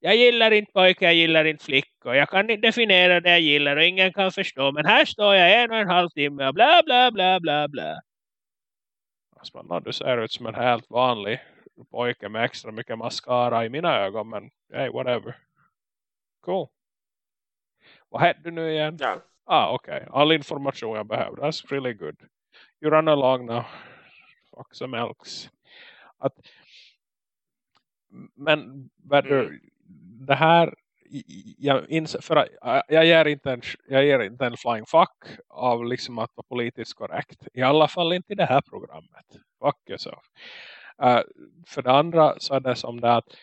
Jag gillar inte pojkar, jag gillar inte flickor. Jag kan inte definiera det jag gillar och ingen kan förstå. Men här står jag en och en halv timme och bla bla bla bla bla. Spännande, du ser ut som en helt vanlig pojke med extra mycket mascara i mina ögon. Men hey, whatever. Cool. Vad heter du nu igen? Ja. Ah, okej. Okay. All information jag behöver. That's really good. You run along now. Fuck some elks. Att, men mm det här jag, för att, jag, ger inte en, jag ger inte en flying fuck av liksom att vara politiskt korrekt. I alla fall inte i det här programmet. Fuck yourself. Uh, för det andra så är det som det att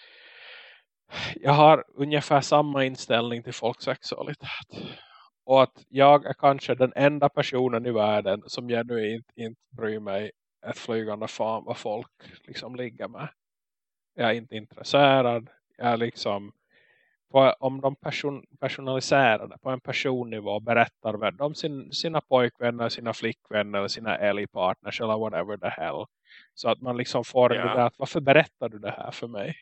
jag har ungefär samma inställning till folksexualitet. Och att jag är kanske den enda personen i världen som genuint inte bryr mig ett flygande fan vad folk liksom ligger med. Jag är inte intresserad. Jag är liksom på, om de person, personaliserade på en personnivå berättar med om sin, sina pojkvänner, sina flickvänner, sina älgpartners eller whatever the hell. Så att man liksom får yeah. det där att varför berättar du det här för mig?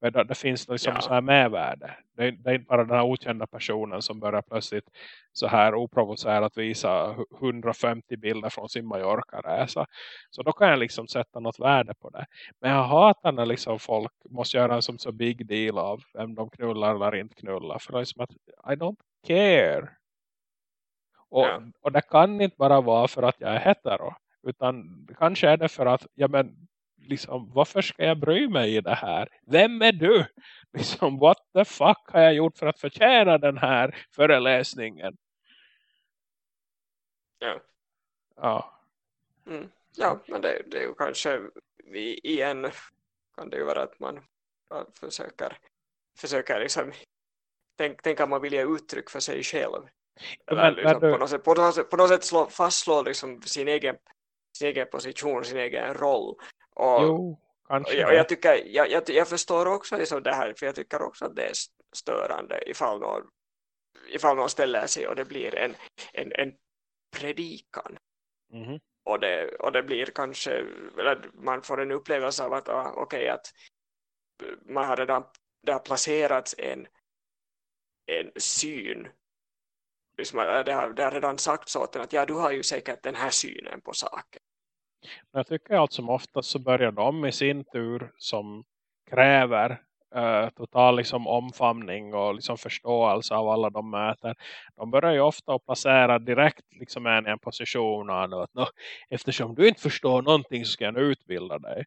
Men det, det finns liksom ja. så här medvärde. Det, det, är inte bara den här okända personen som börjar plötsligt så här oprovocerat visa 150 bilder från sin Mallorca-resa. Så då kan jag liksom sätta något värde på det. Men jag hatar när liksom folk måste göra en som så big deal av vem de knullar eller inte knullar. För det är som att I don't care. Och, ja. och det kan inte bara vara för att jag är hetero. Utan kanske är det för att ja, men, liksom, varför ska jag bry mig i det här? Vem är du? Liksom, what the fuck har jag gjort för att förtjäna den här föreläsningen? Ja. Ja. Mm. Ja, men det, det är ju kanske vi igen kan det ju vara att man försöker försöker liksom tänk, tänk att man vill ge uttryck för sig själv. Eller men, liksom men du... på, något sätt, på något sätt, på något sätt slå, fastslå liksom sin, egen, sin egen position, sin egen roll. Och, jo, kanske. Och jag, tycker, jag, jag, jag förstår också liksom det här, för jag tycker också att det är störande ifall någon, ifall någon ställer sig och det blir en, en, en predikan. Mm. Och, det, och det blir kanske, eller man får en upplevelse av att, ah, okay, att, man har redan det har placerats en, en syn liksom, det, har, det har redan sagts åt en att ja, du har ju säkert den här synen på saken. Jag tycker allt som oftast så börjar de i sin tur som kräver uh, total liksom omfamning och liksom förståelse av alla de möter. De börjar ju ofta att placera direkt liksom en i en position och att eftersom du inte förstår någonting så ska jag utbilda dig.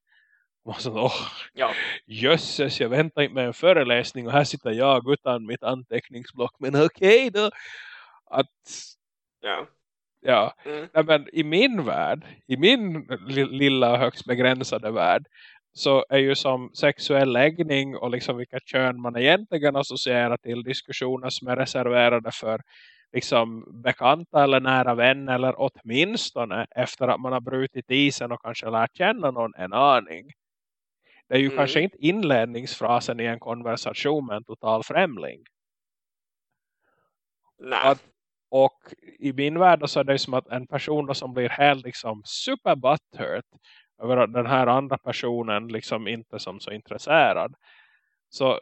Och så, oh, ja. Jösses, jag väntar inte med en föreläsning och här sitter jag utan mitt anteckningsblock. Men okej okay då. Att, ja. Ja, mm. Nej, men i min värld, i min lilla högst begränsade värld så är ju som sexuell läggning och liksom vilka kön man egentligen associerar till diskussioner som är reserverade för liksom bekanta eller nära vänner eller åtminstone efter att man har brutit isen och kanske lärt känna någon en aning. Det är ju mm. kanske inte inledningsfrasen i en konversation med en total främling. Nej. Att, och i min värld så är det som att en person som blir helt liksom super butthurt över att den här andra personen liksom inte som så intresserad. Så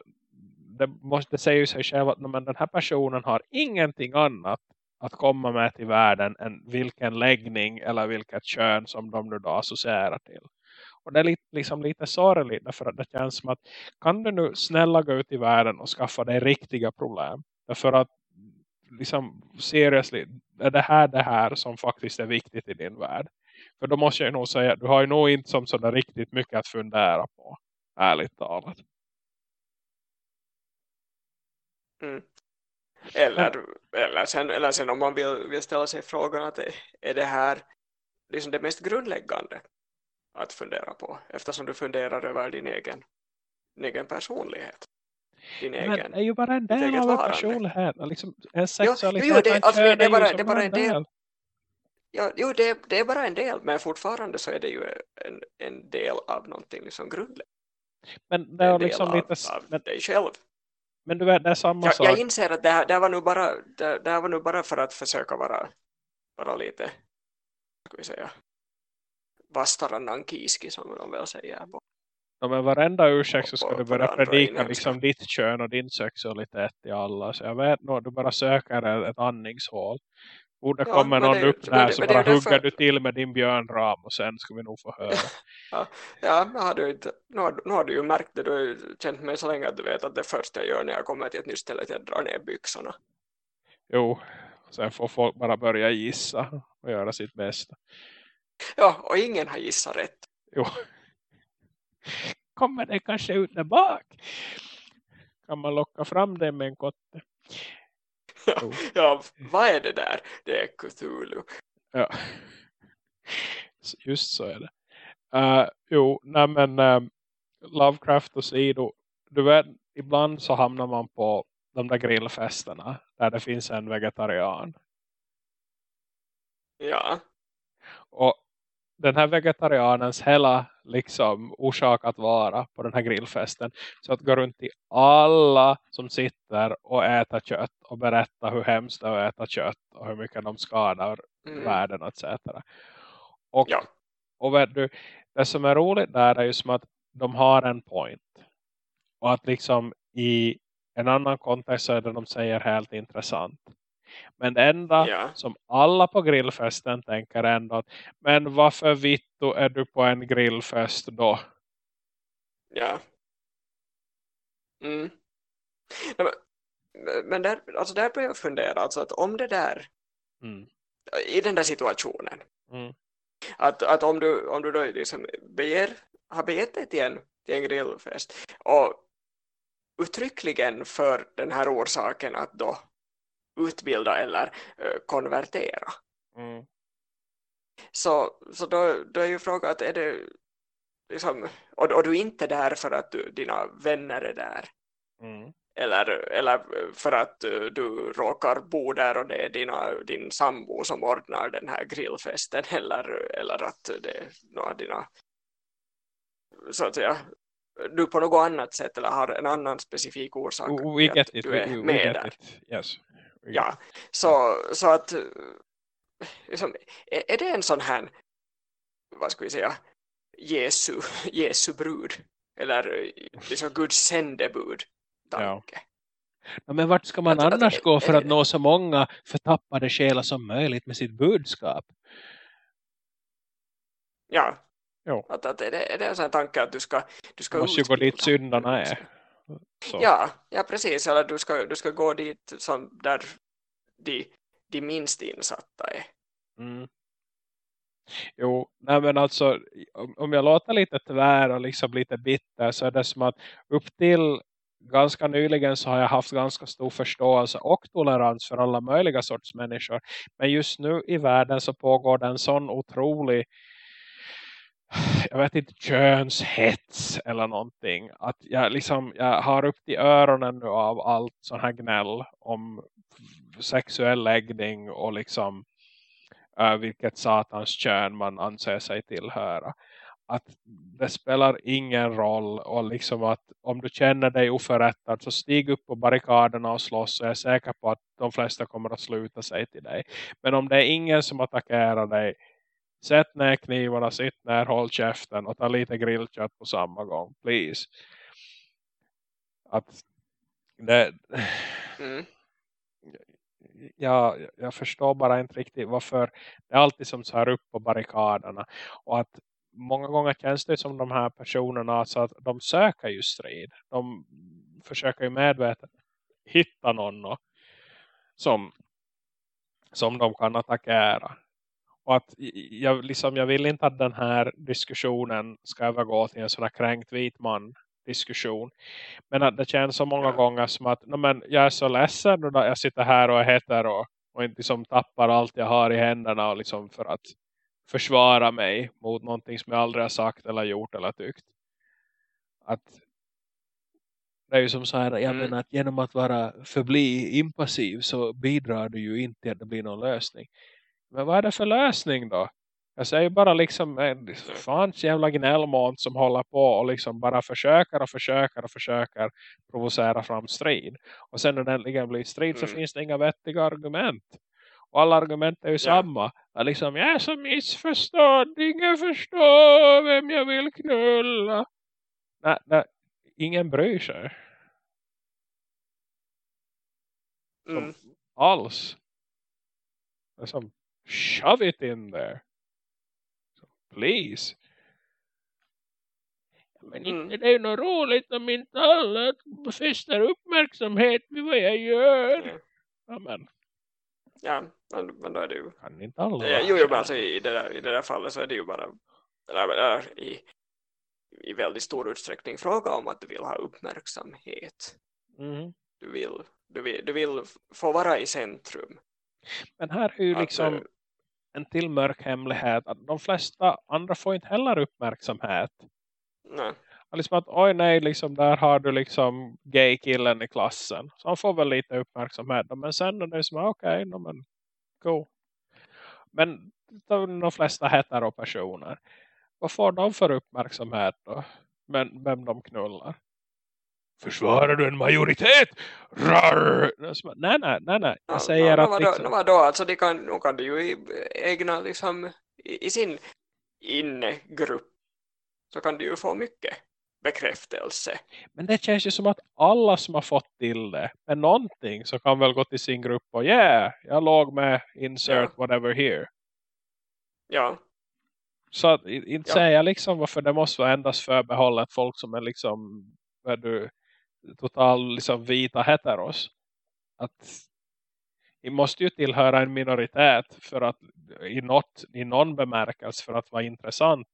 det, måste, det säger sig själv att men den här personen har ingenting annat att komma med till världen än vilken läggning eller vilket kön som de nu då associerar till. Och det är lite, liksom lite sorgligt därför att det känns som att kan du nu snälla gå ut i världen och skaffa dig riktiga problem? Därför att liksom seriously, är det här det här som faktiskt är viktigt i din värld? För då måste jag nog säga, du har ju nog inte som sådär riktigt mycket att fundera på. Ärligt talat. Mm. Eller, eller, sen, eller sen om man vill, vill ställa sig frågan att är det här liksom det mest grundläggande att fundera på eftersom du funderar över din egen, din egen personlighet. Din Men egen, är ju bara en del av en personlighet. Liksom, en sexualitet, jo, jo, det, alltså, det, är bara, det är bara en del. del. Ja, jo, det, det är bara en del, men fortfarande så är det ju en, en del av någonting liksom grundläggande. Men det är liksom lite... Av, av men, dig själv. Men du vet, det är samma jag, sak. Jag inser att det här, det här var nog bara det, det här var nog bara för att försöka vara, vara lite ska vi säga vastarannan kiski som de väl säger på. Ja, men varenda ursäkt så ska du börja predika liksom ditt kön och din sexualitet i alla. Så jag vet nog, du bara söker ett andningshål. Borde ja, kommer någon det, upp där det, så bara hugger därför... du till med din björnram och sen ska vi nog få höra. ja, ja har du inte, nu, har, nu har du ju märkt det, du har ju känt mig så länge att du vet att det första jag gör när jag kommer till ett nytt ställe är att jag drar ner byxorna. Jo, sen får folk bara börja gissa och göra sitt bästa. Ja, och ingen har gissat rätt. Jo. Kommer det kanske ut där bak? Kan man locka fram det med en kotte? Ja, ja, vad är det där? Det är Cthulhu. Ja. Just så är det. Uh, jo, nej men uh, Lovecraft och Sido. Du vet, ibland så hamnar man på de där grillfesterna där det finns en vegetarian. Ja. Och den här vegetarianens hela liksom orsak att vara på den här grillfesten. Så att gå runt till alla som sitter och äter kött och berätta hur hemskt det är att äta kött och hur mycket de skadar mm. världen etc. Och, ja. och vet du, det som är roligt där är ju som att de har en point. Och att liksom i en annan kontext så är det de säger helt intressant. Men det enda ja. som alla på grillfesten tänker ändå att, men varför vittu är du på en grillfest då? Ja. Mm. Men, men där, alltså där börjar jag fundera alltså att om det där mm. i den där situationen mm. att, att om du, om du då liksom beger, har begett dig till en, till en grillfest och uttryckligen för den här orsaken att då utbilda eller uh, konvertera. Mm. Så, så då, då är ju frågan att är det liksom, och, och du är inte där för att du, dina vänner är där. Mm. Eller, eller för att du råkar bo där och det är dina, din sambo som ordnar den här grillfesten eller, eller att det är några dina så att säga du på något annat sätt eller har en annan specifik orsak we get it, du är we, we med där. It. Yes. Ja, så, så att liksom, är det en sån här vad ska vi säga Jesu, Jesu brud eller liksom Guds sändebud tanke. Ja. Ja, men vart ska man att, annars att, gå för att nå så många förtappade själar som möjligt med sitt budskap? Ja, jo. Att, att är, det, är det en sån tanke att du ska, du ska måste ju gå dit syndarna är. Så. Ja, ja, precis. Eller du ska, du ska gå dit som där de, de minst insatta är. Mm. Jo, nej men alltså om, om jag låter lite tvär och liksom lite bitter så är det som att upp till ganska nyligen så har jag haft ganska stor förståelse och tolerans för alla möjliga sorts människor. Men just nu i världen så pågår det en sån otrolig jag vet inte, könshets eller någonting. Att jag liksom, jag har upp i öronen nu av allt sån här gnäll om sexuell läggning och liksom uh, vilket satans kön man anser sig tillhöra att det spelar ingen roll och liksom att om du känner dig oförrättad så stig upp på barrikaderna och slåss så jag är säker på att de flesta kommer att sluta sig till dig. Men om det är ingen som attackerar dig sätt ner knivarna, sitt ner, håll käften och ta lite grillkött på samma gång, please. Att det... Mm. Jag, jag förstår bara inte riktigt varför det är alltid som så här upp på barrikaderna och att många gånger känns det som de här personerna alltså att de söker ju strid. De försöker ju medvetet hitta någon som, som de kan attackera. Och att jag, liksom, jag vill inte att den här diskussionen ska övergå till en sån här kränkt vit man diskussion. Men att det känns så många gånger som att men, jag är så ledsen då jag sitter här och är hetero och inte liksom tappar allt jag har i händerna och liksom för att försvara mig mot någonting som jag aldrig har sagt eller gjort eller tyckt. Att det är ju som så här, jag mm. menar att genom att vara förbli impassiv så bidrar du ju inte att det blir någon lösning. Men vad är det för lösning då? Jag säger bara liksom en fans jävla gnällmån som håller på och liksom bara försöker och försöker och försöker provocera fram strid. Och sen när det äntligen blir strid så mm. finns det inga vettiga argument. Och alla argument är ju ja. samma. Att liksom, jag är så missförstådd. Ingen förstår vem jag vill knulla. Nej, nej ingen bryr sig. Mm. Alls. Liksom, shove it in there. So, please. Men mm. inte det är något roligt om inte alla fäster uppmärksamhet vid vad jag gör. Mm. Amen. Ja, men, men då är det ju... Kan inte alla. Ja, jo, jo, men alltså i det, där, i det där fallet så är det ju bara eller, eller, i, i väldigt stor utsträckning fråga om att du vill ha uppmärksamhet. Mm. Du, vill, du, vill, du vill få vara i centrum. Men här är ju att, liksom eh, en till mörk hemlighet att de flesta andra får inte heller uppmärksamhet. Nej. Liksom att oj nej, liksom där har du liksom gay-killen i klassen. Så han får väl lite uppmärksamhet. Men sen är det som okej, okay, no, men cool. Men de flesta hetero-personer. Vad får de för uppmärksamhet då? Men vem de knullar? Försvarar du en majoritet? Rarr! Nej, nej, nej, nej. Jag säger ja, att... Vadå, liksom... vadå? Alltså, de kan, de kan ju i egna, liksom, i, i sin innegrupp så kan du ju få mycket bekräftelse. Men det känns ju som att alla som har fått till det med någonting så kan väl gå till sin grupp och yeah, jag låg med insert ja. whatever here. Ja. Så att, inte ja. säga liksom varför det måste vara endast förbehållet folk som är liksom du, total liksom vita heteros. Att vi måste ju tillhöra en minoritet för att i, något, i någon bemärkelse för att vara intressant.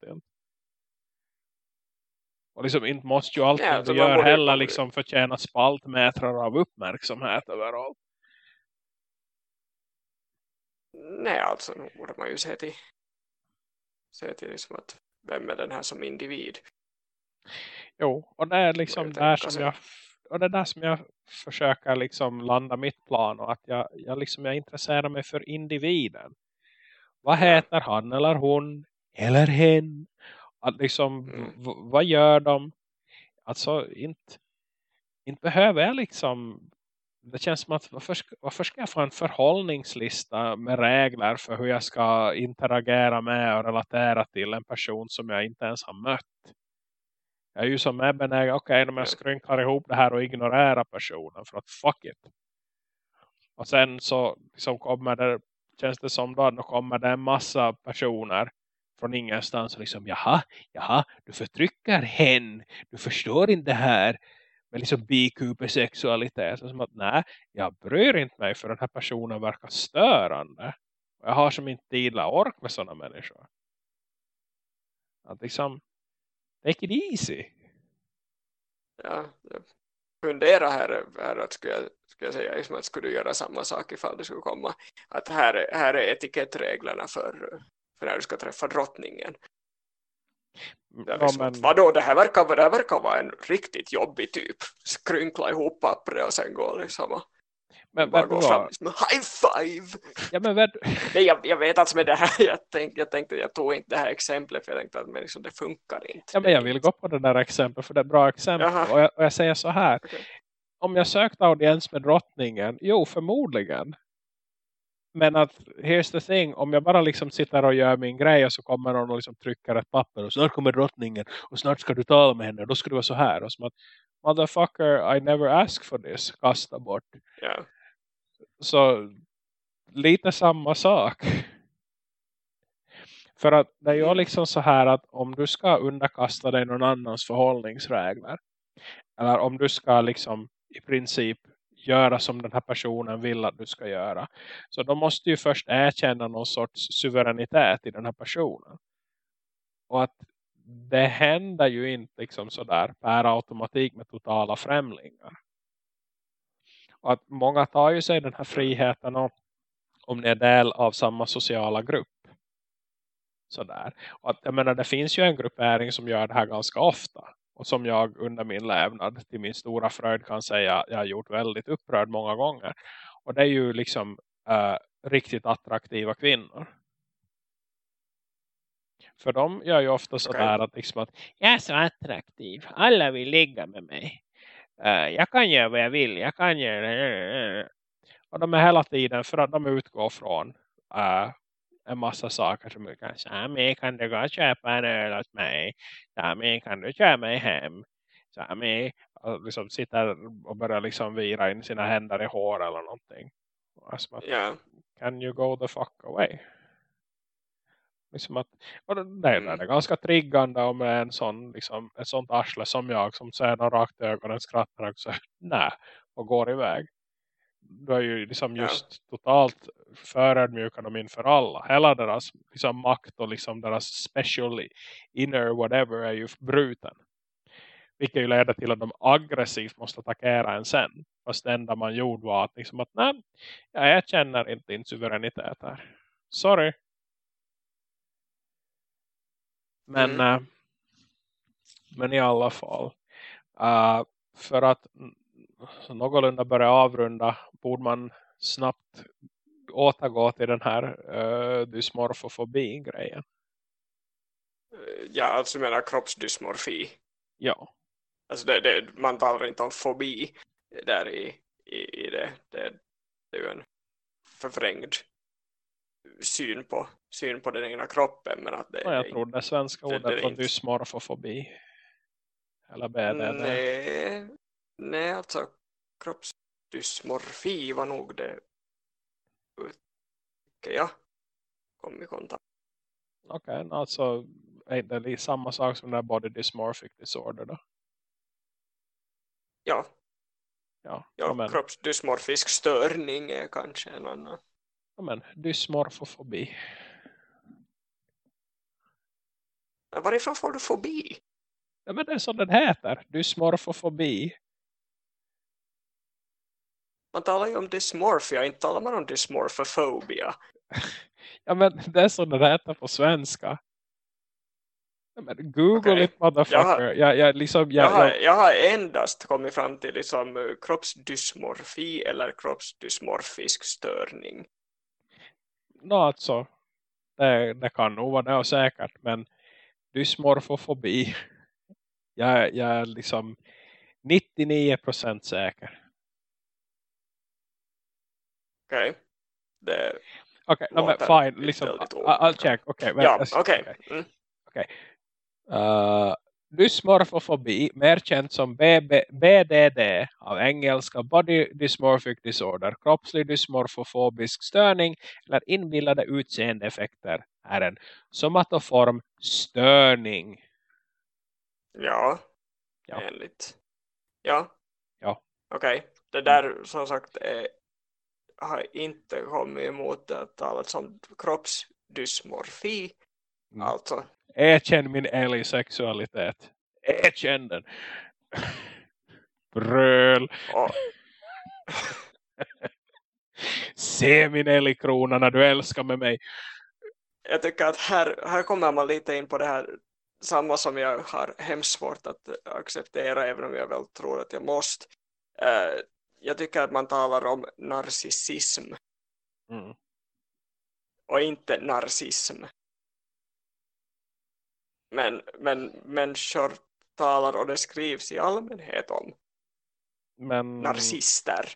Och liksom inte måste ju alltid ja, du gör heller liksom förtjäna spaltmätrar av uppmärksamhet överallt. Nej, alltså nu borde man ju se till, se till liksom att vem är den här som individ. Jo, och det är liksom där som jag och det är där som jag försöker liksom landa mitt plan och att jag, jag, liksom, jag intresserar mig för individen. Vad heter han eller hon eller hen? Att liksom, mm. vad gör de? Alltså, inte, inte behöver jag liksom... Det känns som att varför, varför ska jag få en förhållningslista med regler för hur jag ska interagera med och relatera till en person som jag inte ens har mött? Jag är ju som är benägen, okej okay, om jag skrynklar ihop det här och ignorerar personen för att fuck it. Och sen så liksom kommer det, känns det som då, då kommer det en massa personer från ingenstans och liksom, jaha, jaha, du förtrycker hen, du förstår inte det här med liksom bikupersexualitet. Som att nej, jag bryr inte mig för den här personen verkar störande. Jag har som inte eller ork med sådana människor. Att liksom, take it easy. Ja, jag funderar här, här att skulle jag, skulle jag säga liksom att skulle du göra samma sak ifall det skulle komma. Att här, här är etikettreglerna för, för när du ska träffa drottningen. Ja, liksom, men... Vadå, det här, verkar, det här verkar vara en riktigt jobbig typ. Skrynkla ihop pappret och sen gå liksom men bara gå fram liksom, high five! Ja, men vad... Nej, jag, jag vet alltså med det här, jag tänkte, jag tänkte, jag tog inte det här exemplet för jag tänkte att men liksom, det funkar inte. Ja, men jag vill gå på det där exemplet för det är bra exempel. Och jag, och jag, säger så här. Okay. Om jag sökte audiens med drottningen, jo förmodligen. Men att, here's the thing, om jag bara liksom sitter och gör min grej och så kommer någon och liksom trycker ett papper och snart kommer drottningen och snart ska du tala med henne och då ska du vara så här. Och som att, motherfucker, I never ask for this, kasta bort. Yeah. Så lite samma sak. För att det är ju mm. liksom så här att om du ska underkasta dig någon annans förhållningsregler. Eller om du ska liksom i princip göra som den här personen vill att du ska göra. Så då måste du först erkänna någon sorts suveränitet i den här personen. Och att det händer ju inte liksom sådär per automatik med totala främlingar. Att många tar ju sig den här friheten och, om ni är del av samma sociala grupp. Sådär. Och att, jag menar, det finns ju en gruppering som gör det här ganska ofta. Och som jag under min lävnad till min stora fröjd kan säga jag har gjort väldigt upprörd många gånger. Och det är ju liksom äh, riktigt attraktiva kvinnor. För de gör ju ofta sådär okay. att, liksom att jag är så attraktiv. Alla vill ligga med mig. Jag kan göra vad jag vill. Jag kan göra... Och de är hela tiden för att de utgår från uh, en massa saker som du kan säga. Men kan du gå och köpa en öl åt mig? Men kan du köra mig hem? Men liksom sitter och börjar liksom vira in sina händer i hår eller någonting. Alltså, yeah. Can you go the fuck away? Liksom att, det, det, mm. är ganska triggande om en sån, liksom, ett sånt arsle som jag som ser någon rakt i ögonen skrattar och säger nej och går iväg. Du är ju liksom just ja. totalt förödmjukande inför alla. Hela deras liksom, makt och liksom deras special inner whatever är ju bruten. Vilket ju leder till att de aggressivt måste attackera en sen. Fast det enda man gjorde var att liksom att nej, jag erkänner inte din suveränitet här. Sorry. Men, mm. äh, men i alla fall. Äh, för att någorlunda börja avrunda borde man snabbt återgå till den här äh, dysmorfofobi-grejen. Ja, alltså menar kroppsdysmorfi. Ja. Alltså det, det, man talar inte om fobi där i, i, i det. det. Det är ju en förvrängd syn på, syn på den egna kroppen. Men att det, ja, jag tror det svenska ordet det, dysmorfofobi. Eller BDD. Nej, nej, alltså kroppsdysmorfi var nog det uttrycket jag kom i kontakt Okej, okay, alltså är det samma sak som den body dysmorphic disorder då? Ja. Ja, ja men... kroppsdysmorfisk störning är kanske en annan ja, men, dysmorfofobi. Varifrån får du fobi? Ja, men det är så den heter. Dysmorfofobi. Man talar ju om dysmorfia, inte talar man om dysmorfofobia. ja, men det är så den heter på svenska. Men Google okay. it, motherfucker. Jag har, jag, jag, liksom, jag, jag, har, jag har endast kommit fram till liksom, eh, kroppsdysmorfi eller kroppsdysmorfisk störning no, alltså, det, det kan nog vara det säkert, men dysmorfofobi, jag, jag är liksom 99% säker. Okej. Okay. Det Okej, okay, no, fine. Liksom, I'll check. Okej, okay, ja, okej. Okay. Mm. okay. Uh, dysmorfofobi, mer känt som BB, BDD av engelska Body Dysmorphic Disorder, kroppslig dysmorfofobisk störning eller inbillade utseendeeffekter är en somatoform störning. Ja, Ja. enligt. Ja, Ja. okej. Det där som sagt är, har inte kommit emot att talat som kroppsdysmorfi. Mm. Alltså, Erkänn min älgsexualitet. Erkänn den. Bröl. och, Se min älgkrona när du älskar med mig. jag tycker att här, här kommer man lite in på det här samma som jag har hemskt svårt att acceptera även om jag väl tror att jag måste. Eh, jag tycker att man talar om narcissism Mm. och inte narcissm. Men, men människor talar och det skrivs i allmänhet om Men, narcissister.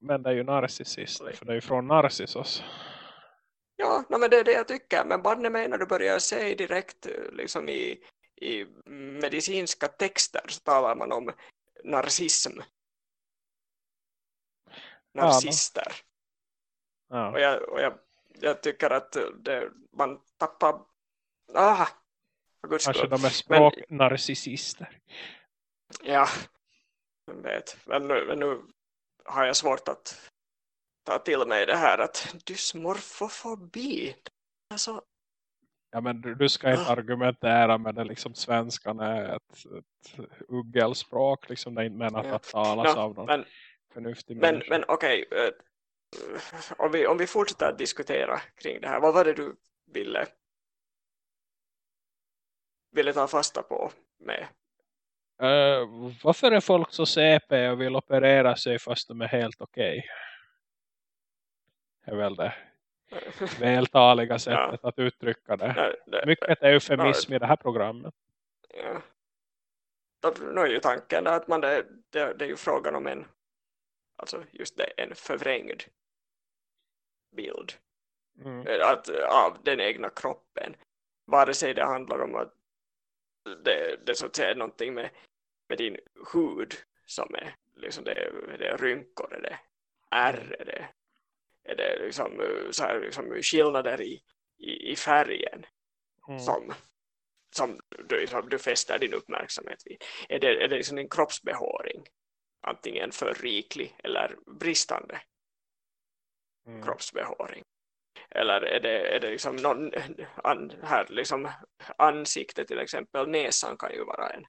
men det är ju narcissist. För det är ju från Narcissus. Ja, no, men det är det jag tycker. Men banne mig när du börjar se direkt liksom i, i medicinska texter så talar man om narcissm. no. Narcissister. Och, Ja. jag, och jag, jag tycker att det, man tappar... Ah, för guds Kanske de är språknarcissister. Ja, vem vet. Men nu, men nu har jag svårt att ta till mig det här att dysmorfofobi. Alltså, Ja men du, du ska inte Ah. argumentera med det liksom svenskan är ett, ett uggelspråk liksom det är inte menat Ja. att talas Nå, av någon men, förnuftig men, människa. men okej. eh, om, vi, om vi fortsätter att diskutera kring det här. Vad var det du ville, ville ta fasta på med? Eh, varför är folk så CP och vill operera sig fast de är helt okej? Det är väl det vältaliga sättet att uttrycka det. Nej, det, Mycket är eufemism i det här programmet. ja. Nu är ju tanken att man det, det, det är ju frågan om en alltså just det, en förvrängd bild Mm. att, av den egna kroppen. Vare sig det handlar om att det, det så att säga är någonting med, med din hud som är liksom det, det är rynkor, är det ärr, är det, är det liksom, eh, så här, liksom skillnader i, i, i färgen Mm. som, som, du, som du fäster din uppmärksamhet vid. Är det, är det liksom din kroppsbehåring? Antingen för riklig eller bristande Mm. kroppsbehåring. Eller är det, är det liksom någon an, här liksom ansiktet till exempel, näsan kan ju vara en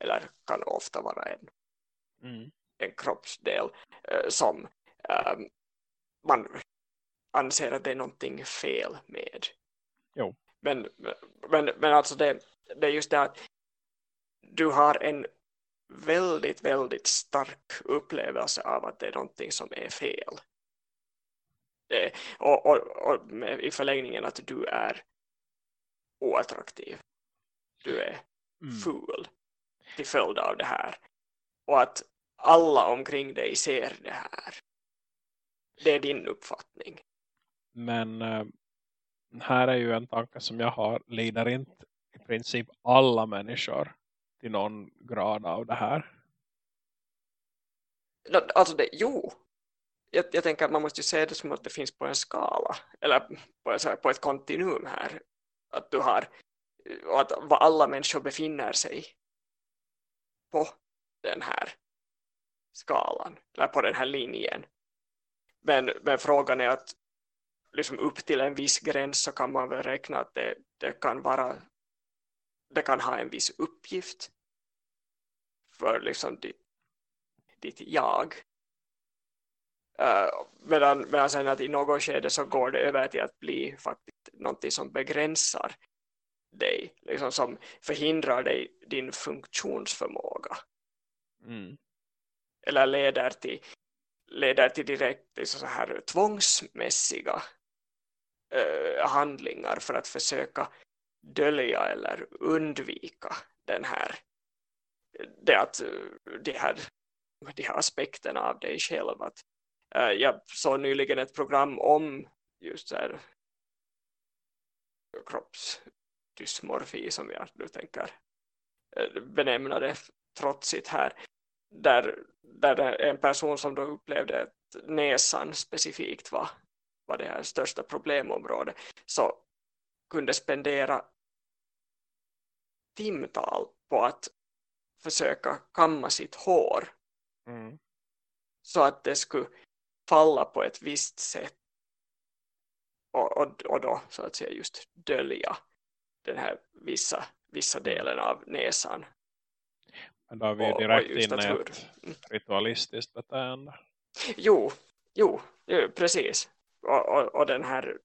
eller kan ofta vara en, Mm. en kroppsdel eh, som eh, man anser att det är någonting fel med. Jo. Men, men, men alltså det, det är just det att du har en väldigt, väldigt stark upplevelse av att det är någonting som är fel. Det, och och, och med, i förlängningen att du är oattraktiv. Du är Mm. ful till följd av det här. Och att alla omkring dig ser det här. Det är din uppfattning. Men eh, här är ju en tanke som jag har. Lider inte i princip alla människor till någon grad av det här? Alltså det, jo. Jag, jag tänker att man måste ju se det som att det finns på en skala. Eller på, så här- på ett kontinuum här. Att du har och att vad alla människor befinner sig på den här skalan. Eller på den här linjen. Men, men frågan är att liksom upp till en viss gräns så kan man väl räkna att det, det kan vara det kan ha en viss uppgift för liksom ditt, ditt jag. Uh, medan, medan sen att i något skede så går det över till att bli faktiskt någonting som begränsar dig, liksom som förhindrar dig din funktionsförmåga Mm. eller leder till, leder till direkt liksom så här tvångsmässiga eh, handlingar för att försöka dölja eller undvika den här det att eh, de här, de här aspekterna av dig själv att, jag såg nyligen ett program om just så här kroppsdysmorfi som jag nu tänker eh, benämna det trotsigt här där, där en person som då upplevde att näsan specifikt var, var det här största problemområdet så kunde spendera timtal på att försöka kamma sitt hår Mm. så att det skulle falla på ett visst sätt och, och, och då så att säga just dölja den här vissa, vissa delen av näsan. Men då är vi ju Och- och direkt just inne i ett ritualistiskt beteende. Jo, jo, jo precis. Och, och, och den här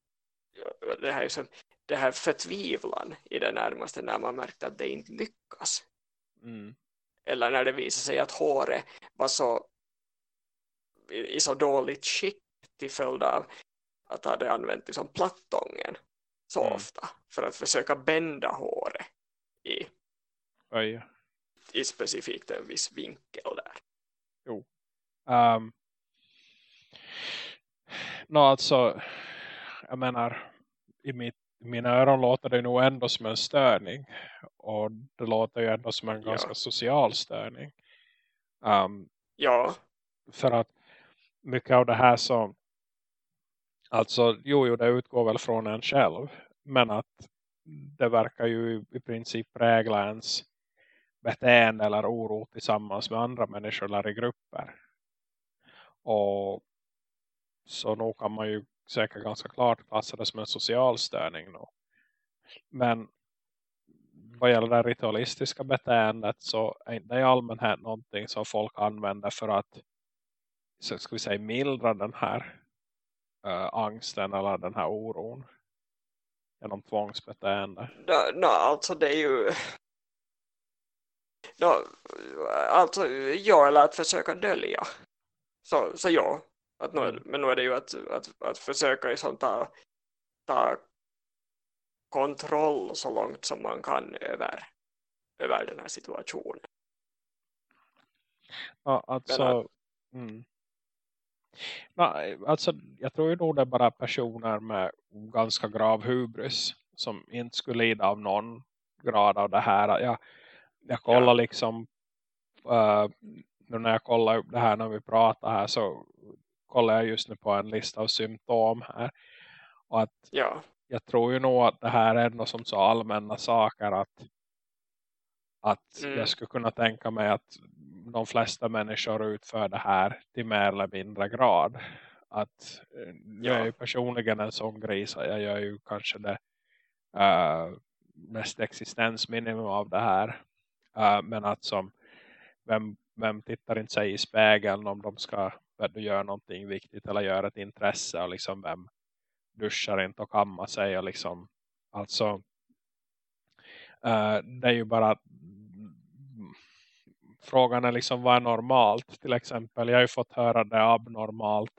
det här, är som, det här förtvivlan i det närmaste när man märkte att det inte lyckas. Mm. Eller när det visade sig att håret var så i, så dåligt skick till följd av att hade använt liksom plattången så Mm. ofta för att försöka bända håret i, Oj. i specifikt en viss vinkel där. Um, Nå alltså, jag menar, i, mitt, mina öron låter det nog ändå som en störning. Och det låter ju ändå som en Ja. ganska social störning. Um, Ja, för att mycket av det här som, alltså, jo, jo, det utgår väl från en själv. Men att det verkar ju i, princip prägla ens beteende eller oro tillsammans med andra människor eller i grupper. Och så nog kan man ju säkert ganska klart klassa det som en social störning. Då. Men vad gäller det ritualistiska beteendet så är det i allmänhet någonting som folk använder för att så ska vi säga mildra den här äh, angsten eller den här oron genom tvångsbeteende. no, no, alltså det är ju no, alltså ja, eller att försöka dölja. Så, så ja, att nu, Mm. men nu är det ju att, att, att försöka i sånt ta, ta kontroll så långt som man kan över, över den här situationen. Ja, alltså, mm. Alltså, jag tror ju nog det är bara personer med ganska grav hubris som inte skulle lida av någon grad av det här. Jag, jag kollar Ja. liksom uh, nu när jag kollar upp det här när vi pratar här så kollar jag just nu på en lista av symptom här. Och att Ja, jag tror ju nog att det här är ändå som så allmänna saker att, att Mm. jag skulle kunna tänka mig att de flesta människor utför det här till mer eller mindre grad. Att eh, jag är ju personligen en sån gris jag gör ju kanske det uh, mest existensminimum av det här. Eh, men att som vem, vem tittar inte sig i spegeln om de ska göra någonting viktigt eller göra ett intresse och liksom vem duschar inte och kammar sig och liksom alltså eh, det är ju bara frågan är liksom vad är normalt till exempel jag har ju fått höra det abnormalt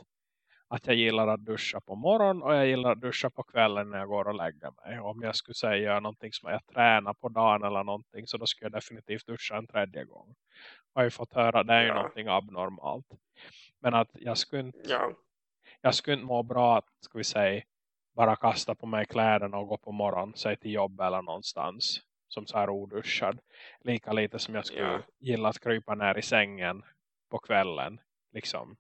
att jag gillar att duscha på morgonen och jag gillar att duscha på kvällen när jag går och lägger mig. Om jag skulle säga någonting som jag tränar på dagen eller någonting så då skulle jag definitivt duscha en tredje gång. Jag har ju fått höra det är ju Ja. någonting abnormalt. Men att jag skulle inte ja, jag skulle inte må bra att, ska vi säga, bara kasta på mig kläderna och gå på morgon, säg till jobb eller någonstans som så här oduschad. Lika lite som jag skulle Ja. gilla att krypa ner i sängen på kvällen, liksom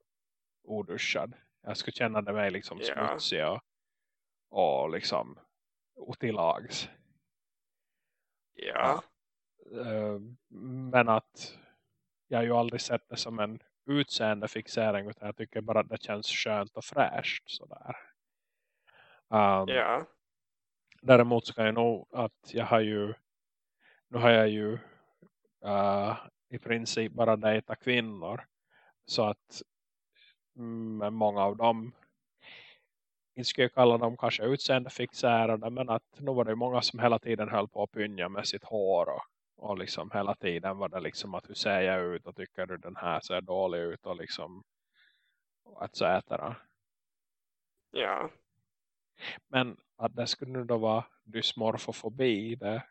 oduschad. Jag skulle känna det mig liksom Ja. smutsig och, och liksom otillags. ja, Eh, Men att jag har ju aldrig sett det som en utseendefixering utan jag tycker bara att det känns skönt och fräscht sådär. Um, ja, Däremot så kan jag nog att jag har ju nu har jag ju uh, i princip bara dejta kvinnor så att mm, många av dem inte skulle jag kalla dem kanske utseendefixerade men att nu var det många som hela tiden höll på att pynja med sitt hår och, och liksom hela tiden var det liksom att hur ser jag ut och tycker du den här ser dålig ut och liksom och etc. ja. Men att det skulle nu då vara dysmorfofobi det,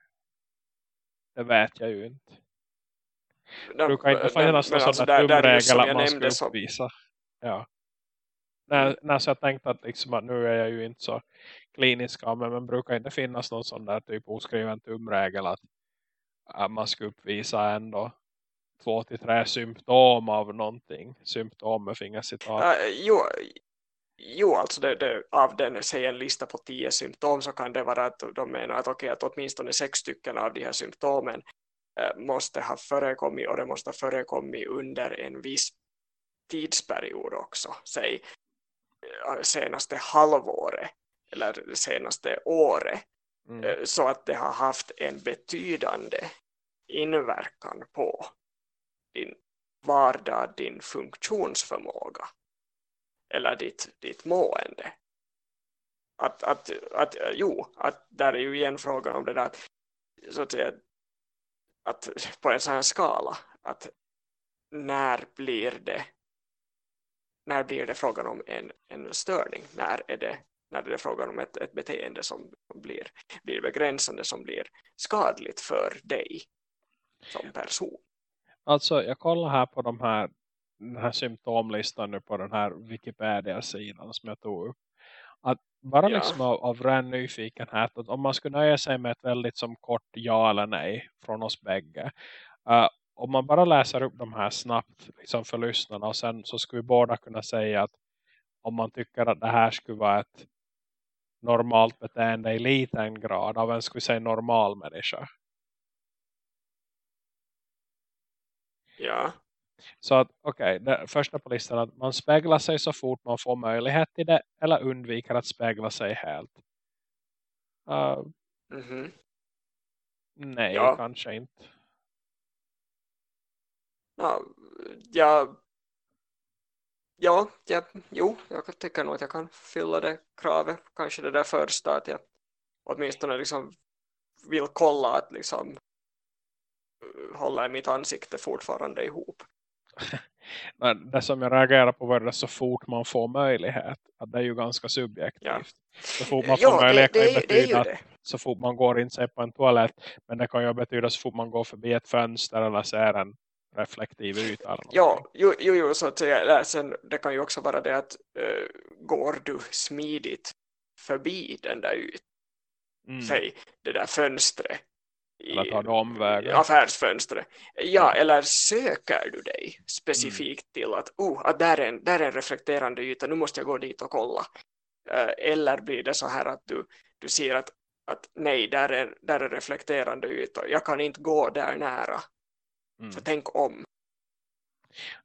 det vet jag ju inte. Du kan inte finnas någon men sån alltså där där- som att man ska så- uppvisa. Ja. När, när så jag tänkte att, liksom att nu är jag ju inte så klinisk av mig, men brukar inte finnas någon sån där typ oskriven tumregel att att man ska uppvisa ändå två till tre symptom av någonting. Symptom med fingercitat. Uh, jo, jo, alltså det, det, av den säger en lista på tio symptom så kan det vara att de menar att, okay, att åtminstone sex stycken av de här symptomen uh, måste ha förekommit och det måste ha förekommit under en viss tidsperiod också. Säg uh, senaste halvåret eller senaste året. Mm. Så att det har haft en betydande inverkan på din vardag, din funktionsförmåga eller ditt, ditt mående. Att, att, att, jo, att där är ju igen frågan om det där så att säga, att på en sån här skala att när blir det när blir det frågan om en, en störning? När är det, när är det frågan om ett, ett beteende som blir, blir begränsande, som blir skadligt för dig som person? Alltså jag kollar här på de här, den här symptomlistan nu på den här Wikipedia-sidan som jag tog upp. Att bara ja. liksom av, av ren nyfikenhet att om man skulle nöja sig med ett väldigt som kort ja eller nej från oss bägge. Uh, om man bara läser upp de här snabbt liksom för lyssnarna och sen så skulle vi båda kunna säga att om man tycker att det här skulle vara ett normalt beteende i liten grad av en skulle säga normal människa. Ja. Så att okej, okay, första på listan att man speglar sig så fort man får möjlighet till det eller undviker att spegla sig helt. Uh, mm -hmm. Nej, ja. kanske inte. Ja, ja, ja, ja, jo, jag tycker nog att jag kan fylla det kravet. Kanske det där första att jag åtminstone liksom vill kolla att liksom håller mitt ansikte fortfarande ihop. det som jag reagerar på var det så fort man får möjlighet. Att det är ju ganska subjektivt. Ja. Så fort man får ja, möjlighet det, det, det, det så fort man går in sig på en toalett. Men det kan ju betyda så fort man går förbi ett fönster eller ser en reflektiv yta. Ja, jo, jo, jo, så att säga. Sen, det kan ju också vara det att uh, går du smidigt förbi den där ytan. Mm. Säg det där fönstret eller tar du omvägar? affärsfönstret. Ja, eller söker du dig specifikt mm. till att, oh, att där, är en, där är en reflekterande yta, nu måste jag gå dit och kolla. Uh, eller blir det så här att du, du ser att, att nej, där är, där är reflekterande yta, jag kan inte gå där nära. Mm. För tänk om.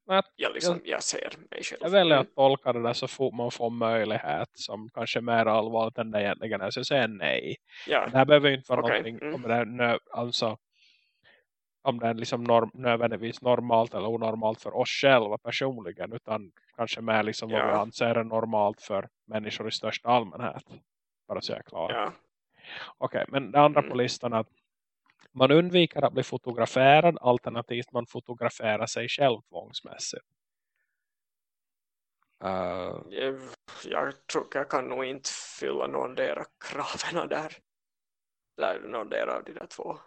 Att, jag, liksom, jag, jag ser mig själv. Jag väljer att tolka det där så fort man får möjlighet som kanske är mer allvarligt än det egentligen är. Så jag säger nej. Ja. Det här behöver inte vara okay. någonting mm. om det är, alltså, om det är liksom norm, nödvändigtvis normalt eller onormalt för oss själva personligen. Utan kanske mer liksom ja. vad vi anser är normalt för människor i största allmänhet. Bara så jag är klar. Ja. Okej, okay, men det andra mm. på listan är att man undviker att bli fotograferad alternativt man fotograferar sig själv tvångsmässigt. Uh, jag, jag tror jag kan nog inte fylla någon där kraven där. Eller någon där av de där två.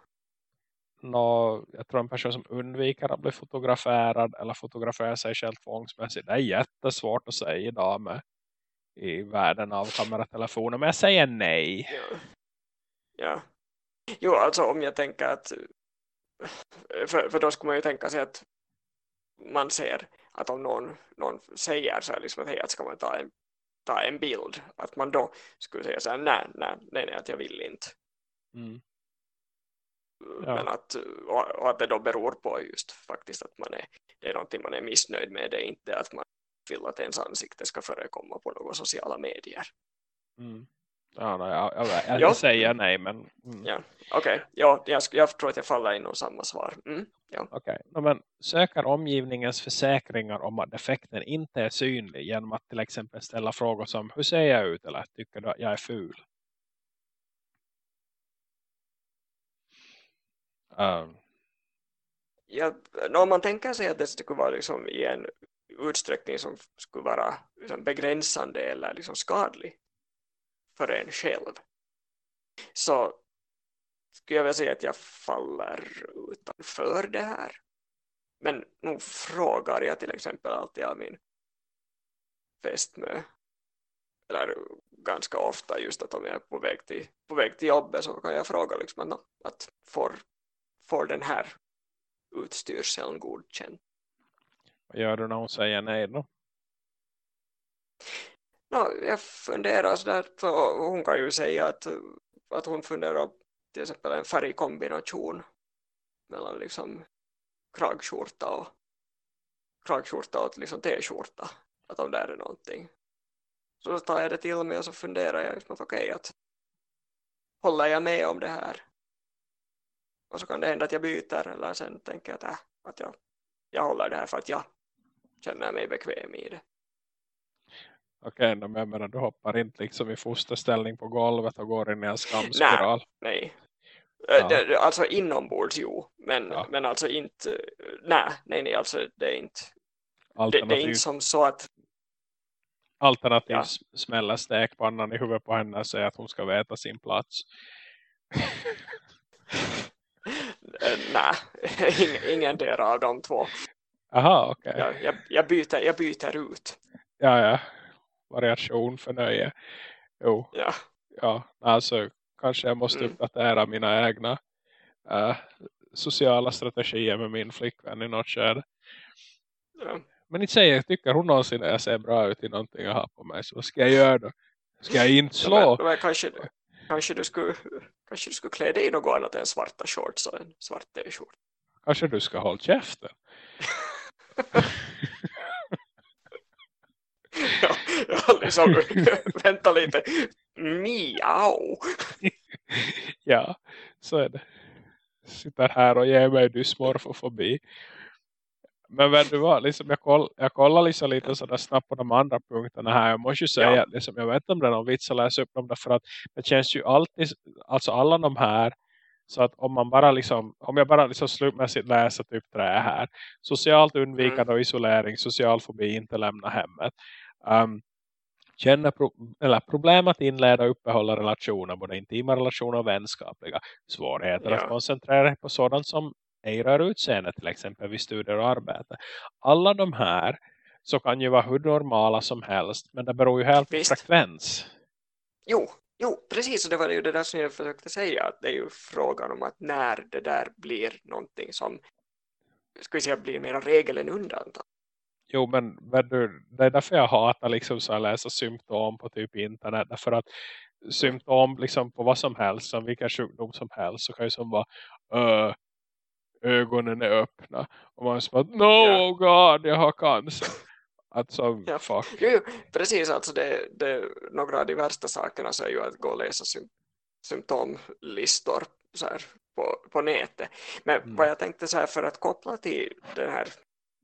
No, jag tror en person som undviker att bli fotograferad eller fotograferar sig själv tvångsmässigt. Det är jättesvårt att säga idag med i världen av kameratelefoner. Men jag säger nej. Ja. ja. Jo, alltså om jag tänker att för, för då skulle man ju tänka sig att man ser att om någon, någon säger så här liksom att hej, att ska man ta en, ta en bild att man då skulle säga så här nej, nej, nej, nej att jag vill inte. Mm. Ja. Men att, och, och, att det då beror på just faktiskt att man är, det är någonting man är missnöjd med, det är inte att man vill att ens ansikte ska förekomma på några sociala medier. Mm. Ja, nej, jag, jag, jag, säger nej, men... Mm. Ja, okej. Okay. Ja, jag, jag tror att jag faller in och samma svar. Mm. Ja. Okej, okay. men söker omgivningens försäkringar om att defekten inte är synlig genom att till exempel ställa frågor som hur ser jag ut eller tycker du att jag är ful? Um. Ja, om man tänker sig att det skulle vara liksom i en utsträckning som skulle vara liksom begränsande eller liksom skadlig för en själv så skulle jag vilja säga att jag faller utanför det här. Men nu frågar jag till exempel alltid av min fästmö eller ganska ofta just att om jag är på väg till, på väg till jobbet så kan jag fråga liksom att, att får, får den här utstyrseln godkänd. Vad gör du när hon säger nej då? No, jag funderar sådär, för hon kan ju säga att, att hon funderar till exempel en färgkombination mellan liksom kragskjorta och kragskjorta och liksom t-skjorta. Att om det är någonting. Så tar jag det till mig och så funderar jag liksom att okej okay, att håller jag med om det här? Och så kan det hända att jag byter eller sen tänker jag att, äh, att jag, jag håller det här för att jag känner mig bekväm i det. Okej, okay, men menar, du hoppar inte liksom i fosterställning på golvet och går in i en skamspiral. Nej, nej. Ja. Alltså inombords, jo. Men, ja. men alltså inte, nej, nej, nej, alltså det är inte, det, det, är inte som så att Alternativt ja. smälla stekpannan i huvudet på henne och säga att hon ska veta sin plats. nej, ingen, ingen del av de två. Aha, okej. Okay. Jag, jag, jag, byter, jag byter ut. Ja, ja variation för nöje. Jo. Ja. Ja, alltså kanske jag måste mm. uppdatera mina egna äh, sociala strategier med min flickvän i något skede. Ja. Men inte säger jag tycker hon någonsin att jag ser bra ut i någonting jag har på mig. Så vad ska jag göra då? Ska jag inte slå? Ja, men, men kanske, kanske, du skulle, kanske du skulle klä dig i något annat än svarta shorts och en svart t-shirt. Kanske du ska hålla käften. ja, liksom, vänta lite. Miau. ja, så är det. Sitter här och ger mig dysmorfofobi. Men vet du vad, liksom jag, koll, jag kollar liksom lite sådär snabbt på de andra punkterna här. Jag måste ju säga ja. att liksom, jag vet inte om det är någon vits att läsa upp dem. Därför att det känns ju alltid, alltså alla de här så att om man bara liksom, om jag bara liksom slutmässigt läser typ trä här. Socialt undvikande och isolering, social fobi, inte lämna hemmet. Um, känner pro eller problem att inleda och uppehålla relationer, både intima relationer och vänskapliga. Svårigheter ja. att koncentrera sig på sådant som ej rör utseende, till exempel vid studier och arbete. Alla de här så kan ju vara hur normala som helst, men det beror ju helt på frekvens. Jo, jo, precis, och det var ju det där som jag försökte säga, att det är ju frågan om att när det där blir någonting som ska vi säga blir mer regel än undantag. Jo, men, det är därför jag hatar liksom så att läsa symptom på typ internet. Därför att symptom liksom på vad som helst, som vilken sjukdom som helst, så kan ju som vara uh, ögonen är öppna. Och man säger no yeah. oh god, jag har cancer. Alltså, ja. fuck. Jo, precis, alltså det, det, några av de värsta sakerna så är ju att gå och läsa sym symptomlistor så här, på, på nätet. Men mm. vad jag tänkte så här för att koppla till den här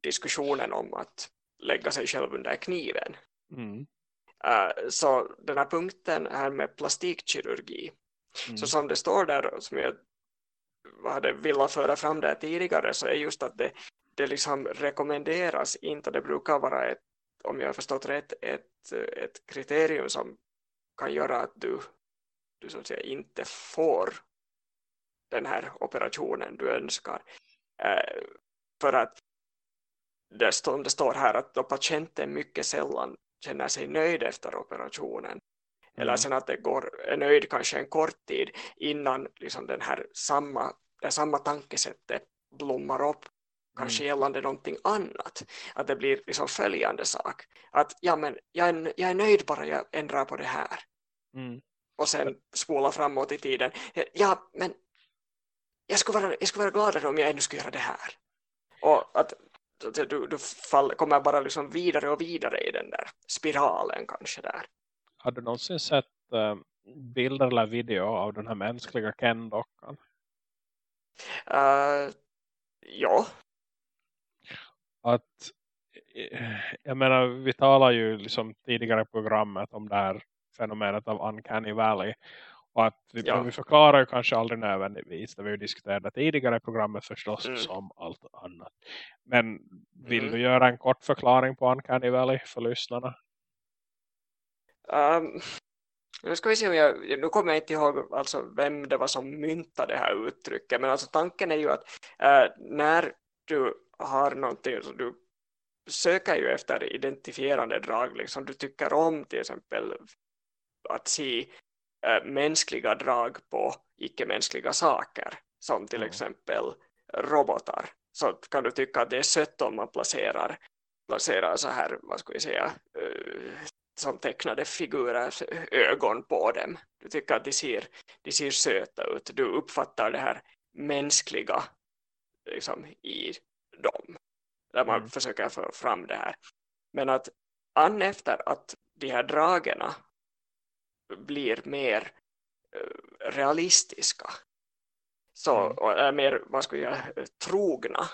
diskussionen om att lägga sig själv under kniven. Mm. Uh, så den här punkten här med plastikkirurgi. Mm. Så som det står där, som jag hade velat föra fram där tidigare, så är just att det, det liksom rekommenderas inte, det brukar vara ett, om jag har förstått rätt, ett, ett kriterium som kan göra att du, du så att säga inte får den här operationen du önskar. Uh, för att det står, det står här att då patienten mycket sällan känner sig nöjd efter operationen. Mm. eller sen att det går är nöjd kanske en kort tid innan liksom den här samma, det samma tankesättet blommar upp kanske mm. gällande någonting annat. Att det blir liksom följande sak. Att ja men jag är, jag är nöjd bara jag ändrar på det här. Mm. och sen spola framåt i tiden. Ja men jag skulle vara, jag skulle vara gladare om jag ännu skulle göra det här. Och att du, du fall, kommer bara liksom vidare och vidare i den där spiralen kanske där. Har du någonsin sett uh, bilder eller video av den här mänskliga Ken-dockan? Uh, ja. Att jag menar, vi talar ju liksom tidigare i programmet om det här fenomenet av Uncanny Valley. Och att vi, ja. vi förklarar ju kanske aldrig nödvändigtvis. Det vi ju diskuterat tidigare i programmet förstås mm. som allt annat. Men vill mm. du göra en kort förklaring på Uncanny Valley för lyssnarna? Um, nu ska vi se om jag, nu kommer jag inte ihåg alltså vem det var som myntade det här uttrycket. Men alltså tanken är ju att uh, när du har någonting, så du söker ju efter identifierande drag. Liksom du tycker om till exempel att se äh, mänskliga drag på icke-mänskliga saker. som till Mm. exempel robotar så kan du tycka att det är sött om man placerar, placerar så här, vad ska vi säga, som tecknade figurers ögon på dem. Du tycker att de ser, de ser söta ut. Du uppfattar det här mänskliga liksom, i dem. Där man Mm. försöker få fram det här. Men att an efter att de här dragerna blir mer eh, realistiska så, Mm. och är mer vad ska jag, trogna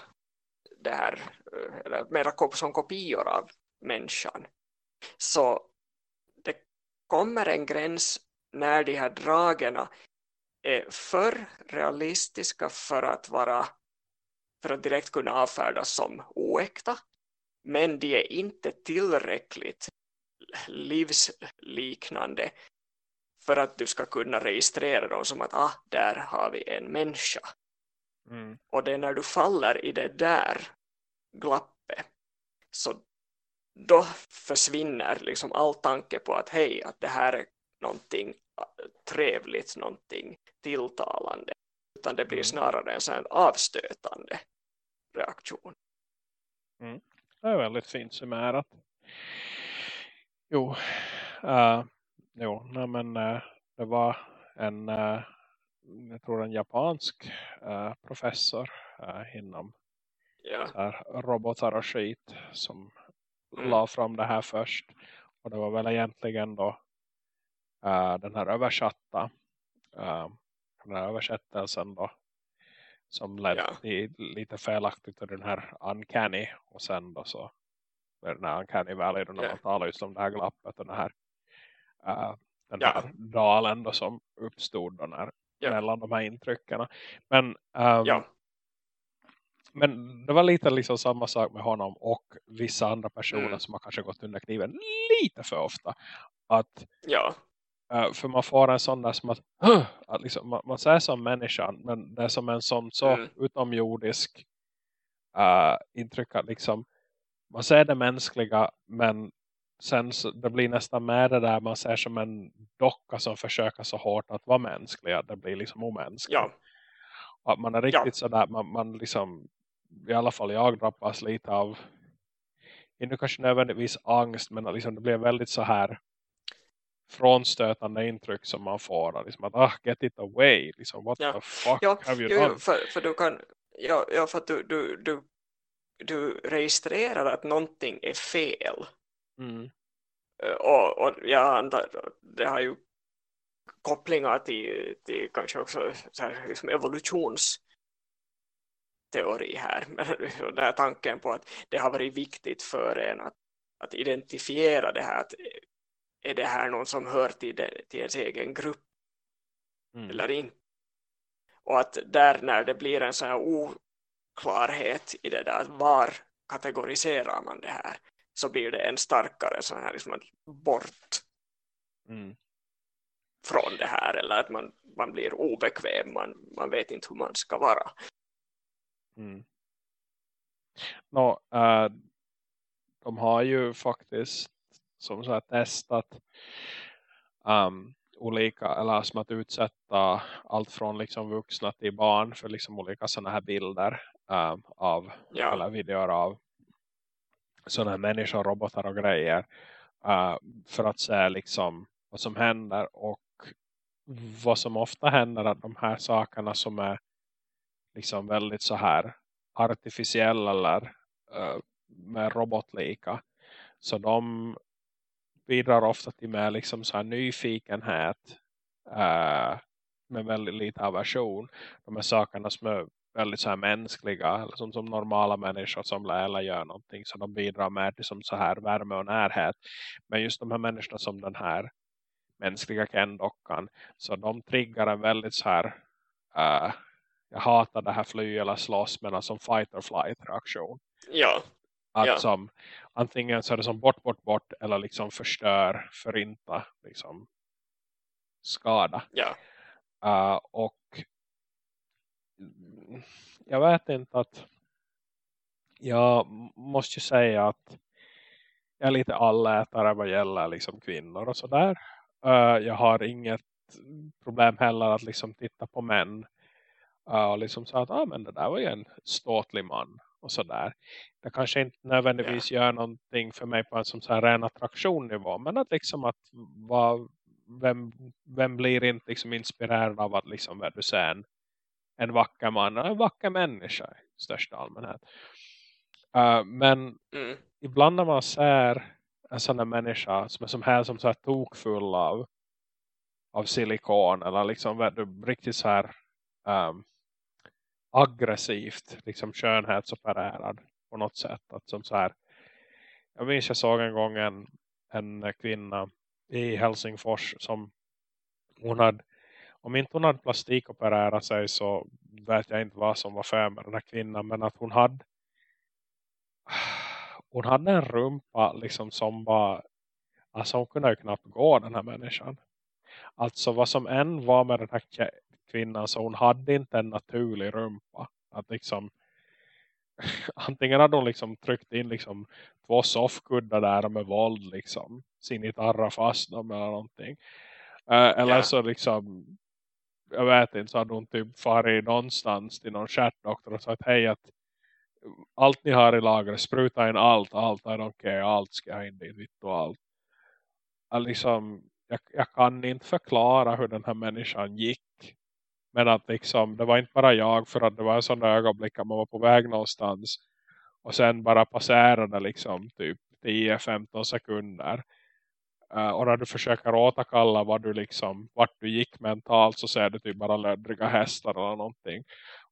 det här, eh, eller kop- som kopior av människan så det kommer en gräns när de här dragerna är för realistiska för att vara för att direkt kunna avfärdas som oäkta men de är inte tillräckligt livsliknande för att du ska kunna registrera dem som att ah, där har vi en människa. Mm. Och det är när du faller i det där glappet så då försvinner liksom all tanke på att hej, att det här är någonting äh, trevligt, någonting tilltalande. Utan det blir Mm. snarare en sån avstötande reaktion. Det är väldigt fint summerat. Jo, uh, jo nej, men uh, det var en, uh, jag tror en japansk uh, professor inom Ja, här, robotar och skit som Mm. la fram det här först. Och det var väl egentligen då den här översatta den här översättelsen då som ledde Ja. till lite felaktigt till den här uncanny och sen då så den här uncanny valley då när Ja. man talar just om det här glappet och den här uh, den Ja. här dalen då som uppstod då när, Ja. mellan de här intryckerna. Men um, ja, men det var lite liksom samma sak med honom och vissa andra personer Mm. som har kanske gått under kniven lite för ofta. Att, ja, eh, för man får en sån där som att, "Huh!" att liksom, man, man säger som människan men det är som en sån så Mm. utomjordisk uh, intryck att liksom, man ser det mänskliga men sen så, det blir nästan med det där man ser som en docka som försöker så hårt att vara mänsklig att det blir liksom omänskligt. ja, Att man är Ja. riktigt sådär, man, man liksom, i alla fall jag drabbas lite av, inte kanske nödvändigtvis angst, men liksom det blir väldigt så här frånstötande intryck som man får. att Liksom att, ah, get it away. Liksom, what Ja. the fuck ja, have you jo, done? för, för du kan, ja, ja för att du, du, du, du registrerar att någonting är fel. Mm, Eh, Och, och jag antar, det har ju kopplingar till, till kanske också så här, liksom evolutionsteori här. Men den här tanken på att det har varit viktigt för en att, att identifiera det här. Att är det här någon som hör till, det, till ens egen grupp mm, eller inte? Och att där när det blir en sån här oklarhet i det där, var kategoriserar man det här? Så blir det en starkare sån här liksom bort mm, från det här eller att man, man blir obekväm, man, man vet inte hur man ska vara. mm. Nå, eh, de har ju faktiskt som så här testat um, olika, eller som att utsätta allt från liksom vuxna till barn för liksom olika sådana här bilder um, av Ja, eller videor av sådana här människor, robotar och grejer uh, för att se liksom vad som händer och vad som ofta händer att de här sakerna som är liksom väldigt så här artificiella eller eh, uh, med robotlika. Så de bidrar ofta till med liksom så här nyfikenhet uh, med väldigt lite aversion. De här sakerna som är väldigt så här mänskliga eller som, som normala människor som eller gör någonting så de bidrar med till som så här värme och närhet. Men just de här människorna som den här mänskliga Ken-dockan så de triggar en väldigt så här uh, jag hatar det här fly eller slåss men som fight or flight reaktion. Ja, att Ja. som antingen så är det som bort, bort, bort eller liksom förstör, förinta liksom skada. Ja, Uh, och jag vet inte att jag måste ju säga att jag är lite allätare vad gäller liksom kvinnor och sådär. Uh, jag har inget problem heller att liksom titta på män Uh, och liksom sa att ah, men det där var ju en ståtlig man och sådär. Det kanske inte nödvändigvis yeah. gör någonting för mig på en som så här ren attraktionnivå. Men att liksom att vad, vem, vem blir inte liksom inspirerad av att liksom du ser en, en vacker man en vacker människa i största allmänhet. Uh, men mm. ibland när man ser en sån här människa som är som här som så här tokfull av av silikon eller liksom riktigt så här um, aggressivt liksom skönhetsopererad på något sätt. Att som så här, jag minns jag såg en gång en, en kvinna i Helsingfors som hon hade om inte hon hade plastikopererat sig så vet jag inte vad som var för med den här kvinnan men att hon hade hon hade en rumpa liksom som var alltså hon kunde ju knappt gå den här människan alltså vad som än var med den här kvinnan så hon hade inte en naturlig rumpa. Att liksom antingen hade hon liksom tryckt in liksom två soffkuddar där med våld liksom sin gitarra fast dem eller någonting. Uh, eller yeah. så liksom jag vet inte så hade hon typ farit någonstans till någon stjärtdoktor och sagt hej att allt ni har i lagret spruta in allt, allt, I don't care, allt ska in dit, vitt och allt. Liksom, jag, jag kan inte förklara hur den här människan gick men att liksom, det var inte bara jag för att det var en sån ögonblick att man var på väg någonstans. Och sen bara passerade liksom typ 10-15 sekunder. Uh, och när du försöker återkalla vad du liksom, vart du gick mentalt så ser du typ bara löddriga hästar eller någonting.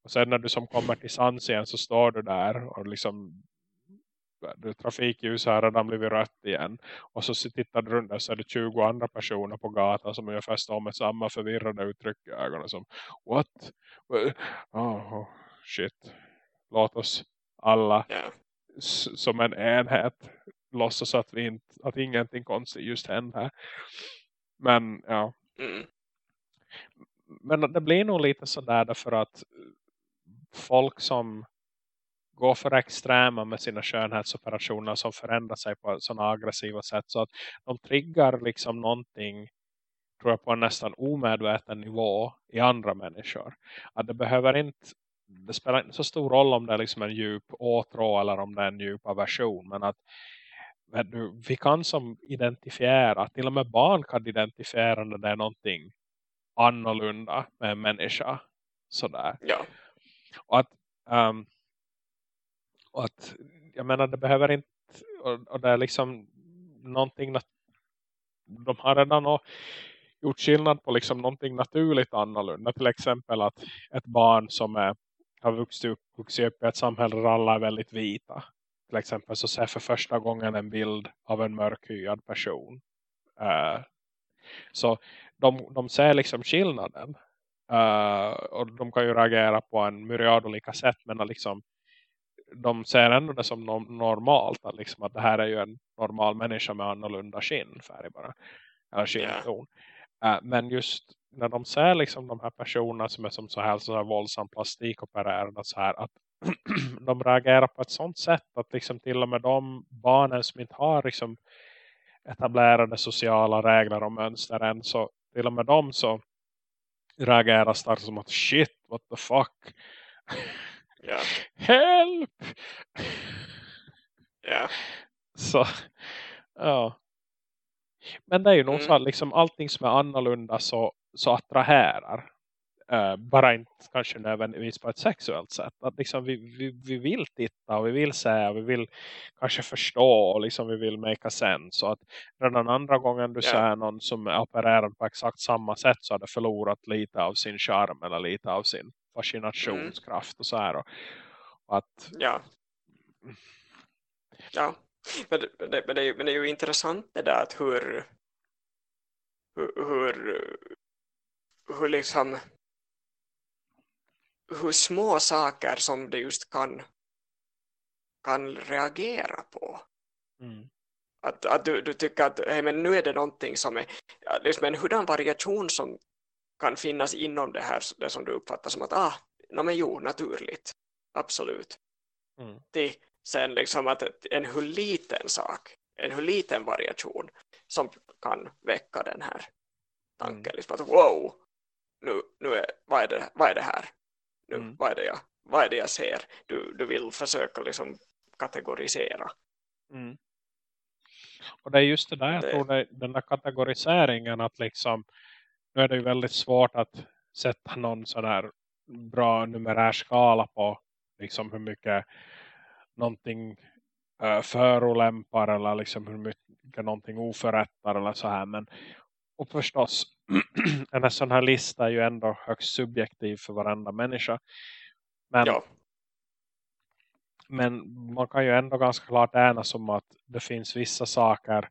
Och sen när du som kommer till sans igen så står du där och liksom trafikljus har redan blivit rött igen. Och så tittar du runt och så är det 20 andra personer på gatan som ungefär står med samma förvirrade uttryck i ögonen. Som, what? Oh, oh shit. Låt oss alla som en enhet låtsas att, vi inte, att ingenting konstigt just händer. Men ja. Mm. Men det blir nog lite sådär därför att folk som gå för extrema med sina skönhetsoperationer som förändrar sig på sådana aggressiva sätt så att de triggar liksom någonting tror jag på en nästan omedveten nivå i andra människor. Att det behöver inte det spelar inte så stor roll om det är liksom en djup åtrå eller om det är en djup aversion men att du, vi kan som identifiera, till och med barn kan identifiera när det är någonting annorlunda med en människa sådär. Ja. Och att um, och att, jag menar det behöver inte, och, och det är liksom någonting, de har redan gjort skillnad på liksom någonting naturligt annorlunda. Till exempel att ett barn som är, har vuxit upp, vuxit upp i ett samhälle där alla är väldigt vita. Till exempel så ser för första gången en bild av en mörkhyad person. Uh, så de, de ser liksom skillnaden. Uh, och de kan ju reagera på en myriad olika sätt. Men liksom de ser ändå det som normalt. Att, liksom, att det här är ju en normal människa med annorlunda skinnfärg bara. Eller skinnton. Yeah. Uh, men just när de ser liksom de här personerna som är som så här, så här våldsam plastikopererade så här att de reagerar på ett sånt sätt att liksom till och med de barnen som inte har liksom etablerade sociala regler och mönster än så till och med de så reagerar starkt som att shit, what the fuck Ja. Help! Ja. Så, ja. Men det är ju nog mm. så att liksom allting som är annorlunda så, så attraherar. Uh, bara inte kanske nödvändigtvis på ett sexuellt sätt. Att liksom vi, vi, vi vill titta och vi vill se och vi vill kanske förstå och liksom vi vill make a sense. Så att redan andra gången du yeah. ser någon som är opererad på exakt samma sätt så har det förlorat lite av sin charm eller lite av sin fascinationskraft och så här. Och, och att... Ja. Ja. Men det, men, det, men, det är, men det är ju intressant det där att hur hur, hur, hur liksom hur små saker som det just kan kan reagera på. Mm. Att, att du, du tycker att hey, men nu är det någonting som är liksom en hurdan variation som kan finnas inom det här det som du uppfattar som att ah, no, men jo, naturligt. Absolut. Mm. Till sen liksom att en hur liten sak, en hur liten variation som kan väcka den här tanken. Mm. Liksom att wow, nu, nu är, vad, är det, vad är det här? Nu. Mm. Vad, är det jag, vad är det jag ser? Du, du vill försöka liksom kategorisera. Mm. Och det är just det där jag Det- tror det, den där kategoriseringen att liksom nu är det ju väldigt svårt att sätta någon sån här bra numerär skala på liksom hur mycket någonting uh, förolämpar eller liksom hur mycket någonting oförrättar eller så här men och förstås en sån här lista är ju ändå högst subjektiv för varenda människa men Ja, Men man kan ju ändå ganska klart enas om att det finns vissa saker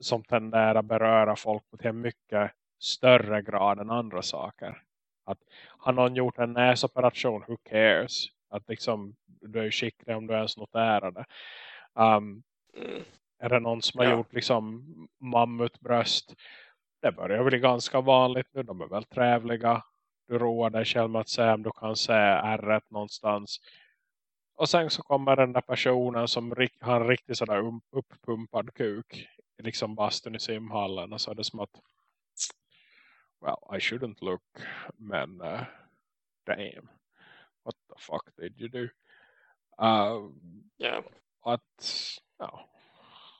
som tenderar beröra folk till en mycket större grad än andra saker. Att har någon gjort en näsoperation, who cares? Att liksom, du är ju skicklig om du ens noterar det. Um, mm, är det någon som har Ja. gjort liksom mammutbröst? Det börjar bli ganska vanligt nu. De är väl trevliga. Du roar dig själv med att säga om du kan se ärret någonstans. Och sen så kommer den där personen som har en riktigt sådär um- uppumpad kuk. Liksom bastun i simhallen. Och så är det som att well, I shouldn't look. Men uh, damn. What the fuck did you do? Uh, ja, att ja.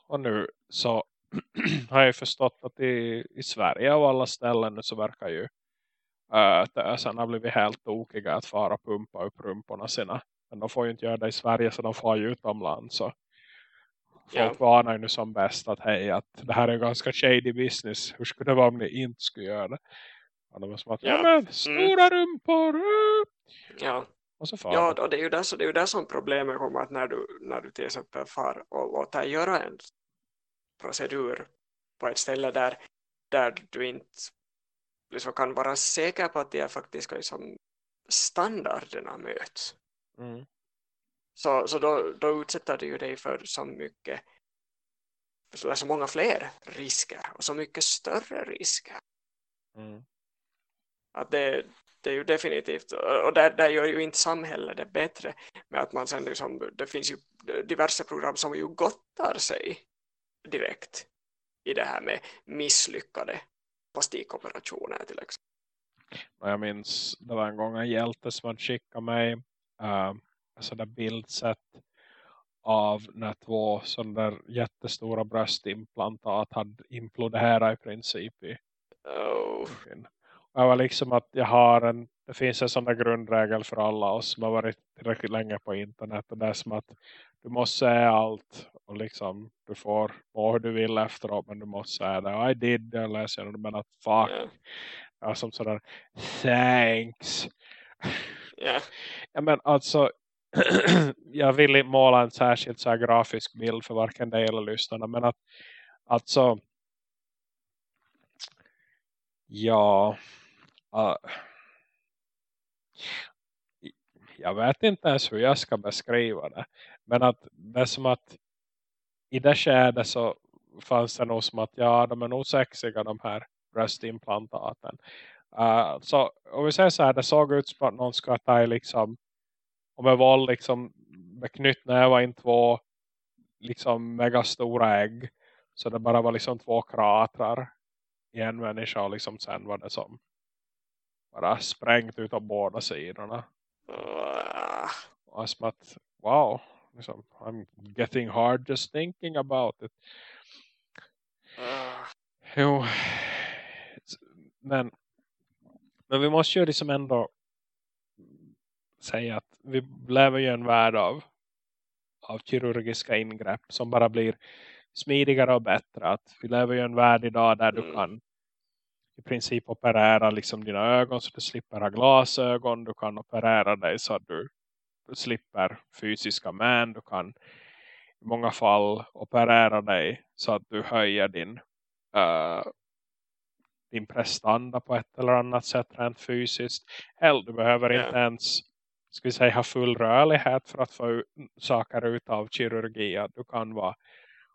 och nu så har jag förstått att i, i Sverige av alla ställen nu så verkar ju äh, tösen har blivit helt tokiga att fara och pumpa upp rumporna sina. Men de får ju inte göra det i Sverige så de får ju utomlands så folk Ja. varnar ju nu som bäst att hej att det här är en ganska shady business. Hur skulle det vara om ni inte skulle göra det? Och de som att, ja, men stora rumpor! äh." ja. Och så far Ja, och det är ju så det är ju där som problemet kommer att när du, när du till exempel far och låter göra en procedur på ett ställe där, där du inte liksom kan vara säker på att de här faktiska liksom, standarderna möts. Mm. Så, så då, då utsätter du dig för så mycket för så många fler risker och så mycket större risker. Mm. Att det, det är ju definitivt, och där, där gör ju inte samhället det bättre med att man sen liksom, det finns ju diverse program som ju gottar sig direkt i det här med misslyckade plastikoperationer till exempel. Jag minns det var en gång en hjälte som hade skickat mig uh, en sån där bildsätt av när två sådana där jättestora bröstimplantat hade imploderat i princip i Oh, jag var liksom att jag har en, det finns en sån där grundregel för alla oss som har varit tillräckligt länge på internet och det är som att du måste säga allt och liksom du får må hur du vill efteråt men du måste säga det. I did, jag läser det men att fuck. ja, Ja, som sådär thanks. ja, Ja, men alltså jag vill inte måla en särskilt så grafisk bild för varken dig eller lyssnarna men att alltså ja uh, jag vet inte ens hur jag ska beskriva det men att det är som att i det skedet så fanns det nog som att ja, de är nog sexiga de här bröstimplantaten. Uh, eh, så om vi säger så här, det såg ut som att någon ska ta i liksom om med våld liksom med knytnävar in två liksom megastora ägg så det bara var liksom två kratrar i en människa och liksom sen var det som bara sprängt ut av båda sidorna Ah, och som att wow liksom, I'm getting hard just thinking about it ah, Jo, men, men vi måste ju liksom ändå säga att vi lever ju en värld av, av kirurgiska ingrepp som bara blir smidigare och bättre. Att vi lever ju en värld idag där du Mm. kan i princip operera liksom dina ögon så du slipper ha glasögon. Du kan operera dig så att du slipper fysiska män. Du kan i många fall operera dig så att du höjer din uh, din prestanda på ett eller annat sätt rent fysiskt. Hell, du behöver inte ens ska vi säga, ha full rörlighet för att få saker ut av kirurgi. Du kan vara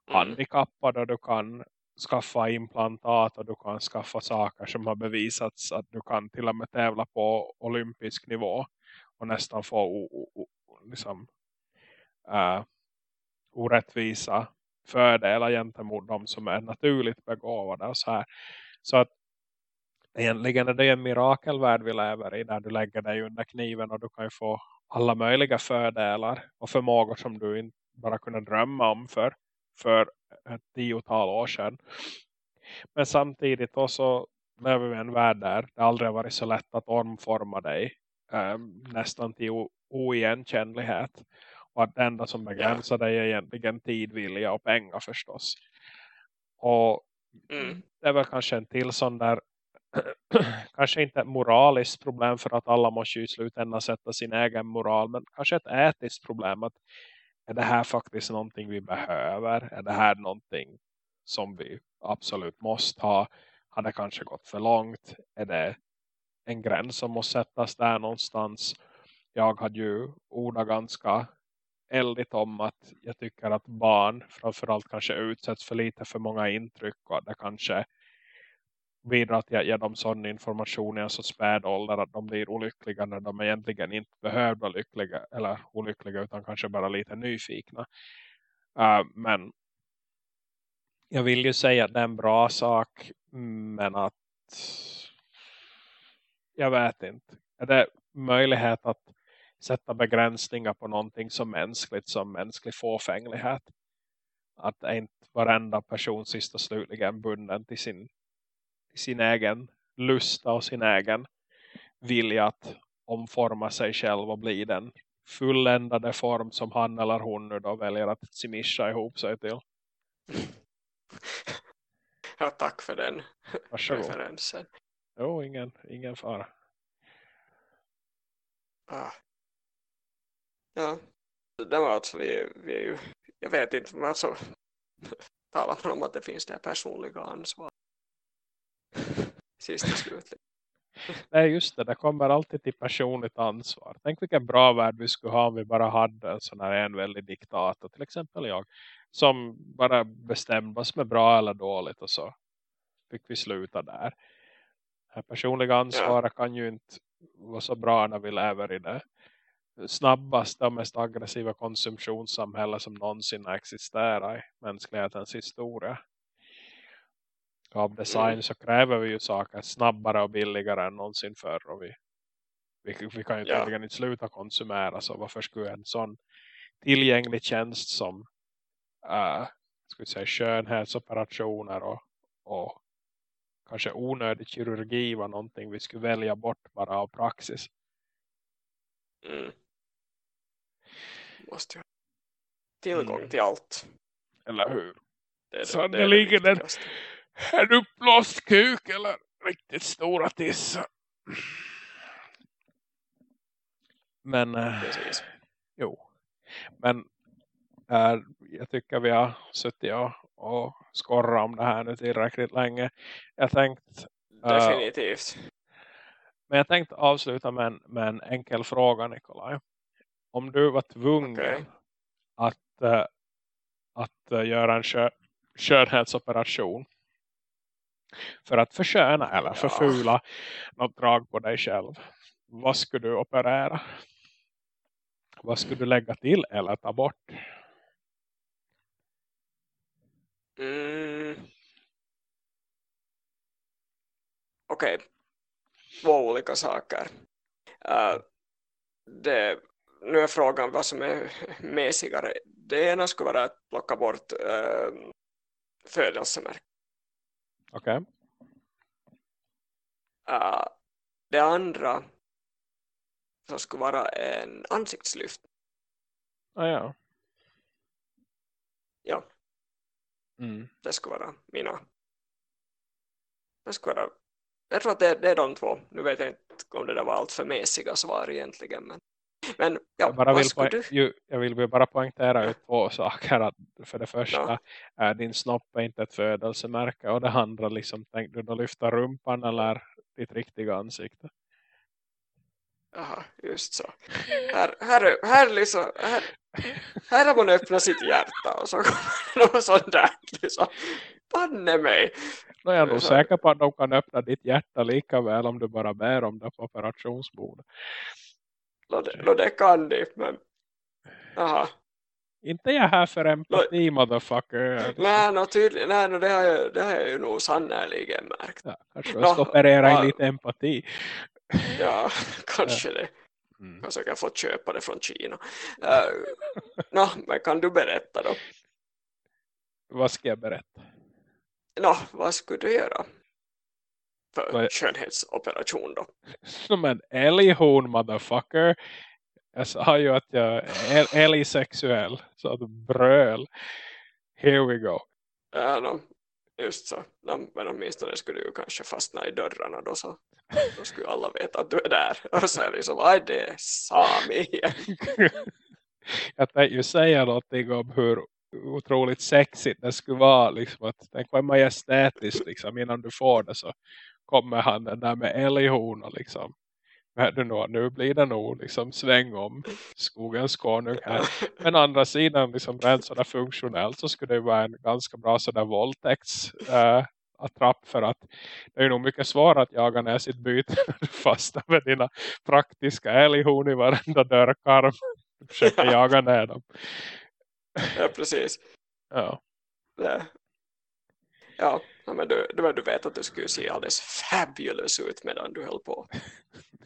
mm, handikappad och du kan skaffa implantat och du kan skaffa saker som har bevisats att du kan till och med tävla på olympisk nivå och nästan få o, o, o, liksom, uh, orättvisa fördelar gentemot de som är naturligt begåvade och så här. Så att egentligen är det en mirakelvärld vi lever i där du lägger dig under kniven och du kan ju få alla möjliga fördelar och förmågor som du inte bara kunde drömma om för, för ett tiotal år sedan. Men samtidigt också lever vi i en värld där det aldrig varit så lätt att omforma dig eh, nästan till oigenkännlighet. Och att det enda som begränsar dig är egentligen tid, vilja och pengar förstås. Och mm. det är väl kanske en till sån där kanske inte ett moraliskt problem för att alla måste ju i slutändan sätta sin egen moral. Men kanske ett etiskt problem att är det här faktiskt någonting vi behöver? Är det här någonting som vi absolut måste ha? Har det kanske gått för långt? Är det en gräns som måste sättas där någonstans? Jag hade ju ordat ganska eldigt om att jag tycker att barn framförallt kanske utsätts för lite för många intryck och det kanske bidrar till att ge dem sån information i en så späd ålder att de blir olyckliga när de egentligen inte behöver vara lyckliga eller olyckliga utan kanske bara lite nyfikna. Uh, men jag vill ju säga att det är en bra sak men att jag vet inte. Är det möjlighet att sätta begränsningar på någonting som mänskligt som mänsklig fåfänglighet? Att inte varenda person sist och slutligen bunden till sin sin egen lusta och sin egen vilja att omforma sig själv och bli den fulländade form som han eller hon nu då väljer att simischa ihop sig till. Ja, tack för den Varsågod. referensen. Jo, ingen, ingen fara. Ah. Ja, det var alltså vi, vi är ju, jag vet inte, men alltså talar om att det finns det personliga ansvar sist och slutligen. Nej just det, det kommer alltid till personligt ansvar. Tänk vilken bra värld vi skulle ha om vi bara hade en sån här en väldig diktator. Till exempel jag. Som bara bestämde vad som är bra eller dåligt och så fick vi sluta där. Det personliga ansvaret ja. kan ju inte vara så bra när vi lever i det snabbaste och mest aggressiva konsumtionssamhälle som någonsin existerar i mänsklighetens historia av design så kräver vi ju saker snabbare och billigare än någonsin förr. Och vi, vi, vi kan ju ja. tydligen inte sluta konsumera så varför skulle en sån tillgänglig tjänst som uh, ska säga, skönhetsoperationer och, och kanske onödig kirurgi var någonting vi skulle välja bort bara av praxis. Mm. Måste ju tillgång mm. till allt. Eller hur? Det är det, Sannoliken det det en uppblåst kuk eller riktigt stora tissar. Men eh, jo. Men äh, jag tycker vi har suttit och, och skorrat om det här nu tillräckligt länge. Jag tänkt äh, Definitivt. Men jag tänkte avsluta med en, med en enkel fråga Nikolaj. Om du var tvungen okay. att, äh, att göra en skö skönhetsoperation för att försköna eller förfula något drag på dig själv. Vad skulle du operera? Vad skulle du lägga till eller ta bort? Mm. Okej. Okay. Två olika saker. Uh, det, nu är frågan vad som är mesigare. Det ena skulle vara att plocka bort uh, födelsemärken. Okej. Okay. Uh, det andra så skulle vara en ansiktslyft. Ah, ja. Ja. Mm. Det skulle vara mina. Det skulle vara jag tror att det, det, är de två. Nu vet jag inte om det där var allt för mässiga svar egentligen. Men, men ja, jag, bara vill du? Ju, jag vill bara poängtera ut två saker. Att för det första, ja. är din snopp är inte ett födelsemärke. Och det andra, liksom, tänk du då lyfta rumpan eller ditt riktiga ansikte? Jaha, just så. Här, här, här, liksom, här, här har man öppnat sitt hjärta och så kommer det något sånt där. Liksom. Banne mig. Jag är nog säker på att de kan öppna ditt hjärta lika väl om du bara bär om det på operationsbordet. Nå, det, kan de, men... Aha. Inte jag här för empati, no, motherfucker. Nej, no, tydligen, nej no, det, har jag, det har jag ju nog sannoliken märkt. Ja, kanske jag ska operera ja, in lite empati. Ja, kanske det. Mm. Kanske jag kan få köpa det från Kina. Uh, no, men kan du berätta då? Vad ska jag berätta? Nå, vad skulle du göra? För vad? skönhetsoperation då? Som en älghorn, motherfucker. Jag sa ju att jag är älgsexuell. Så att bröl. Here we go. Ja, no, just så. No, men åtminstone skulle du kanske fastna i dörrarna då så. Då skulle alla veta att du är där. Och så är det liksom, aj det är Sami. jag tänkte ju säga någonting om hur otroligt sexigt det skulle vara. Liksom, att, tänk vad majestätiskt liksom, innan du får det så kommer han den där med älghorn liksom. Men nu, blir det nog liksom sväng om skogens konung här. Men andra sidan liksom rent sådär funktionellt så skulle det vara en ganska bra sådär våldtäkts äh, attrapp för att det är nog mycket svårare att jaga ner sitt byte fast med dina praktiska älghorn i varenda dörrkarm. Försöka jaga ner dem. Ja, precis. Ja. Det. Ja, men du, du, du vet att du skulle se alldeles fabulous ut medan du höll på.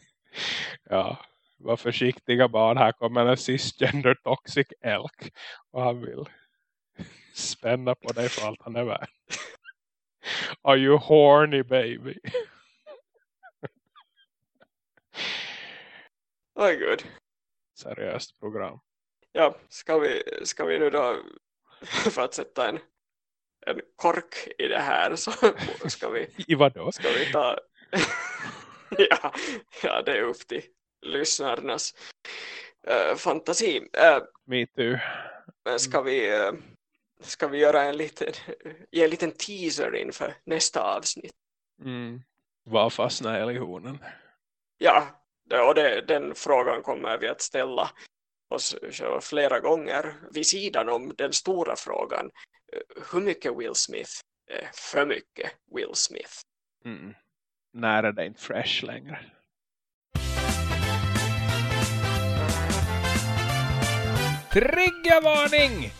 ja, var försiktiga barn. Här kommer en cisgender toxic elk. Och han vill spänna på dig för allt han är värd. Are you horny baby? Oh gud. Seriöst program ja, ska vi, ska vi nu då för att sätta en, en kork i det här så ska vi, I vad då? Ska vi ta ja, ja, det är upp till lyssnarnas uh, fantasi. Uh, Me too. Men ska vi, uh, ska vi göra en liten, ge en liten teaser inför nästa avsnitt? Mm. Vad fastnar älghonen? Ja, och det, den frågan kommer vi att ställa oss flera gånger vid sidan om den stora frågan eh, hur mycket Will Smith är för mycket Will Smith. Mm. När är det inte fresh längre? Triggervarning!